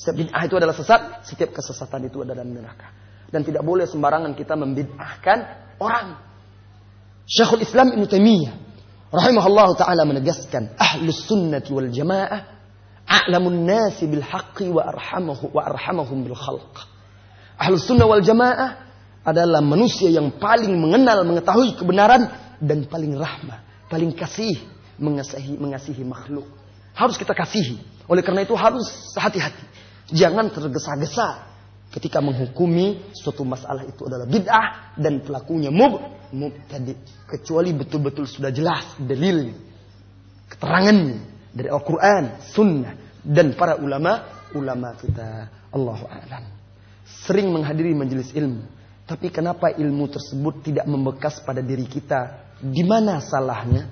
Setiap bid'ah itu adalah sesat, setiap kesesatan itu adalah neraka. Dan tidak boleh sembarangan kita membid'ahkan orang. Syekhul Islam Ibn Taimiyah rahimahullah taala menegaskan, ahlus sunnati wal jamaah a'lamun nasi bil haqqi wa arhamahu wa arhamahum bil khalq. Ahlus sunnah wal jamaah adalah manusia yang paling mengenal, mengetahui kebenaran dan paling rahmah, paling kasih, mengasihi, mengasihi makhluk. Harus kita kasihi. Oleh karena itu harus hati-hati. Jangan tergesa-gesa ketika menghukumi suatu masalah itu adalah bid'ah dan pelakunya mub mubtadi kecuali betul-betul sudah jelas dalil keterangannya dari Al-Qur'an, sunnah dan para ulama ulama kita. Allahu a'lam sering menghadiri majelis ilmu. Tapi kenapa ilmu tersebut tidak membekas pada diri kita? Di mana salahnya?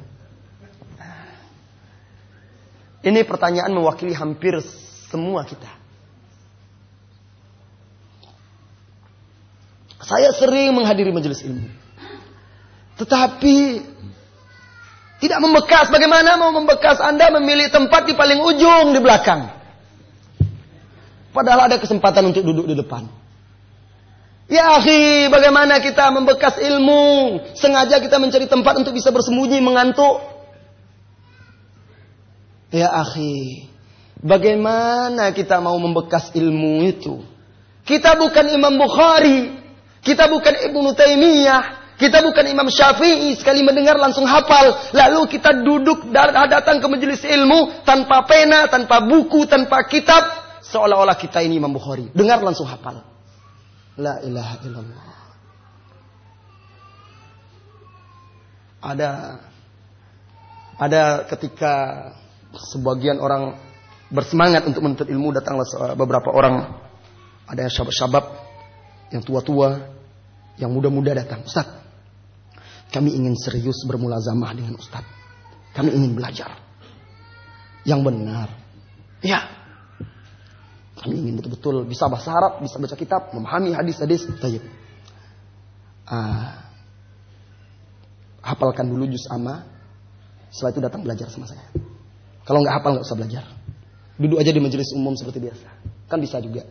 Ini pertanyaan mewakili hampir semua kita. Saya sering menghadiri majelis ilmu. Tetapi tidak membekas. Bagaimana mau membekas Anda memilih tempat di paling ujung di belakang? Padahal ada kesempatan untuk duduk di depan. Ya akhi, bagaimana kita membekas ilmu? Sengaja kita mencari tempat untuk bisa bersembunyi, mengantuk. Ya akhi, bagaimana kita mau membekas ilmu itu? Kita bukan Imam Bukhari, kita bukan Ibnu Taimiyah, kita bukan Imam Syafi'i sekali mendengar langsung hafal. Lalu kita duduk datang ke majelis ilmu tanpa pena, tanpa buku, tanpa kitab seolah-olah kita ini Imam Bukhari. Dengar langsung hafal. La ilaha illallah. Ada ada ketika sebagian orang bersemangat untuk menuntut ilmu datanglah beberapa orang ada syabab-syabab yang tua-tua yang muda-muda datang Ustaz kami ingin serius bermulazamah dengan Ustaz kami ingin belajar yang benar ya kami ingin betul-betul bisa bahasa Arab, bisa baca kitab, memahami hadis-hadis. Tayyib. Uh, hafalkan dulu juz amma. Setelah itu datang belajar sama saya. Kalau nggak hafal nggak usah belajar. Duduk aja di majelis umum seperti biasa. Kan bisa juga.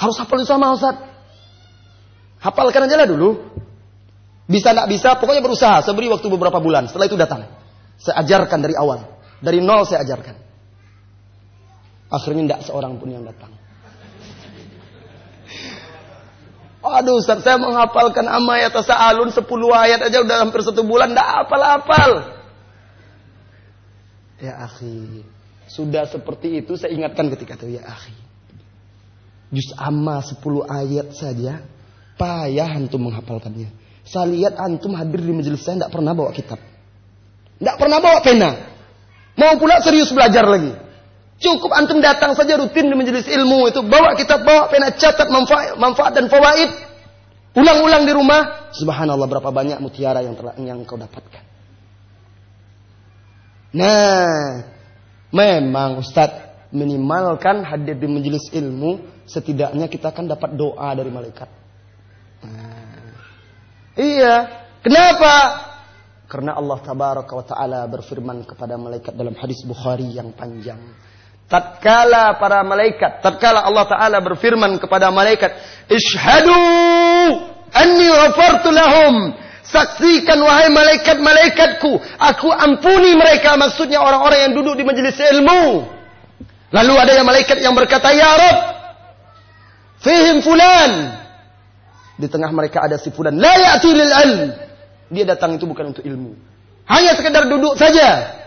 Harus hafal sama Ustaz. Hafalkan aja lah dulu. Bisa nggak bisa, pokoknya berusaha. Saya beri waktu beberapa bulan. Setelah itu datang. Saya ajarkan dari awal. Dari nol saya ajarkan. Akhirnya tidak seorang pun yang datang. Aduh Ustaz, saya menghafalkan amma ya tasa'alun 10 ayat aja udah hampir satu bulan, ndak hafal-hafal. Ya akhi, sudah seperti itu saya ingatkan ketika itu ya akhi. Juz amma 10 ayat saja, payah antum menghafalkannya. Saya lihat antum hadir di majelis saya tidak pernah bawa kitab. Tidak pernah bawa pena. Mau pula serius belajar lagi. Cukup antum datang saja rutin di majelis ilmu itu. Bawa kitab, bawa pena, catat manfaat, manfaat dan fawaid. Ulang-ulang di rumah. Subhanallah berapa banyak mutiara yang telah, yang kau dapatkan. Nah, memang Ustadz minimalkan hadir di majelis ilmu. Setidaknya kita akan dapat doa dari malaikat. Nah, iya. Kenapa? Karena Allah tabaraka wa taala berfirman kepada malaikat dalam hadis Bukhari yang panjang. Tatkala para malaikat, tatkala Allah taala berfirman kepada malaikat, "Ishhadu anni ghafartu lahum." Saksikan wahai malaikat-malaikatku, aku ampuni mereka maksudnya orang-orang yang duduk di majelis ilmu. Lalu ada yang malaikat yang berkata, "Ya Rabb, fihim fulan." Di tengah mereka ada si fulan, la ya'ti lil ilm dia datang itu bukan untuk ilmu. Hanya sekedar duduk saja.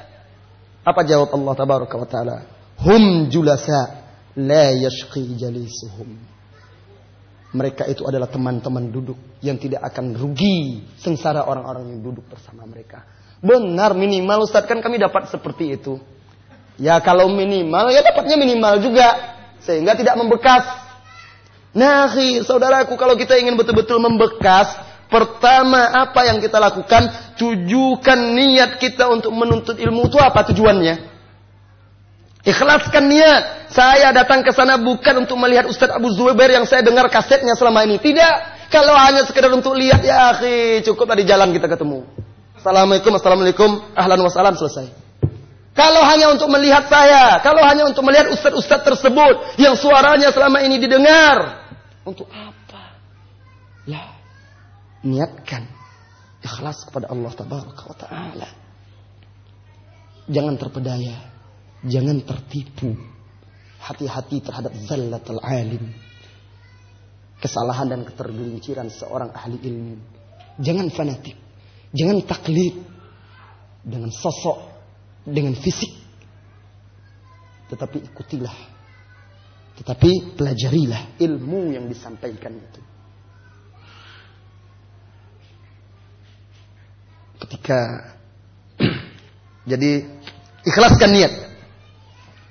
Apa jawab Allah tabaraka wa taala? Hum julasa la yashqi jalisuhum. Mereka itu adalah teman-teman duduk yang tidak akan rugi sengsara orang-orang yang duduk bersama mereka. Benar minimal Ustaz kan kami dapat seperti itu. Ya kalau minimal ya dapatnya minimal juga sehingga tidak membekas. Nah, saudaraku kalau kita ingin betul-betul membekas, Pertama apa yang kita lakukan? Tujukan niat kita untuk menuntut ilmu itu apa tujuannya? Ikhlaskan niat. Saya datang ke sana bukan untuk melihat Ustadz Abu Zubair yang saya dengar kasetnya selama ini. Tidak. Kalau hanya sekedar untuk lihat ya akhi, cukup tadi jalan kita ketemu. Assalamualaikum, assalamualaikum, ahlan wassalam selesai. Kalau hanya untuk melihat saya, kalau hanya untuk melihat ustadz-ustadz tersebut yang suaranya selama ini didengar, untuk apa? Ya, niatkan ikhlas kepada Allah tabaraka wa taala. Jangan terpedaya, jangan tertipu. Hati-hati terhadap zallatul alim. Kesalahan dan ketergelinciran seorang ahli ilmu. Jangan fanatik, jangan taklid dengan sosok, dengan fisik. Tetapi ikutilah. Tetapi pelajarilah ilmu yang disampaikan itu. ketika jadi ikhlaskan niat.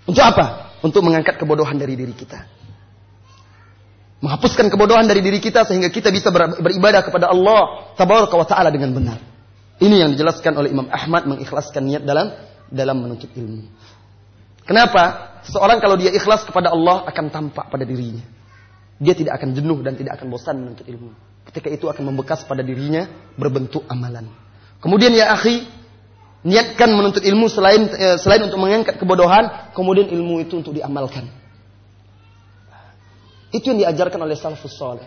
Untuk apa? Untuk mengangkat kebodohan dari diri kita. Menghapuskan kebodohan dari diri kita sehingga kita bisa beribadah kepada Allah tabaraka wa taala dengan benar. Ini yang dijelaskan oleh Imam Ahmad mengikhlaskan niat dalam dalam menuntut ilmu. Kenapa? Seseorang kalau dia ikhlas kepada Allah akan tampak pada dirinya. Dia tidak akan jenuh dan tidak akan bosan menuntut ilmu. Ketika itu akan membekas pada dirinya berbentuk amalan. Kemudian ya akhi, niatkan menuntut ilmu selain eh, selain untuk mengangkat kebodohan, kemudian ilmu itu untuk diamalkan. Itu yang diajarkan oleh salafus saleh.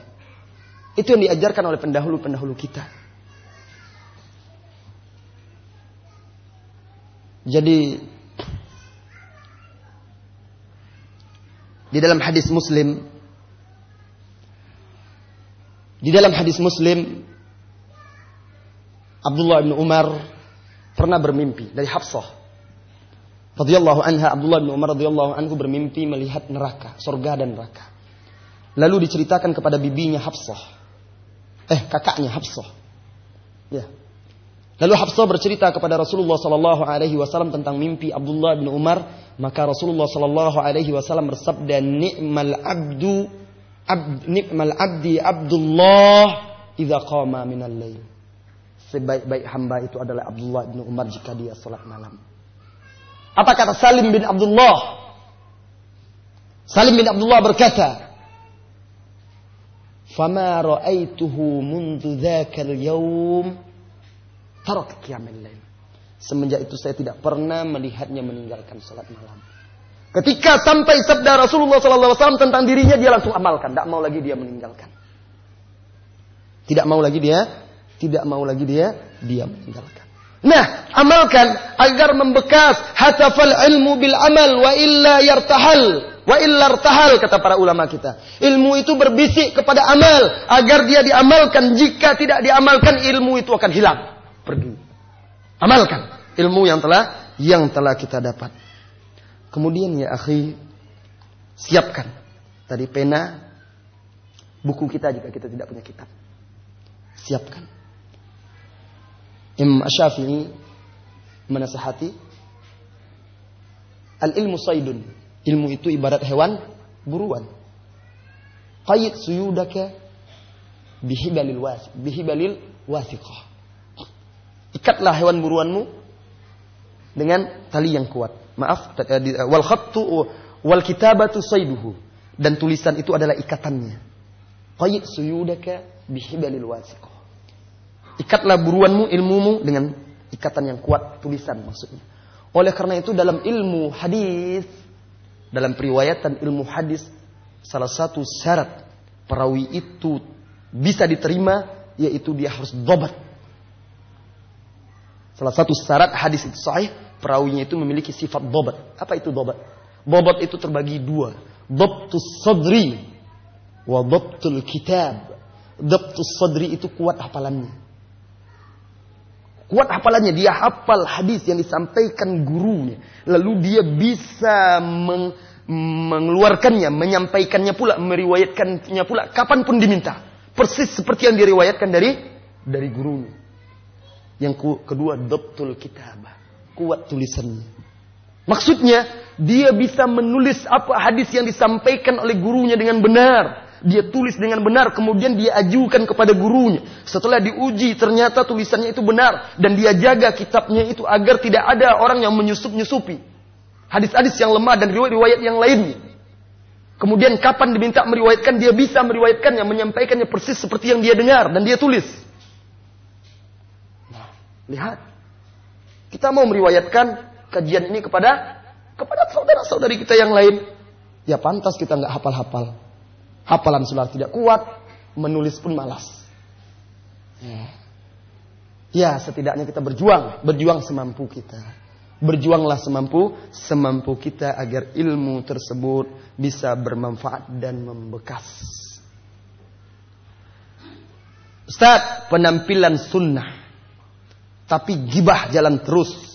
Itu yang diajarkan oleh pendahulu-pendahulu kita. Jadi di dalam hadis Muslim di dalam hadis Muslim Abdullah bin Umar pernah bermimpi dari Hafsah. Radhiyallahu anha Abdullah bin Umar radhiyallahu anhu bermimpi melihat neraka, surga dan neraka. Lalu diceritakan kepada bibinya Hafsah. Eh, kakaknya Hafsah. Ya. Lalu Hafsah bercerita kepada Rasulullah sallallahu alaihi wasallam tentang mimpi Abdullah bin Umar, maka Rasulullah sallallahu alaihi wasallam bersabda, "Ni'mal abdu abd, ni'mal abdi Abdullah idza qama minal lail." sebaik-baik hamba itu adalah Abdullah bin Umar jika dia sholat malam. Apa kata Salim bin Abdullah? Salim bin Abdullah berkata, "Fama ra'aituhu mundu dzakal yaum tarak qiyamul lail." Semenjak itu saya tidak pernah melihatnya meninggalkan sholat malam. Ketika sampai sabda Rasulullah SAW tentang dirinya, dia langsung amalkan. Tidak mau lagi dia meninggalkan. Tidak mau lagi dia tidak mau lagi dia, dia meninggalkan. Nah, amalkan agar membekas hatafal ilmu bil amal wa illa yartahal. Wa illar tahal kata para ulama kita. Ilmu itu berbisik kepada amal agar dia diamalkan. Jika tidak diamalkan ilmu itu akan hilang. Pergi. Amalkan ilmu yang telah yang telah kita dapat. Kemudian ya akhi, siapkan tadi pena, buku kita jika kita tidak punya kitab. Siapkan. Imam Syafi'i menasihati al-ilmu saidun. Ilmu itu ibarat hewan buruan. Qayyid suyudaka bihibalil wasiqah. Ikatlah hewan buruanmu dengan tali yang kuat. Maaf, wal khattu wal kitabatu saiduhu dan tulisan itu adalah ikatannya. Qayyid suyudaka bihibalil wasiqah. Ikatlah buruanmu, ilmumu dengan ikatan yang kuat, tulisan maksudnya. Oleh karena itu dalam ilmu hadis, dalam periwayatan ilmu hadis, salah satu syarat perawi itu bisa diterima yaitu dia harus dobat. Salah satu syarat hadis itu sahih, perawinya itu memiliki sifat dobat. Apa itu dobat? Dobat itu terbagi dua. Dobtus sadri wa dobtul kitab. Dobtus sadri itu kuat hafalannya. Kuat hafalannya, dia hafal hadis yang disampaikan gurunya. Lalu dia bisa meng, mengeluarkannya, menyampaikannya pula, meriwayatkannya pula kapan pun diminta. Persis seperti yang diriwayatkan dari dari gurunya. Yang kedua, dobtul kitabah. Kuat tulisannya. Maksudnya, dia bisa menulis apa hadis yang disampaikan oleh gurunya dengan benar dia tulis dengan benar, kemudian dia ajukan kepada gurunya. Setelah diuji, ternyata tulisannya itu benar. Dan dia jaga kitabnya itu agar tidak ada orang yang menyusup-nyusupi. Hadis-hadis yang lemah dan riwayat-riwayat yang lainnya. Kemudian kapan diminta meriwayatkan, dia bisa meriwayatkannya, menyampaikannya persis seperti yang dia dengar. Dan dia tulis. Lihat. Kita mau meriwayatkan kajian ini kepada kepada saudara-saudari kita yang lain. Ya pantas kita nggak hafal-hafal. Hafalan sudah tidak kuat, menulis pun malas. Ya. ya, setidaknya kita berjuang, berjuang semampu kita. Berjuanglah semampu semampu kita agar ilmu tersebut bisa bermanfaat dan membekas. Ustaz, penampilan sunnah. Tapi gibah jalan terus.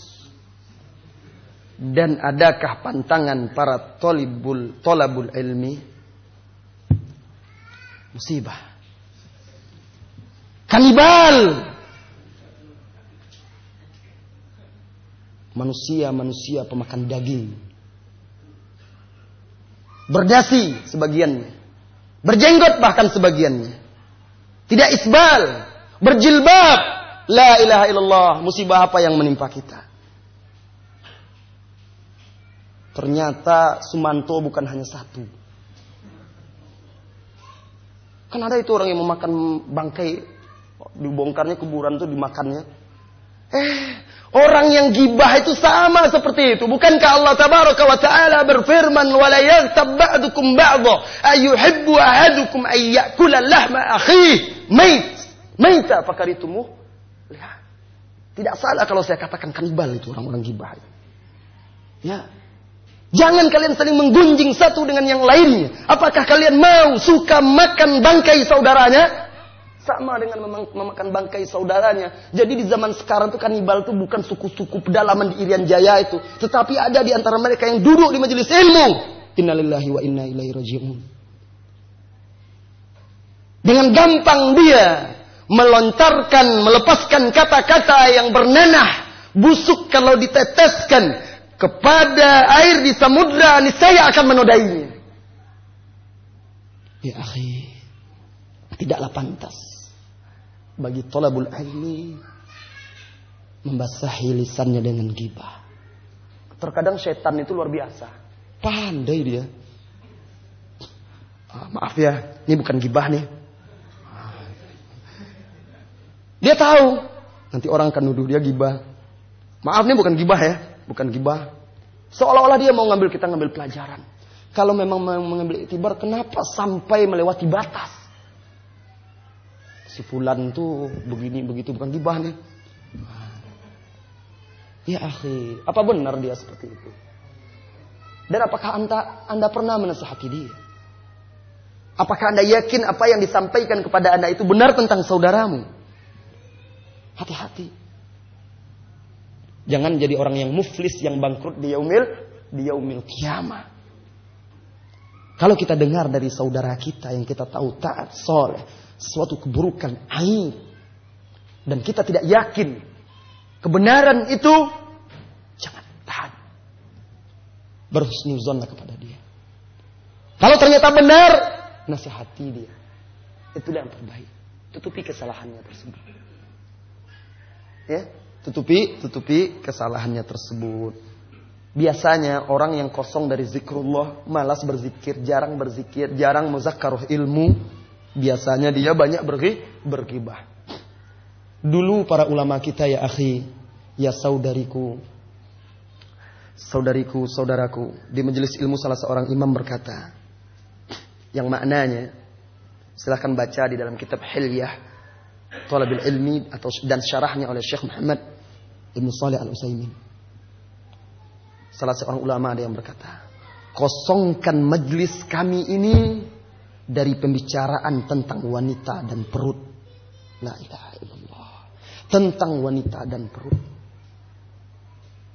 Dan adakah pantangan para tolibul, tolabul ilmi? Musibah. Kanibal. Manusia-manusia pemakan daging. Berdasi sebagiannya. Berjenggot bahkan sebagiannya. Tidak isbal. Berjilbab. La ilaha illallah. Musibah apa yang menimpa kita? Ternyata Sumanto bukan hanya satu. Kan ada itu orang yang memakan bangkai, dibongkarnya kuburan itu dimakannya. Eh, orang yang gibah itu sama seperti itu. Bukankah Allah tabaraka wa taala berfirman, "Wa la yaghtab ba'dukum ba'dha, ayuhibbu ahadukum ay ya'kula lahma mait." Maita fakaritumu. Lihat. Tidak salah kalau saya katakan kanibal itu orang-orang gibah. Ya, Jangan kalian saling menggunjing satu dengan yang lainnya. Apakah kalian mau suka makan bangkai saudaranya? Sama dengan memakan bangkai saudaranya. Jadi di zaman sekarang tuh kanibal tuh bukan suku-suku pedalaman di Irian Jaya itu. Tetapi ada di antara mereka yang duduk di majelis ilmu. Innalillahi wa inna ilaihi raji'un. Dengan gampang dia melontarkan, melepaskan kata-kata yang bernanah. Busuk kalau diteteskan kepada air di samudra saya akan menodainya. Ya akhi, tidaklah pantas bagi tolabul ilmi membasahi lisannya dengan gibah. Terkadang setan itu luar biasa. Pandai dia. Ah, maaf ya, ini bukan gibah nih. Dia tahu nanti orang akan nuduh dia gibah. Maaf nih bukan gibah ya bukan gibah. Seolah-olah dia mau ngambil kita ngambil pelajaran. Kalau memang mengambil itibar, kenapa sampai melewati batas? Si fulan tuh begini begitu bukan gibah nih. Ya akhi, apa benar dia seperti itu? Dan apakah anda, anda pernah menasihati dia? Apakah anda yakin apa yang disampaikan kepada anda itu benar tentang saudaramu? Hati-hati. Jangan jadi orang yang muflis, yang bangkrut di yaumil, di yaumil kiamah. Kalau kita dengar dari saudara kita yang kita tahu taat, soleh, suatu keburukan, aib, dan kita tidak yakin kebenaran itu, jangan tahan. Berhusnuzonlah kepada dia. Kalau ternyata benar, nasihati dia. Itu yang terbaik. Tutupi kesalahannya tersebut. Ya, tutupi, tutupi kesalahannya tersebut. Biasanya orang yang kosong dari zikrullah, malas berzikir, jarang berzikir, jarang muzakkaruh ilmu, biasanya dia banyak bergi, bergibah. Dulu para ulama kita ya akhi, ya saudariku, saudariku, saudaraku, di majelis ilmu salah seorang imam berkata, yang maknanya silahkan baca di dalam kitab Hilyah Talabil Ilmi atau dan syarahnya oleh Syekh Muhammad Ibn Salih Al-Utsaimin. Salah seorang ulama ada yang berkata, "Kosongkan majlis kami ini dari pembicaraan tentang wanita dan perut." La ilaha illallah. Tentang wanita dan perut.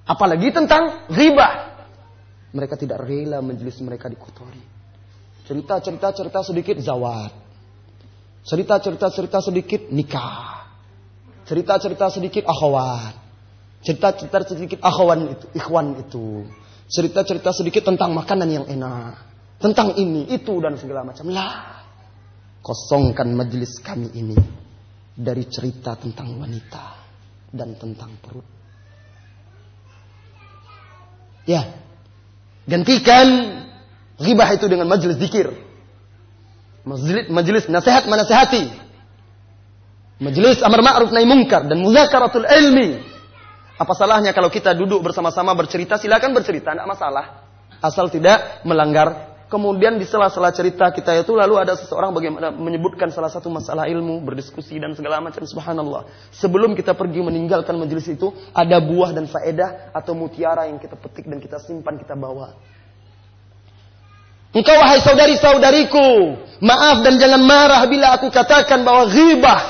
Apalagi tentang riba. Mereka tidak rela majelis mereka dikotori. Cerita-cerita-cerita sedikit zawat. Cerita-cerita-cerita sedikit nikah. Cerita-cerita sedikit akhwat. Cerita-cerita sedikit akhwan itu, ikhwan itu. Cerita-cerita sedikit tentang makanan yang enak. Tentang ini, itu dan segala macam. Lah. Kosongkan majelis kami ini dari cerita tentang wanita dan tentang perut. Ya. Gantikan Ghibah itu dengan majelis zikir. Majelis, majelis nasihat menasihati. Majelis amar ma'ruf nahi mungkar dan muzakaratul ilmi. Apa salahnya kalau kita duduk bersama-sama bercerita? Silakan bercerita, tidak masalah. Asal tidak melanggar. Kemudian di sela-sela cerita kita itu lalu ada seseorang bagaimana menyebutkan salah satu masalah ilmu, berdiskusi dan segala macam. Subhanallah. Sebelum kita pergi meninggalkan majelis itu, ada buah dan faedah atau mutiara yang kita petik dan kita simpan, kita bawa. Engkau wahai saudari-saudariku, maaf dan jangan marah bila aku katakan bahwa ghibah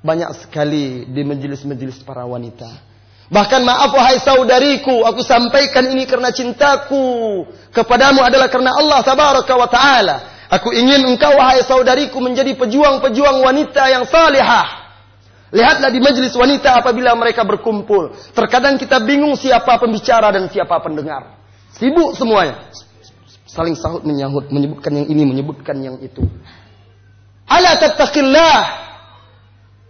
banyak sekali di majelis-majelis para wanita. Bahkan maaf wahai saudariku, aku sampaikan ini karena cintaku kepadamu adalah karena Allah tabaraka wa taala. Aku ingin engkau wahai saudariku menjadi pejuang-pejuang wanita yang salihah. Lihatlah di majelis wanita apabila mereka berkumpul. Terkadang kita bingung siapa pembicara dan siapa pendengar. Sibuk semuanya saling sahut menyahut, menyebutkan yang ini, menyebutkan yang itu. Ala tattaqillah.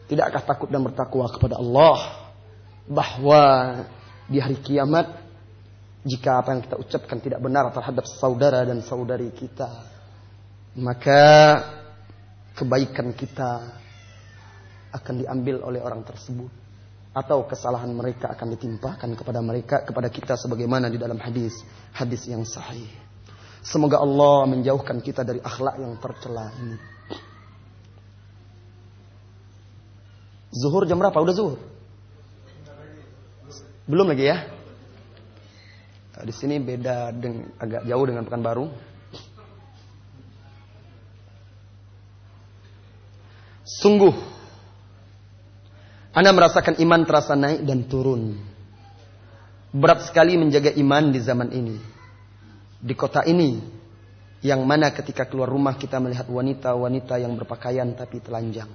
Tidakkah takut dan bertakwa kepada Allah bahwa di hari kiamat jika apa yang kita ucapkan tidak benar terhadap saudara dan saudari kita, maka kebaikan kita akan diambil oleh orang tersebut atau kesalahan mereka akan ditimpahkan kepada mereka kepada kita sebagaimana di dalam hadis hadis yang sahih. Semoga Allah menjauhkan kita dari akhlak yang tercela ini. Zuhur jam berapa? Udah zuhur? Belum lagi ya? Di sini beda dengan, agak jauh dengan Pekanbaru. Sungguh Anda merasakan iman terasa naik dan turun. Berat sekali menjaga iman di zaman ini di kota ini yang mana ketika keluar rumah kita melihat wanita-wanita yang berpakaian tapi telanjang.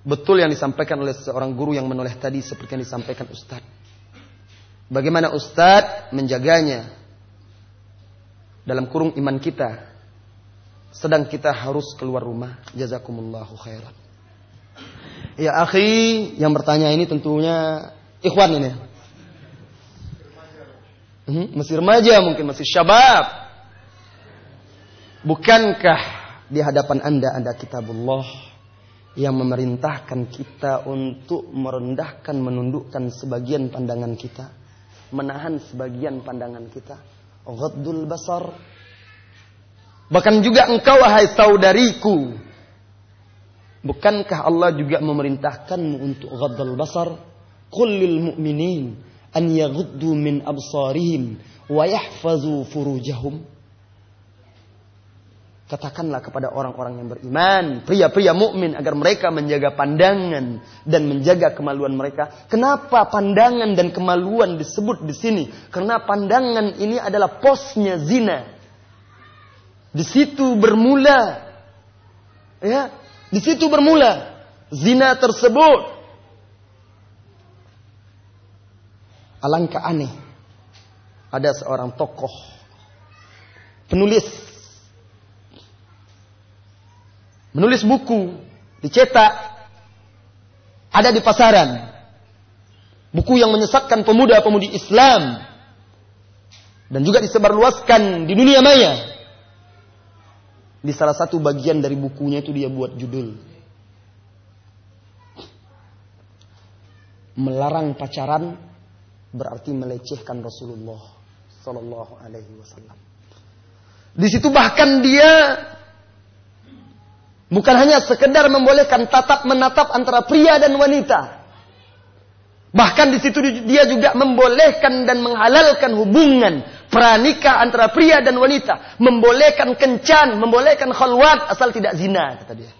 Betul yang disampaikan oleh seorang guru yang menoleh tadi seperti yang disampaikan Ustadz. Bagaimana Ustadz menjaganya dalam kurung iman kita. Sedang kita harus keluar rumah. Jazakumullahu khairan. Ya akhi yang bertanya ini tentunya ikhwan ini. Hmm? Masih remaja mungkin, masih syabab. Bukankah di hadapan anda ada kitabullah yang memerintahkan kita untuk merendahkan, menundukkan sebagian pandangan kita. Menahan sebagian pandangan kita. Ghaddul basar. Bahkan juga engkau wahai saudariku. Bukankah Allah juga memerintahkanmu untuk ghaddul basar? Qul lil mu'minin an yaghuddu min absarihim wa yahfazu furujahum Katakanlah kepada orang-orang yang beriman, pria-pria mukmin agar mereka menjaga pandangan dan menjaga kemaluan mereka. Kenapa pandangan dan kemaluan disebut di sini? Karena pandangan ini adalah posnya zina. Di situ bermula ya, di situ bermula zina tersebut. Alangkah aneh. Ada seorang tokoh penulis menulis buku, dicetak, ada di pasaran. Buku yang menyesatkan pemuda-pemudi Islam. Dan juga disebarluaskan di dunia maya. Di salah satu bagian dari bukunya itu dia buat judul. Melarang pacaran berarti melecehkan Rasulullah Sallallahu Alaihi Wasallam. Di situ bahkan dia Bukan hanya sekedar membolehkan tatap menatap antara pria dan wanita. Bahkan di situ dia juga membolehkan dan menghalalkan hubungan pranikah antara pria dan wanita, membolehkan kencan, membolehkan khalwat asal tidak zina kata dia.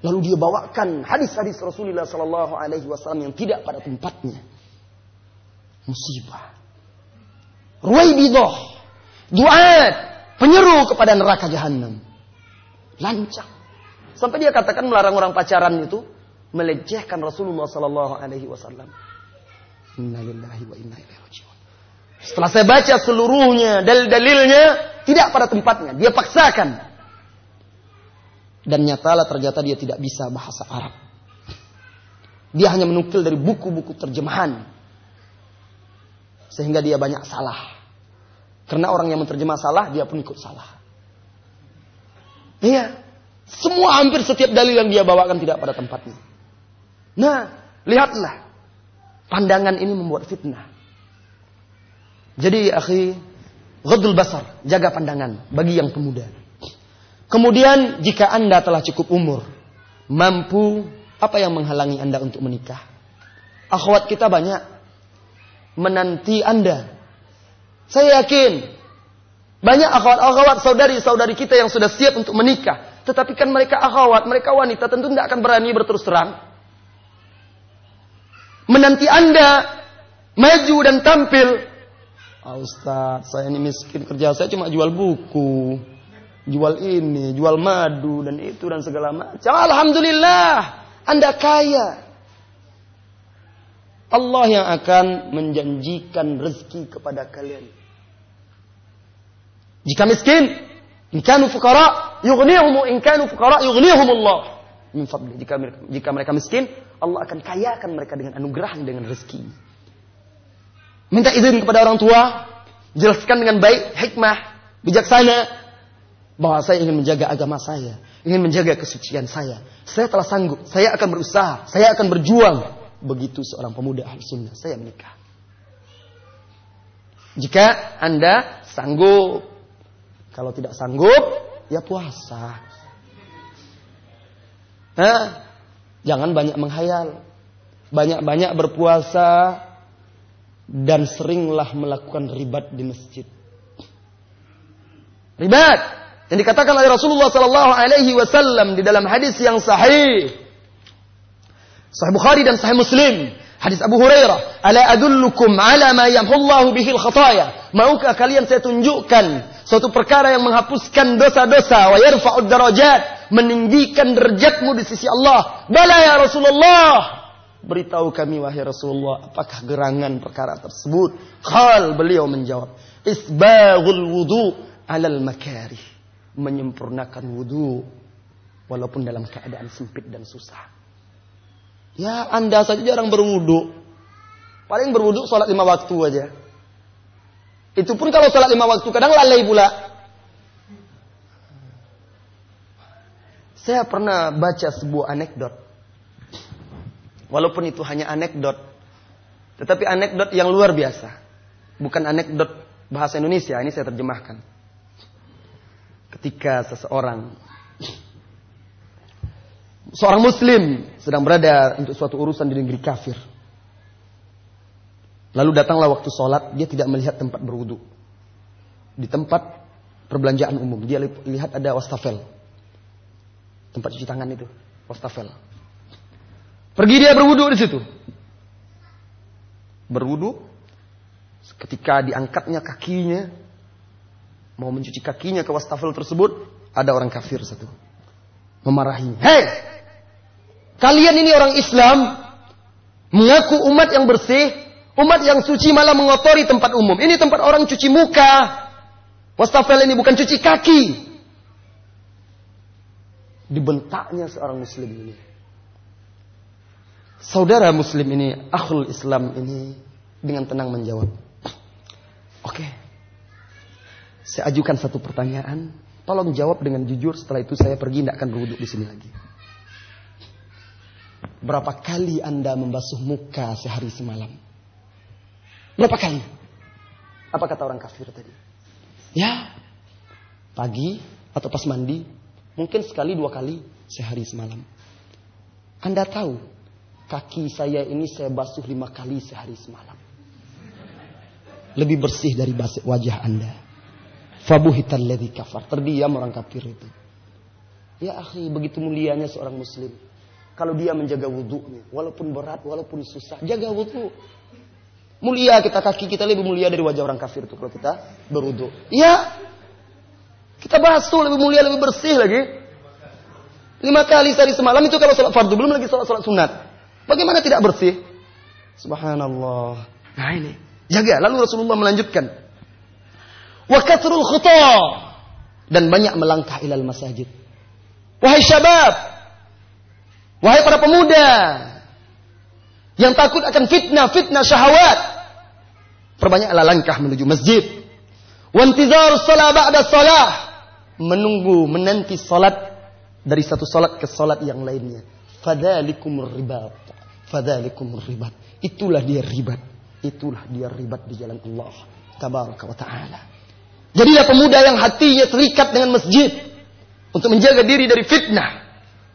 Lalu dia bawakan hadis-hadis Rasulullah Sallallahu Alaihi Wasallam yang tidak pada tempatnya. Musibah. Ruwaibidah. Duat. Penyeru kepada neraka jahanam. Lancang. Sampai dia katakan melarang orang pacaran itu melecehkan Rasulullah Sallallahu Alaihi Wasallam. Innalillahi wa inna ilaihi. Setelah saya baca seluruhnya dalil-dalilnya tidak pada tempatnya, dia paksakan. Dan nyatalah ternyata dia tidak bisa bahasa Arab. Dia hanya menukil dari buku-buku terjemahan. Sehingga dia banyak salah. Karena orang yang menerjemah salah, dia pun ikut salah. Iya. Semua hampir setiap dalil yang dia bawakan tidak pada tempatnya. Nah, lihatlah. Pandangan ini membuat fitnah. Jadi, akhi, ghadul basar, jaga pandangan bagi yang pemuda. Kemudian, jika Anda telah cukup umur, mampu, apa yang menghalangi Anda untuk menikah? Akhwat kita banyak menanti Anda. Saya yakin banyak akhwat-akhwat saudari-saudari kita yang sudah siap untuk menikah. Tetapi kan mereka akhwat, mereka wanita tentu tidak akan berani berterus terang. Menanti anda maju dan tampil. Ah, Ustaz, saya ini miskin kerja saya cuma jual buku. Jual ini, jual madu dan itu dan segala macam. Alhamdulillah, anda kaya. Allah yang akan menjanjikan rezeki kepada kalian. Jika miskin, in kanu fuqara yughnihum in kanu fuqara Allah min fadli. Jika mereka, jika mereka miskin, Allah akan kayakan mereka dengan anugerah dengan rezeki. Minta izin kepada orang tua, jelaskan dengan baik, hikmah, bijaksana bahwa saya ingin menjaga agama saya, ingin menjaga kesucian saya. Saya telah sanggup, saya akan berusaha, saya akan berjuang. Begitu seorang pemuda ahli sunnah, saya menikah. Jika Anda sanggup kalau tidak sanggup, ya puasa. Nah, jangan banyak menghayal. Banyak-banyak berpuasa dan seringlah melakukan ribat di masjid. Ribat yang dikatakan oleh Rasulullah sallallahu alaihi wasallam di dalam hadis yang sahih. Sahih Bukhari dan Sahih Muslim. Hadis Abu Hurairah, "Ala adullukum ala ma yamhullahu bihil khataya?" Maukah kalian saya tunjukkan Suatu perkara yang menghapuskan dosa-dosa. Wa yarfa'ud darajat. Meninggikan derajatmu di sisi Allah. Bala ya Rasulullah. Beritahu kami wahai Rasulullah. Apakah gerangan perkara tersebut? Khal beliau menjawab. Isbaghul wudu alal makarih. Menyempurnakan wudu. Walaupun dalam keadaan sempit dan susah. Ya anda saja jarang berwudu. Paling berwudu sholat lima waktu aja. Itu pun kalau sholat lima waktu kadang lalai pula. Saya pernah baca sebuah anekdot. Walaupun itu hanya anekdot. Tetapi anekdot yang luar biasa. Bukan anekdot bahasa Indonesia. Ini saya terjemahkan. Ketika seseorang. Seorang muslim sedang berada untuk suatu urusan di negeri kafir. Lalu datanglah waktu sholat, dia tidak melihat tempat berwudu. Di tempat perbelanjaan umum, dia lihat ada wastafel. Tempat cuci tangan itu, wastafel. Pergi dia berwudu di situ. Berwudu, ketika diangkatnya kakinya, mau mencuci kakinya ke wastafel tersebut, ada orang kafir satu. Memarahi. Hei! Kalian ini orang Islam, mengaku umat yang bersih, Umat yang suci malah mengotori tempat umum. Ini tempat orang cuci muka. Wastafel ini bukan cuci kaki. Dibentaknya seorang muslim ini. Saudara muslim ini, akhul Islam ini dengan tenang menjawab. Oke. Okay. Saya ajukan satu pertanyaan. Tolong jawab dengan jujur. Setelah itu saya pergi tidak akan berwuduk di sini lagi. Berapa kali Anda membasuh muka sehari semalam? Berapa kali? Apa kata orang kafir tadi? Ya, pagi atau pas mandi, mungkin sekali dua kali sehari semalam. Anda tahu, kaki saya ini saya basuh lima kali sehari semalam. Lebih bersih dari wajah Anda. Fabuhitan ladhi kafar. Terdiam orang kafir itu. Ya akhi, begitu mulianya seorang muslim. Kalau dia menjaga wudhunya, walaupun berat, walaupun susah, jaga wudhu. Mulia kita kaki kita lebih mulia dari wajah orang kafir itu kalau kita berwudu. Iya. Kita basuh lebih mulia, lebih bersih lagi. Lima kali sehari semalam itu kalau sholat fardu, belum lagi sholat sholat sunat. Bagaimana tidak bersih? Subhanallah. Nah ini. Jaga. Lalu Rasulullah melanjutkan. Wa katrul Dan banyak melangkah ilal masajid. Wahai syabab. Wahai para pemuda. Yang takut akan fitnah, fitnah syahwat. Perbanyaklah langkah menuju masjid. Wantizar salat ba'da salah. Menunggu, menanti salat dari satu salat ke salat yang lainnya. Fadalikumur ribat. Fadalikumur ribat. Itulah dia ribat. Itulah dia ribat di jalan Allah. Tabaraka wa ta'ala. Jadilah pemuda yang hatinya terikat dengan masjid. Untuk menjaga diri dari fitnah.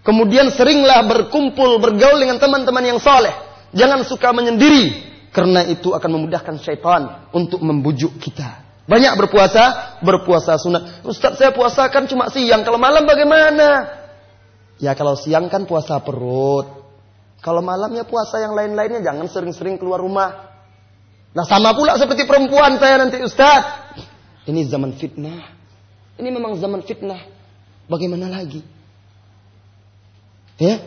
Kemudian seringlah berkumpul, bergaul dengan teman-teman yang soleh. Jangan suka menyendiri. Karena itu akan memudahkan syaitan untuk membujuk kita. Banyak berpuasa, berpuasa sunat. Ustaz saya puasa kan cuma siang. Kalau malam bagaimana? Ya kalau siang kan puasa perut. Kalau malamnya puasa yang lain-lainnya jangan sering-sering keluar rumah. Nah sama pula seperti perempuan saya nanti Ustaz. Ini zaman fitnah. Ini memang zaman fitnah. Bagaimana lagi? Ya,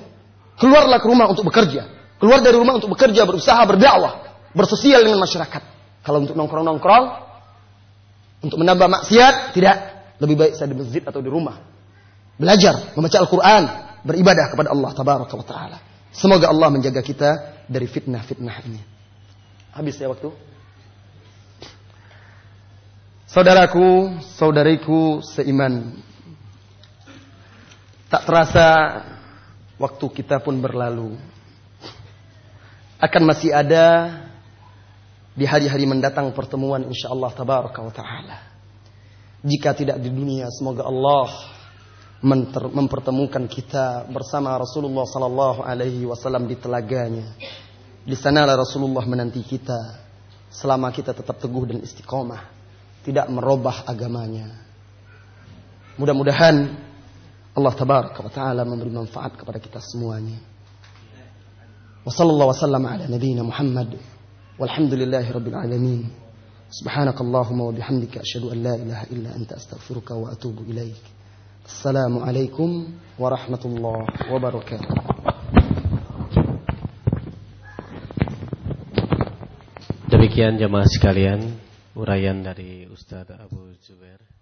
keluarlah ke rumah untuk bekerja. Keluar dari rumah untuk bekerja, berusaha, berdakwah, bersosial dengan masyarakat. Kalau untuk nongkrong-nongkrong, untuk menambah maksiat, tidak. Lebih baik saya di masjid atau di rumah. Belajar, membaca Al-Quran, beribadah kepada Allah Tabaraka wa Ta'ala. Semoga Allah menjaga kita dari fitnah-fitnah ini. Habis ya waktu. Saudaraku, saudariku seiman. Tak terasa waktu kita pun berlalu akan masih ada di hari-hari mendatang pertemuan insyaallah tabaraka wa taala. Jika tidak di dunia semoga Allah mempertemukan kita bersama Rasulullah sallallahu alaihi wasallam di telaganya. Di sanalah Rasulullah menanti kita selama kita tetap teguh dan istiqomah, tidak merubah agamanya. Mudah-mudahan Allah tabaraka wa taala memberi manfaat kepada kita semuanya. Wassallallahu wasallam ala nabiyyina Muhammad walhamdulillahi rabbil alamin. Subhanakallahumma wa bihamdika asyhadu an la ilaha illa anta astaghfiruka wa atubu ilaik. Assalamualaikum warahmatullahi wabarakatuh. Demikian jemaah sekalian uraian dari Ustadz Abu Zubair